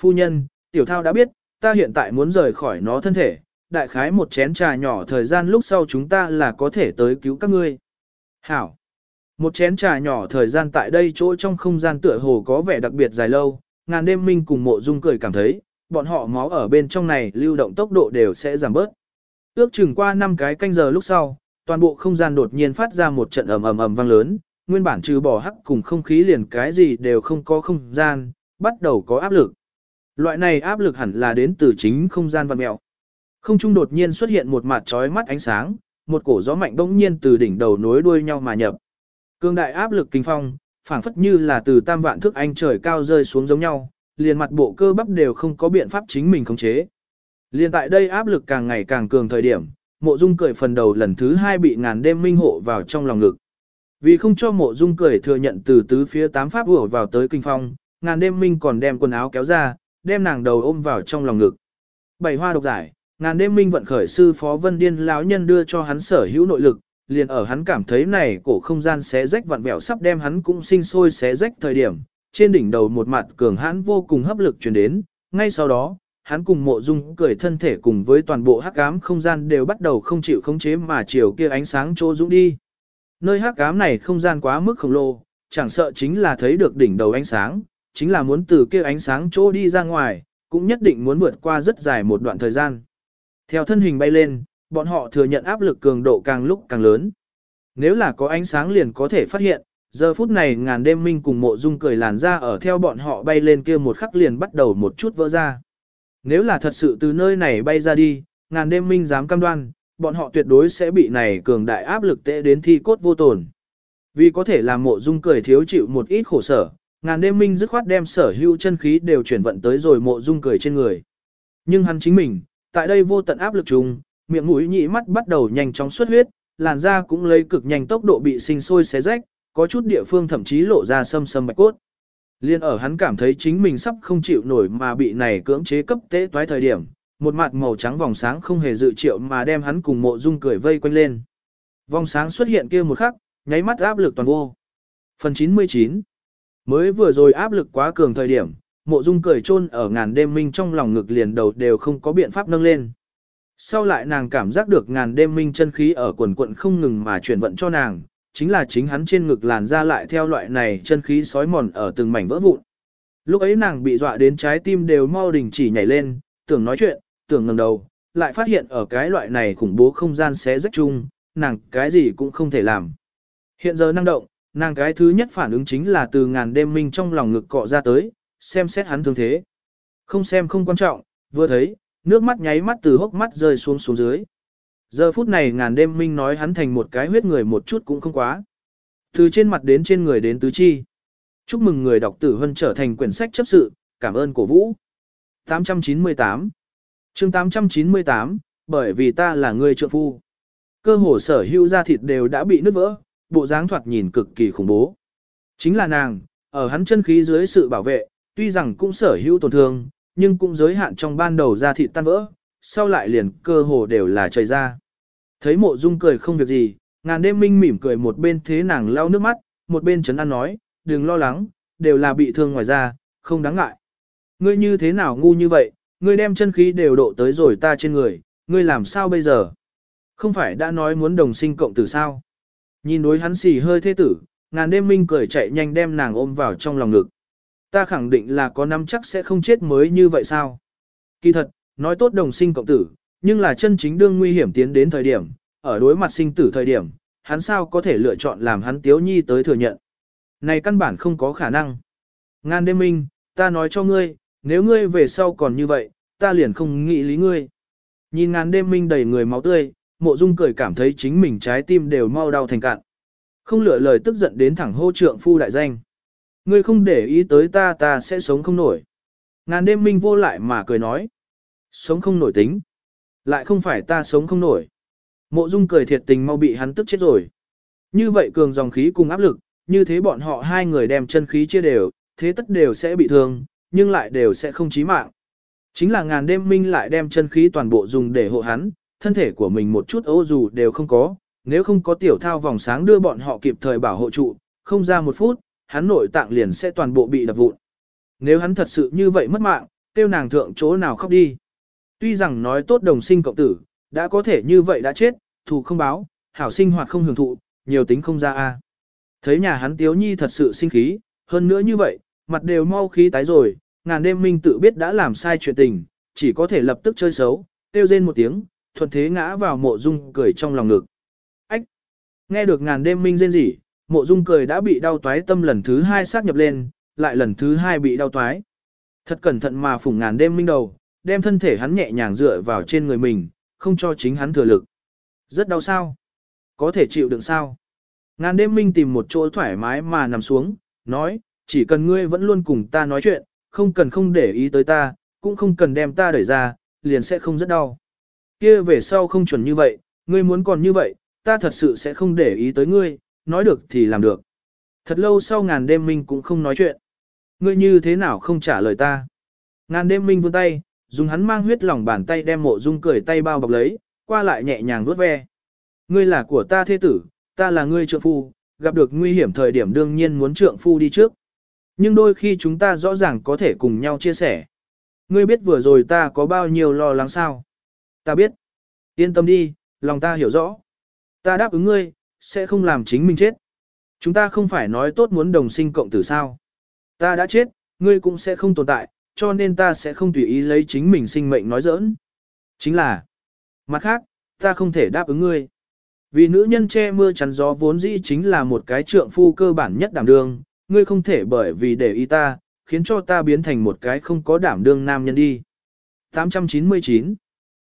Phu nhân, tiểu thao đã biết, ta hiện tại muốn rời khỏi nó thân thể, đại khái một chén trà nhỏ thời gian lúc sau chúng ta là có thể tới cứu các ngươi. Hảo. Một chén trà nhỏ thời gian tại đây chỗ trong không gian tựa hồ có vẻ đặc biệt dài lâu, ngàn đêm minh cùng mộ dung cười cảm thấy, bọn họ máu ở bên trong này lưu động tốc độ đều sẽ giảm bớt. Ước chừng qua 5 cái canh giờ lúc sau, toàn bộ không gian đột nhiên phát ra một trận ầm ầm ầm vang lớn, nguyên bản trừ bỏ hắc cùng không khí liền cái gì đều không có không gian, bắt đầu có áp lực. Loại này áp lực hẳn là đến từ chính không gian vật mèo. Không trung đột nhiên xuất hiện một mặt trói mắt ánh sáng, một cổ gió mạnh bỗng nhiên từ đỉnh đầu nối đuôi nhau mà nhập. Cương đại áp lực kinh phong, phảng phất như là từ tam vạn thước anh trời cao rơi xuống giống nhau, liền mặt bộ cơ bắp đều không có biện pháp chính mình khống chế. Liên tại đây áp lực càng ngày càng cường thời điểm, mộ dung cười phần đầu lần thứ hai bị ngàn đêm minh hộ vào trong lòng ngực. Vì không cho mộ dung cười thừa nhận từ tứ phía tám pháp ủa vào tới kinh phong, ngàn đêm minh còn đem quần áo kéo ra, đem nàng đầu ôm vào trong lòng ngực. Bảy hoa độc giải, ngàn đêm minh vận khởi sư phó vân điên lão nhân đưa cho hắn sở hữu nội lực, liền ở hắn cảm thấy này cổ không gian xé rách vặn vẹo sắp đem hắn cũng sinh sôi xé rách thời điểm, trên đỉnh đầu một mặt cường hãn vô cùng hấp lực truyền đến, ngay sau đó, hắn cùng mộ dung cười thân thể cùng với toàn bộ hắc ám không gian đều bắt đầu không chịu khống chế mà chiều kia ánh sáng trô dũng đi. Nơi hắc ám này không gian quá mức khổng lồ, chẳng sợ chính là thấy được đỉnh đầu ánh sáng, chính là muốn từ kia ánh sáng chỗ đi ra ngoài, cũng nhất định muốn vượt qua rất dài một đoạn thời gian. Theo thân hình bay lên, bọn họ thừa nhận áp lực cường độ càng lúc càng lớn. Nếu là có ánh sáng liền có thể phát hiện, giờ phút này ngàn đêm minh cùng mộ dung cười làn ra ở theo bọn họ bay lên kia một khắc liền bắt đầu một chút vỡ ra. Nếu là thật sự từ nơi này bay ra đi, ngàn đêm minh dám cam đoan, bọn họ tuyệt đối sẽ bị này cường đại áp lực tệ đến thi cốt vô tổn. Vì có thể làm mộ dung cười thiếu chịu một ít khổ sở, ngàn đêm minh dứt khoát đem sở hữu chân khí đều chuyển vận tới rồi mộ dung cười trên người. Nhưng hắn chính mình, tại đây vô tận áp lực chung, miệng mũi nhị mắt bắt đầu nhanh chóng xuất huyết, làn da cũng lấy cực nhanh tốc độ bị sinh sôi xé rách, có chút địa phương thậm chí lộ ra sâm sâm bạch cốt. Liên ở hắn cảm thấy chính mình sắp không chịu nổi mà bị này cưỡng chế cấp tế toái thời điểm, một mặt màu trắng vòng sáng không hề dự triệu mà đem hắn cùng mộ dung cười vây quanh lên. Vòng sáng xuất hiện kia một khắc, nháy mắt áp lực toàn vô. Phần 99 Mới vừa rồi áp lực quá cường thời điểm, mộ dung cười chôn ở ngàn đêm minh trong lòng ngực liền đầu đều không có biện pháp nâng lên. Sau lại nàng cảm giác được ngàn đêm minh chân khí ở quần quận không ngừng mà chuyển vận cho nàng, chính là chính hắn trên ngực làn ra lại theo loại này chân khí sói mòn ở từng mảnh vỡ vụn. Lúc ấy nàng bị dọa đến trái tim đều mau đình chỉ nhảy lên, tưởng nói chuyện, tưởng ngẩng đầu, lại phát hiện ở cái loại này khủng bố không gian xé rách chung, nàng cái gì cũng không thể làm. Hiện giờ năng động, nàng cái thứ nhất phản ứng chính là từ ngàn đêm minh trong lòng ngực cọ ra tới, xem xét hắn thương thế. Không xem không quan trọng, vừa thấy, nước mắt nháy mắt từ hốc mắt rơi xuống xuống dưới. Giờ phút này ngàn đêm minh nói hắn thành một cái huyết người một chút cũng không quá. Từ trên mặt đến trên người đến tứ chi. Chúc mừng người đọc tử hân trở thành quyển sách chấp sự, cảm ơn cổ vũ. 898 chương 898, bởi vì ta là người trợ phu. Cơ hồ sở hữu da thịt đều đã bị nứt vỡ, bộ dáng thoạt nhìn cực kỳ khủng bố. Chính là nàng, ở hắn chân khí dưới sự bảo vệ, tuy rằng cũng sở hữu tổn thương, nhưng cũng giới hạn trong ban đầu ra thịt tan vỡ, sau lại liền cơ hồ đều là chảy ra. Thấy mộ dung cười không việc gì, ngàn đêm minh mỉm cười một bên thế nàng lau nước mắt, một bên chấn an nói, đừng lo lắng, đều là bị thương ngoài da, không đáng ngại. Ngươi như thế nào ngu như vậy, ngươi đem chân khí đều độ tới rồi ta trên người, ngươi làm sao bây giờ? Không phải đã nói muốn đồng sinh cộng tử sao? Nhìn đối hắn xì hơi thế tử, ngàn đêm minh cười chạy nhanh đem nàng ôm vào trong lòng ngực. Ta khẳng định là có năm chắc sẽ không chết mới như vậy sao? Kỳ thật, nói tốt đồng sinh cộng tử, nhưng là chân chính đương nguy hiểm tiến đến thời điểm, ở đối mặt sinh tử thời điểm, hắn sao có thể lựa chọn làm hắn tiếu nhi tới thừa nhận. Này căn bản không có khả năng. Ngan đêm minh, ta nói cho ngươi, nếu ngươi về sau còn như vậy, ta liền không nghĩ lý ngươi. Nhìn ngàn đêm minh đầy người máu tươi, mộ dung cười cảm thấy chính mình trái tim đều mau đau thành cạn. Không lựa lời tức giận đến thẳng hô trượng phu đại danh. Ngươi không để ý tới ta ta sẽ sống không nổi. Ngàn đêm minh vô lại mà cười nói. Sống không nổi tính. Lại không phải ta sống không nổi. Mộ dung cười thiệt tình mau bị hắn tức chết rồi. Như vậy cường dòng khí cùng áp lực, như thế bọn họ hai người đem chân khí chia đều, thế tất đều sẽ bị thương, nhưng lại đều sẽ không chí mạng. Chính là ngàn đêm minh lại đem chân khí toàn bộ dùng để hộ hắn, thân thể của mình một chút ô dù đều không có, nếu không có tiểu thao vòng sáng đưa bọn họ kịp thời bảo hộ trụ, không ra một phút, hắn nội tạng liền sẽ toàn bộ bị đập vụn. Nếu hắn thật sự như vậy mất mạng, tiêu nàng thượng chỗ nào khóc đi. Tuy rằng nói tốt đồng sinh cộng tử, đã có thể như vậy đã chết, thù không báo, hảo sinh hoạt không hưởng thụ, nhiều tính không ra a. Thấy nhà hắn tiếu nhi thật sự sinh khí, hơn nữa như vậy, mặt đều mau khí tái rồi, ngàn đêm minh tự biết đã làm sai chuyện tình, chỉ có thể lập tức chơi xấu, tiêu rên một tiếng, thuận thế ngã vào mộ dung cười trong lòng ngực. Ách! Nghe được ngàn đêm minh rên rỉ, mộ dung cười đã bị đau toái tâm lần thứ hai sát nhập lên, lại lần thứ hai bị đau toái. Thật cẩn thận mà phủng ngàn đêm minh đầu, đem thân thể hắn nhẹ nhàng dựa vào trên người mình, không cho chính hắn thừa lực. Rất đau sao? Có thể chịu đựng sao? Ngàn đêm minh tìm một chỗ thoải mái mà nằm xuống, nói, chỉ cần ngươi vẫn luôn cùng ta nói chuyện, không cần không để ý tới ta, cũng không cần đem ta đẩy ra, liền sẽ không rất đau. Kia về sau không chuẩn như vậy, ngươi muốn còn như vậy, ta thật sự sẽ không để ý tới ngươi, nói được thì làm được. Thật lâu sau ngàn đêm minh cũng không nói chuyện. Ngươi như thế nào không trả lời ta? Ngàn đêm minh vươn tay, dùng hắn mang huyết lòng bàn tay đem mộ dung cười tay bao bọc lấy, qua lại nhẹ nhàng vuốt ve. Ngươi là của ta thế tử, ta là ngươi trượng phu, gặp được nguy hiểm thời điểm đương nhiên muốn trượng phu đi trước. Nhưng đôi khi chúng ta rõ ràng có thể cùng nhau chia sẻ. Ngươi biết vừa rồi ta có bao nhiêu lo lắng sao? Ta biết. Yên tâm đi, lòng ta hiểu rõ. Ta đáp ứng ngươi, sẽ không làm chính mình chết. Chúng ta không phải nói tốt muốn đồng sinh cộng tử sao. Ta đã chết, ngươi cũng sẽ không tồn tại, cho nên ta sẽ không tùy ý lấy chính mình sinh mệnh nói giỡn. Chính là, mặt khác, ta không thể đáp ứng ngươi. Vì nữ nhân che mưa chắn gió vốn dĩ chính là một cái trượng phu cơ bản nhất đảm đương, ngươi không thể bởi vì để ý ta, khiến cho ta biến thành một cái không có đảm đương nam nhân đi. 899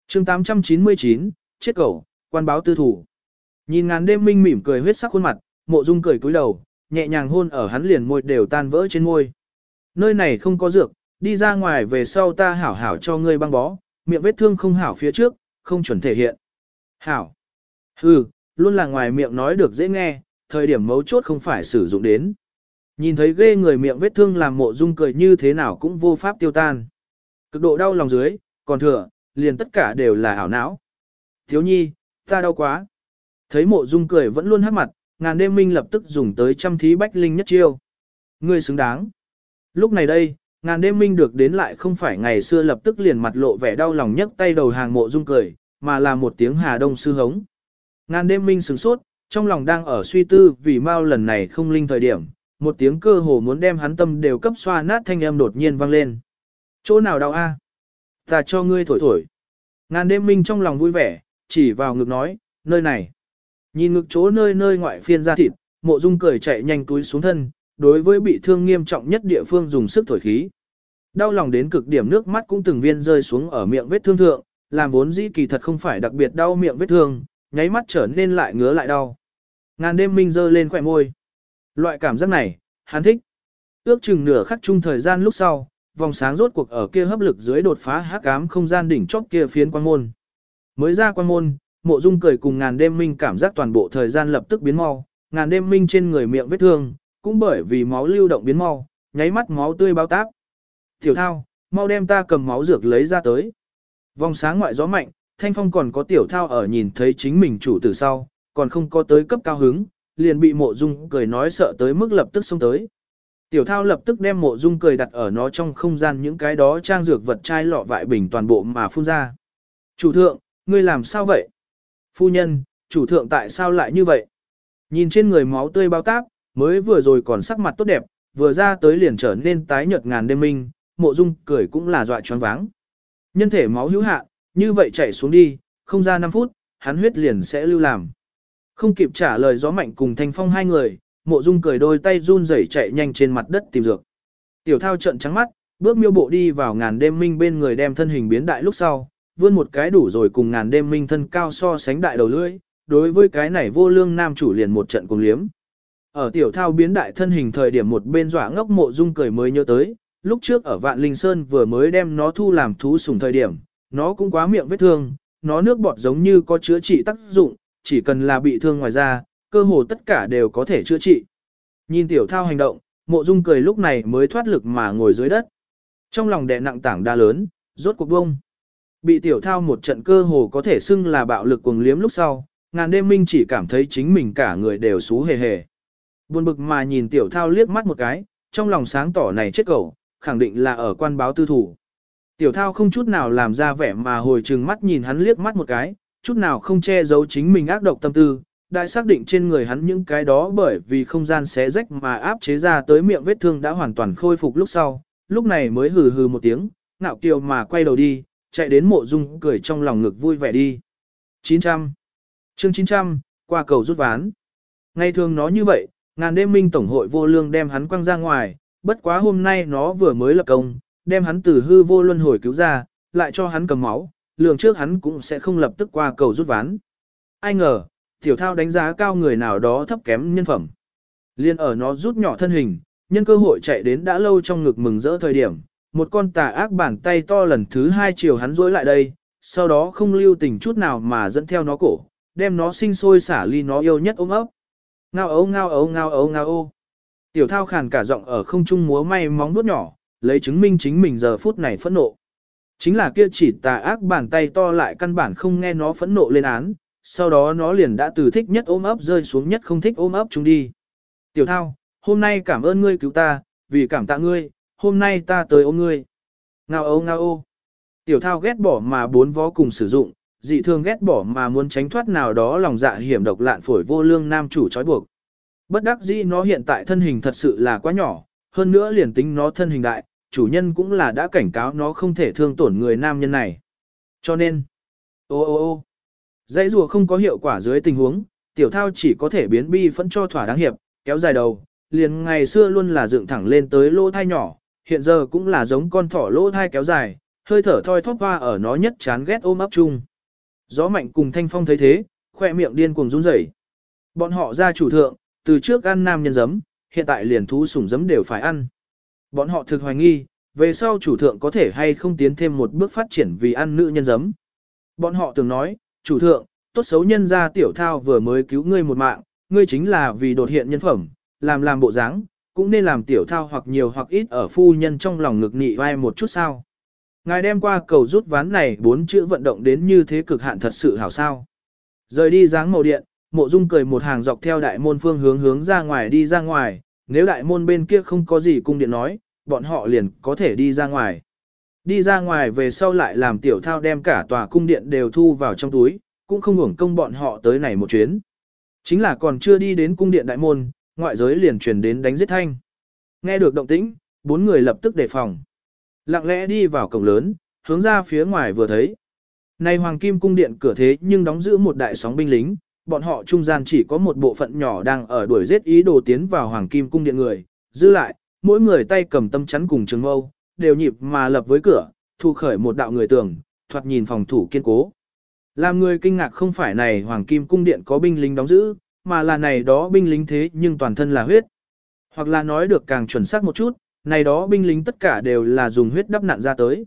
chương 899, chết cầu, quan báo tư thủ. Nhìn ngàn đêm minh mỉm cười huyết sắc khuôn mặt, mộ dung cười cúi đầu, nhẹ nhàng hôn ở hắn liền môi đều tan vỡ trên môi. Nơi này không có dược, đi ra ngoài về sau ta hảo hảo cho ngươi băng bó, miệng vết thương không hảo phía trước, không chuẩn thể hiện. Hảo. Hừ, luôn là ngoài miệng nói được dễ nghe, thời điểm mấu chốt không phải sử dụng đến. Nhìn thấy ghê người miệng vết thương làm mộ dung cười như thế nào cũng vô pháp tiêu tan. Cực độ đau lòng dưới, còn thừa, liền tất cả đều là ảo não. Thiếu nhi, ta đau quá. Thấy mộ dung cười vẫn luôn hát mặt, ngàn đêm minh lập tức dùng tới trăm thí bách linh nhất chiêu. Ngươi xứng đáng. Lúc này đây, ngàn đêm minh được đến lại không phải ngày xưa lập tức liền mặt lộ vẻ đau lòng nhấc tay đầu hàng mộ dung cười, mà là một tiếng hà đông sư hống. Ngàn đêm minh sửng sốt, trong lòng đang ở suy tư vì mau lần này không linh thời điểm, một tiếng cơ hồ muốn đem hắn tâm đều cấp xoa nát thanh âm đột nhiên vang lên. Chỗ nào đau a? Ta cho ngươi thổi thổi. Ngàn đêm minh trong lòng vui vẻ, chỉ vào ngực nói, nơi này. Nhìn ngực chỗ nơi nơi ngoại phiên ra thịt, mộ dung cười chạy nhanh túi xuống thân, đối với bị thương nghiêm trọng nhất địa phương dùng sức thổi khí. Đau lòng đến cực điểm nước mắt cũng từng viên rơi xuống ở miệng vết thương thượng, làm vốn dĩ kỳ thật không phải đặc biệt đau miệng vết thương, nháy mắt trở nên lại ngứa lại đau. Ngàn đêm minh dơ lên khỏe môi. Loại cảm giác này, hắn thích. Ước chừng nửa khắc chung thời gian lúc sau, vòng sáng rốt cuộc ở kia hấp lực dưới đột phá hắc ám không gian đỉnh chóp kia phiến quan môn. Mới ra quan môn, mộ dung cười cùng ngàn đêm minh cảm giác toàn bộ thời gian lập tức biến mau, ngàn đêm minh trên người miệng vết thương, cũng bởi vì máu lưu động biến mau, nháy mắt máu tươi bao tác. Tiểu thao, mau đem ta cầm máu dược lấy ra tới. Vòng sáng ngoại gió mạnh, thanh phong còn có tiểu thao ở nhìn thấy chính mình chủ tử sau, còn không có tới cấp cao hứng, liền bị mộ dung cười nói sợ tới mức lập tức xông tới. Tiểu thao lập tức đem mộ dung cười đặt ở nó trong không gian những cái đó trang dược vật chai lọ vại bình toàn bộ mà phun ra. Chủ thượng, ngươi làm sao vậy? Phu nhân, chủ thượng tại sao lại như vậy? Nhìn trên người máu tươi bao táp, mới vừa rồi còn sắc mặt tốt đẹp, vừa ra tới liền trở nên tái nhợt ngàn đêm minh, mộ dung cười cũng là dọa choáng váng. Nhân thể máu hữu hạ, như vậy chảy xuống đi, không ra 5 phút, hắn huyết liền sẽ lưu làm. Không kịp trả lời gió mạnh cùng thanh phong hai người, mộ dung cười đôi tay run rẩy chạy nhanh trên mặt đất tìm dược. Tiểu thao trận trắng mắt, bước miêu bộ đi vào ngàn đêm minh bên người đem thân hình biến đại lúc sau, vươn một cái đủ rồi cùng ngàn đêm minh thân cao so sánh đại đầu lưỡi, đối với cái này vô lương nam chủ liền một trận cùng liếm. Ở tiểu thao biến đại thân hình thời điểm một bên dọa ngốc mộ dung cười mới nhớ tới, lúc trước ở Vạn Linh Sơn vừa mới đem nó thu làm thú sùng thời điểm, nó cũng quá miệng vết thương, nó nước bọt giống như có chữa trị tác dụng, chỉ cần là bị thương ngoài ra, cơ hồ tất cả đều có thể chữa trị. Nhìn tiểu thao hành động, mộ dung cười lúc này mới thoát lực mà ngồi dưới đất. Trong lòng đè nặng tảng đa lớn, rốt cuộc bông. Bị tiểu thao một trận cơ hồ có thể xưng là bạo lực cuồng liếm lúc sau, ngàn đêm minh chỉ cảm thấy chính mình cả người đều xú hề hề. Buồn bực mà nhìn tiểu thao liếc mắt một cái, trong lòng sáng tỏ này chết cẩu, khẳng định là ở quan báo tư thủ. Tiểu thao không chút nào làm ra vẻ mà hồi trừng mắt nhìn hắn liếc mắt một cái, chút nào không che giấu chính mình ác độc tâm tư, đại xác định trên người hắn những cái đó bởi vì không gian xé rách mà áp chế ra tới miệng vết thương đã hoàn toàn khôi phục lúc sau, lúc này mới hừ hừ một tiếng, ngạo kiều mà quay đầu đi, chạy đến mộ dung cười trong lòng ngực vui vẻ đi. 900. chương 900, qua cầu rút ván. Ngày thường nó như vậy, ngàn đêm minh tổng hội vô lương đem hắn quăng ra ngoài, bất quá hôm nay nó vừa mới lập công, đem hắn từ hư vô luân hồi cứu ra, lại cho hắn cầm máu, lường trước hắn cũng sẽ không lập tức qua cầu rút ván. Ai ngờ, tiểu thao đánh giá cao người nào đó thấp kém nhân phẩm. Liên ở nó rút nhỏ thân hình, nhân cơ hội chạy đến đã lâu trong ngực mừng rỡ thời điểm, một con tà ác bàn tay to lần thứ hai chiều hắn dối lại đây, sau đó không lưu tình chút nào mà dẫn theo nó cổ, đem nó sinh sôi xả ly nó yêu nhất ôm ấp. Ngao ấu ngao ấu ngao ấu ngao ô. Tiểu thao khàn cả giọng ở không trung múa may móng vuốt nhỏ, lấy chứng minh chính mình giờ phút này phẫn nộ. Chính là kia chỉ tà ác bàn tay to lại căn bản không nghe nó phẫn nộ lên án, sau đó nó liền đã từ thích nhất ôm ấp rơi xuống nhất không thích ôm ấp chúng đi. Tiểu thao, hôm nay cảm ơn ngươi cứu ta, vì cảm tạ ngươi, hôm nay ta tới ôm ngươi. Ngao ô ngao ô. Tiểu thao ghét bỏ mà bốn vó cùng sử dụng, dị thường ghét bỏ mà muốn tránh thoát nào đó lòng dạ hiểm độc lạn phổi vô lương nam chủ trói buộc. Bất đắc dĩ nó hiện tại thân hình thật sự là quá nhỏ, hơn nữa liền tính nó thân hình đại, chủ nhân cũng là đã cảnh cáo nó không thể thương tổn người nam nhân này. Cho nên, ô ô ô, dãy rùa không có hiệu quả dưới tình huống, tiểu thao chỉ có thể biến bi phẫn cho thỏa đáng hiệp, kéo dài đầu, liền ngày xưa luôn là dựng thẳng lên tới lỗ thai nhỏ, hiện giờ cũng là giống con thỏ lỗ thai kéo dài, hơi thở thoi thóp hoa ở nó nhất chán ghét ôm ấp chung. Gió mạnh cùng thanh phong thấy thế, khoe miệng điên cuồng run rẩy. Bọn họ ra chủ thượng, từ trước ăn nam nhân giấm, hiện tại liền thú sủng giấm đều phải ăn. Bọn họ thực hoài nghi, về sau chủ thượng có thể hay không tiến thêm một bước phát triển vì ăn nữ nhân giấm. Bọn họ từng nói, chủ thượng, tốt xấu nhân ra tiểu thao vừa mới cứu ngươi một mạng, ngươi chính là vì đột hiện nhân phẩm, làm làm bộ dáng, cũng nên làm tiểu thao hoặc nhiều hoặc ít ở phu nhân trong lòng ngực nị vai một chút sao. Ngài đem qua cầu rút ván này bốn chữ vận động đến như thế cực hạn thật sự hảo sao. Rời đi dáng màu điện, mộ dung cười một hàng dọc theo đại môn phương hướng hướng ra ngoài đi ra ngoài, nếu đại môn bên kia không có gì cung điện nói, bọn họ liền có thể đi ra ngoài. Đi ra ngoài về sau lại làm tiểu thao đem cả tòa cung điện đều thu vào trong túi, cũng không hưởng công bọn họ tới này một chuyến. Chính là còn chưa đi đến cung điện đại môn, ngoại giới liền truyền đến đánh giết thanh. Nghe được động tĩnh, bốn người lập tức đề phòng. Lặng lẽ đi vào cổng lớn, hướng ra phía ngoài vừa thấy. Này Hoàng Kim cung điện cửa thế nhưng đóng giữ một đại sóng binh lính, bọn họ trung gian chỉ có một bộ phận nhỏ đang ở đuổi giết ý đồ tiến vào Hoàng Kim cung điện người, giữ lại, mỗi người tay cầm tâm chắn cùng trường mâu, đều nhịp mà lập với cửa, thu khởi một đạo người tường, thoạt nhìn phòng thủ kiên cố. Làm người kinh ngạc không phải này Hoàng Kim cung điện có binh lính đóng giữ, mà là này đó binh lính thế nhưng toàn thân là huyết. Hoặc là nói được càng chuẩn xác một chút, này đó binh lính tất cả đều là dùng huyết đắp nạn ra tới.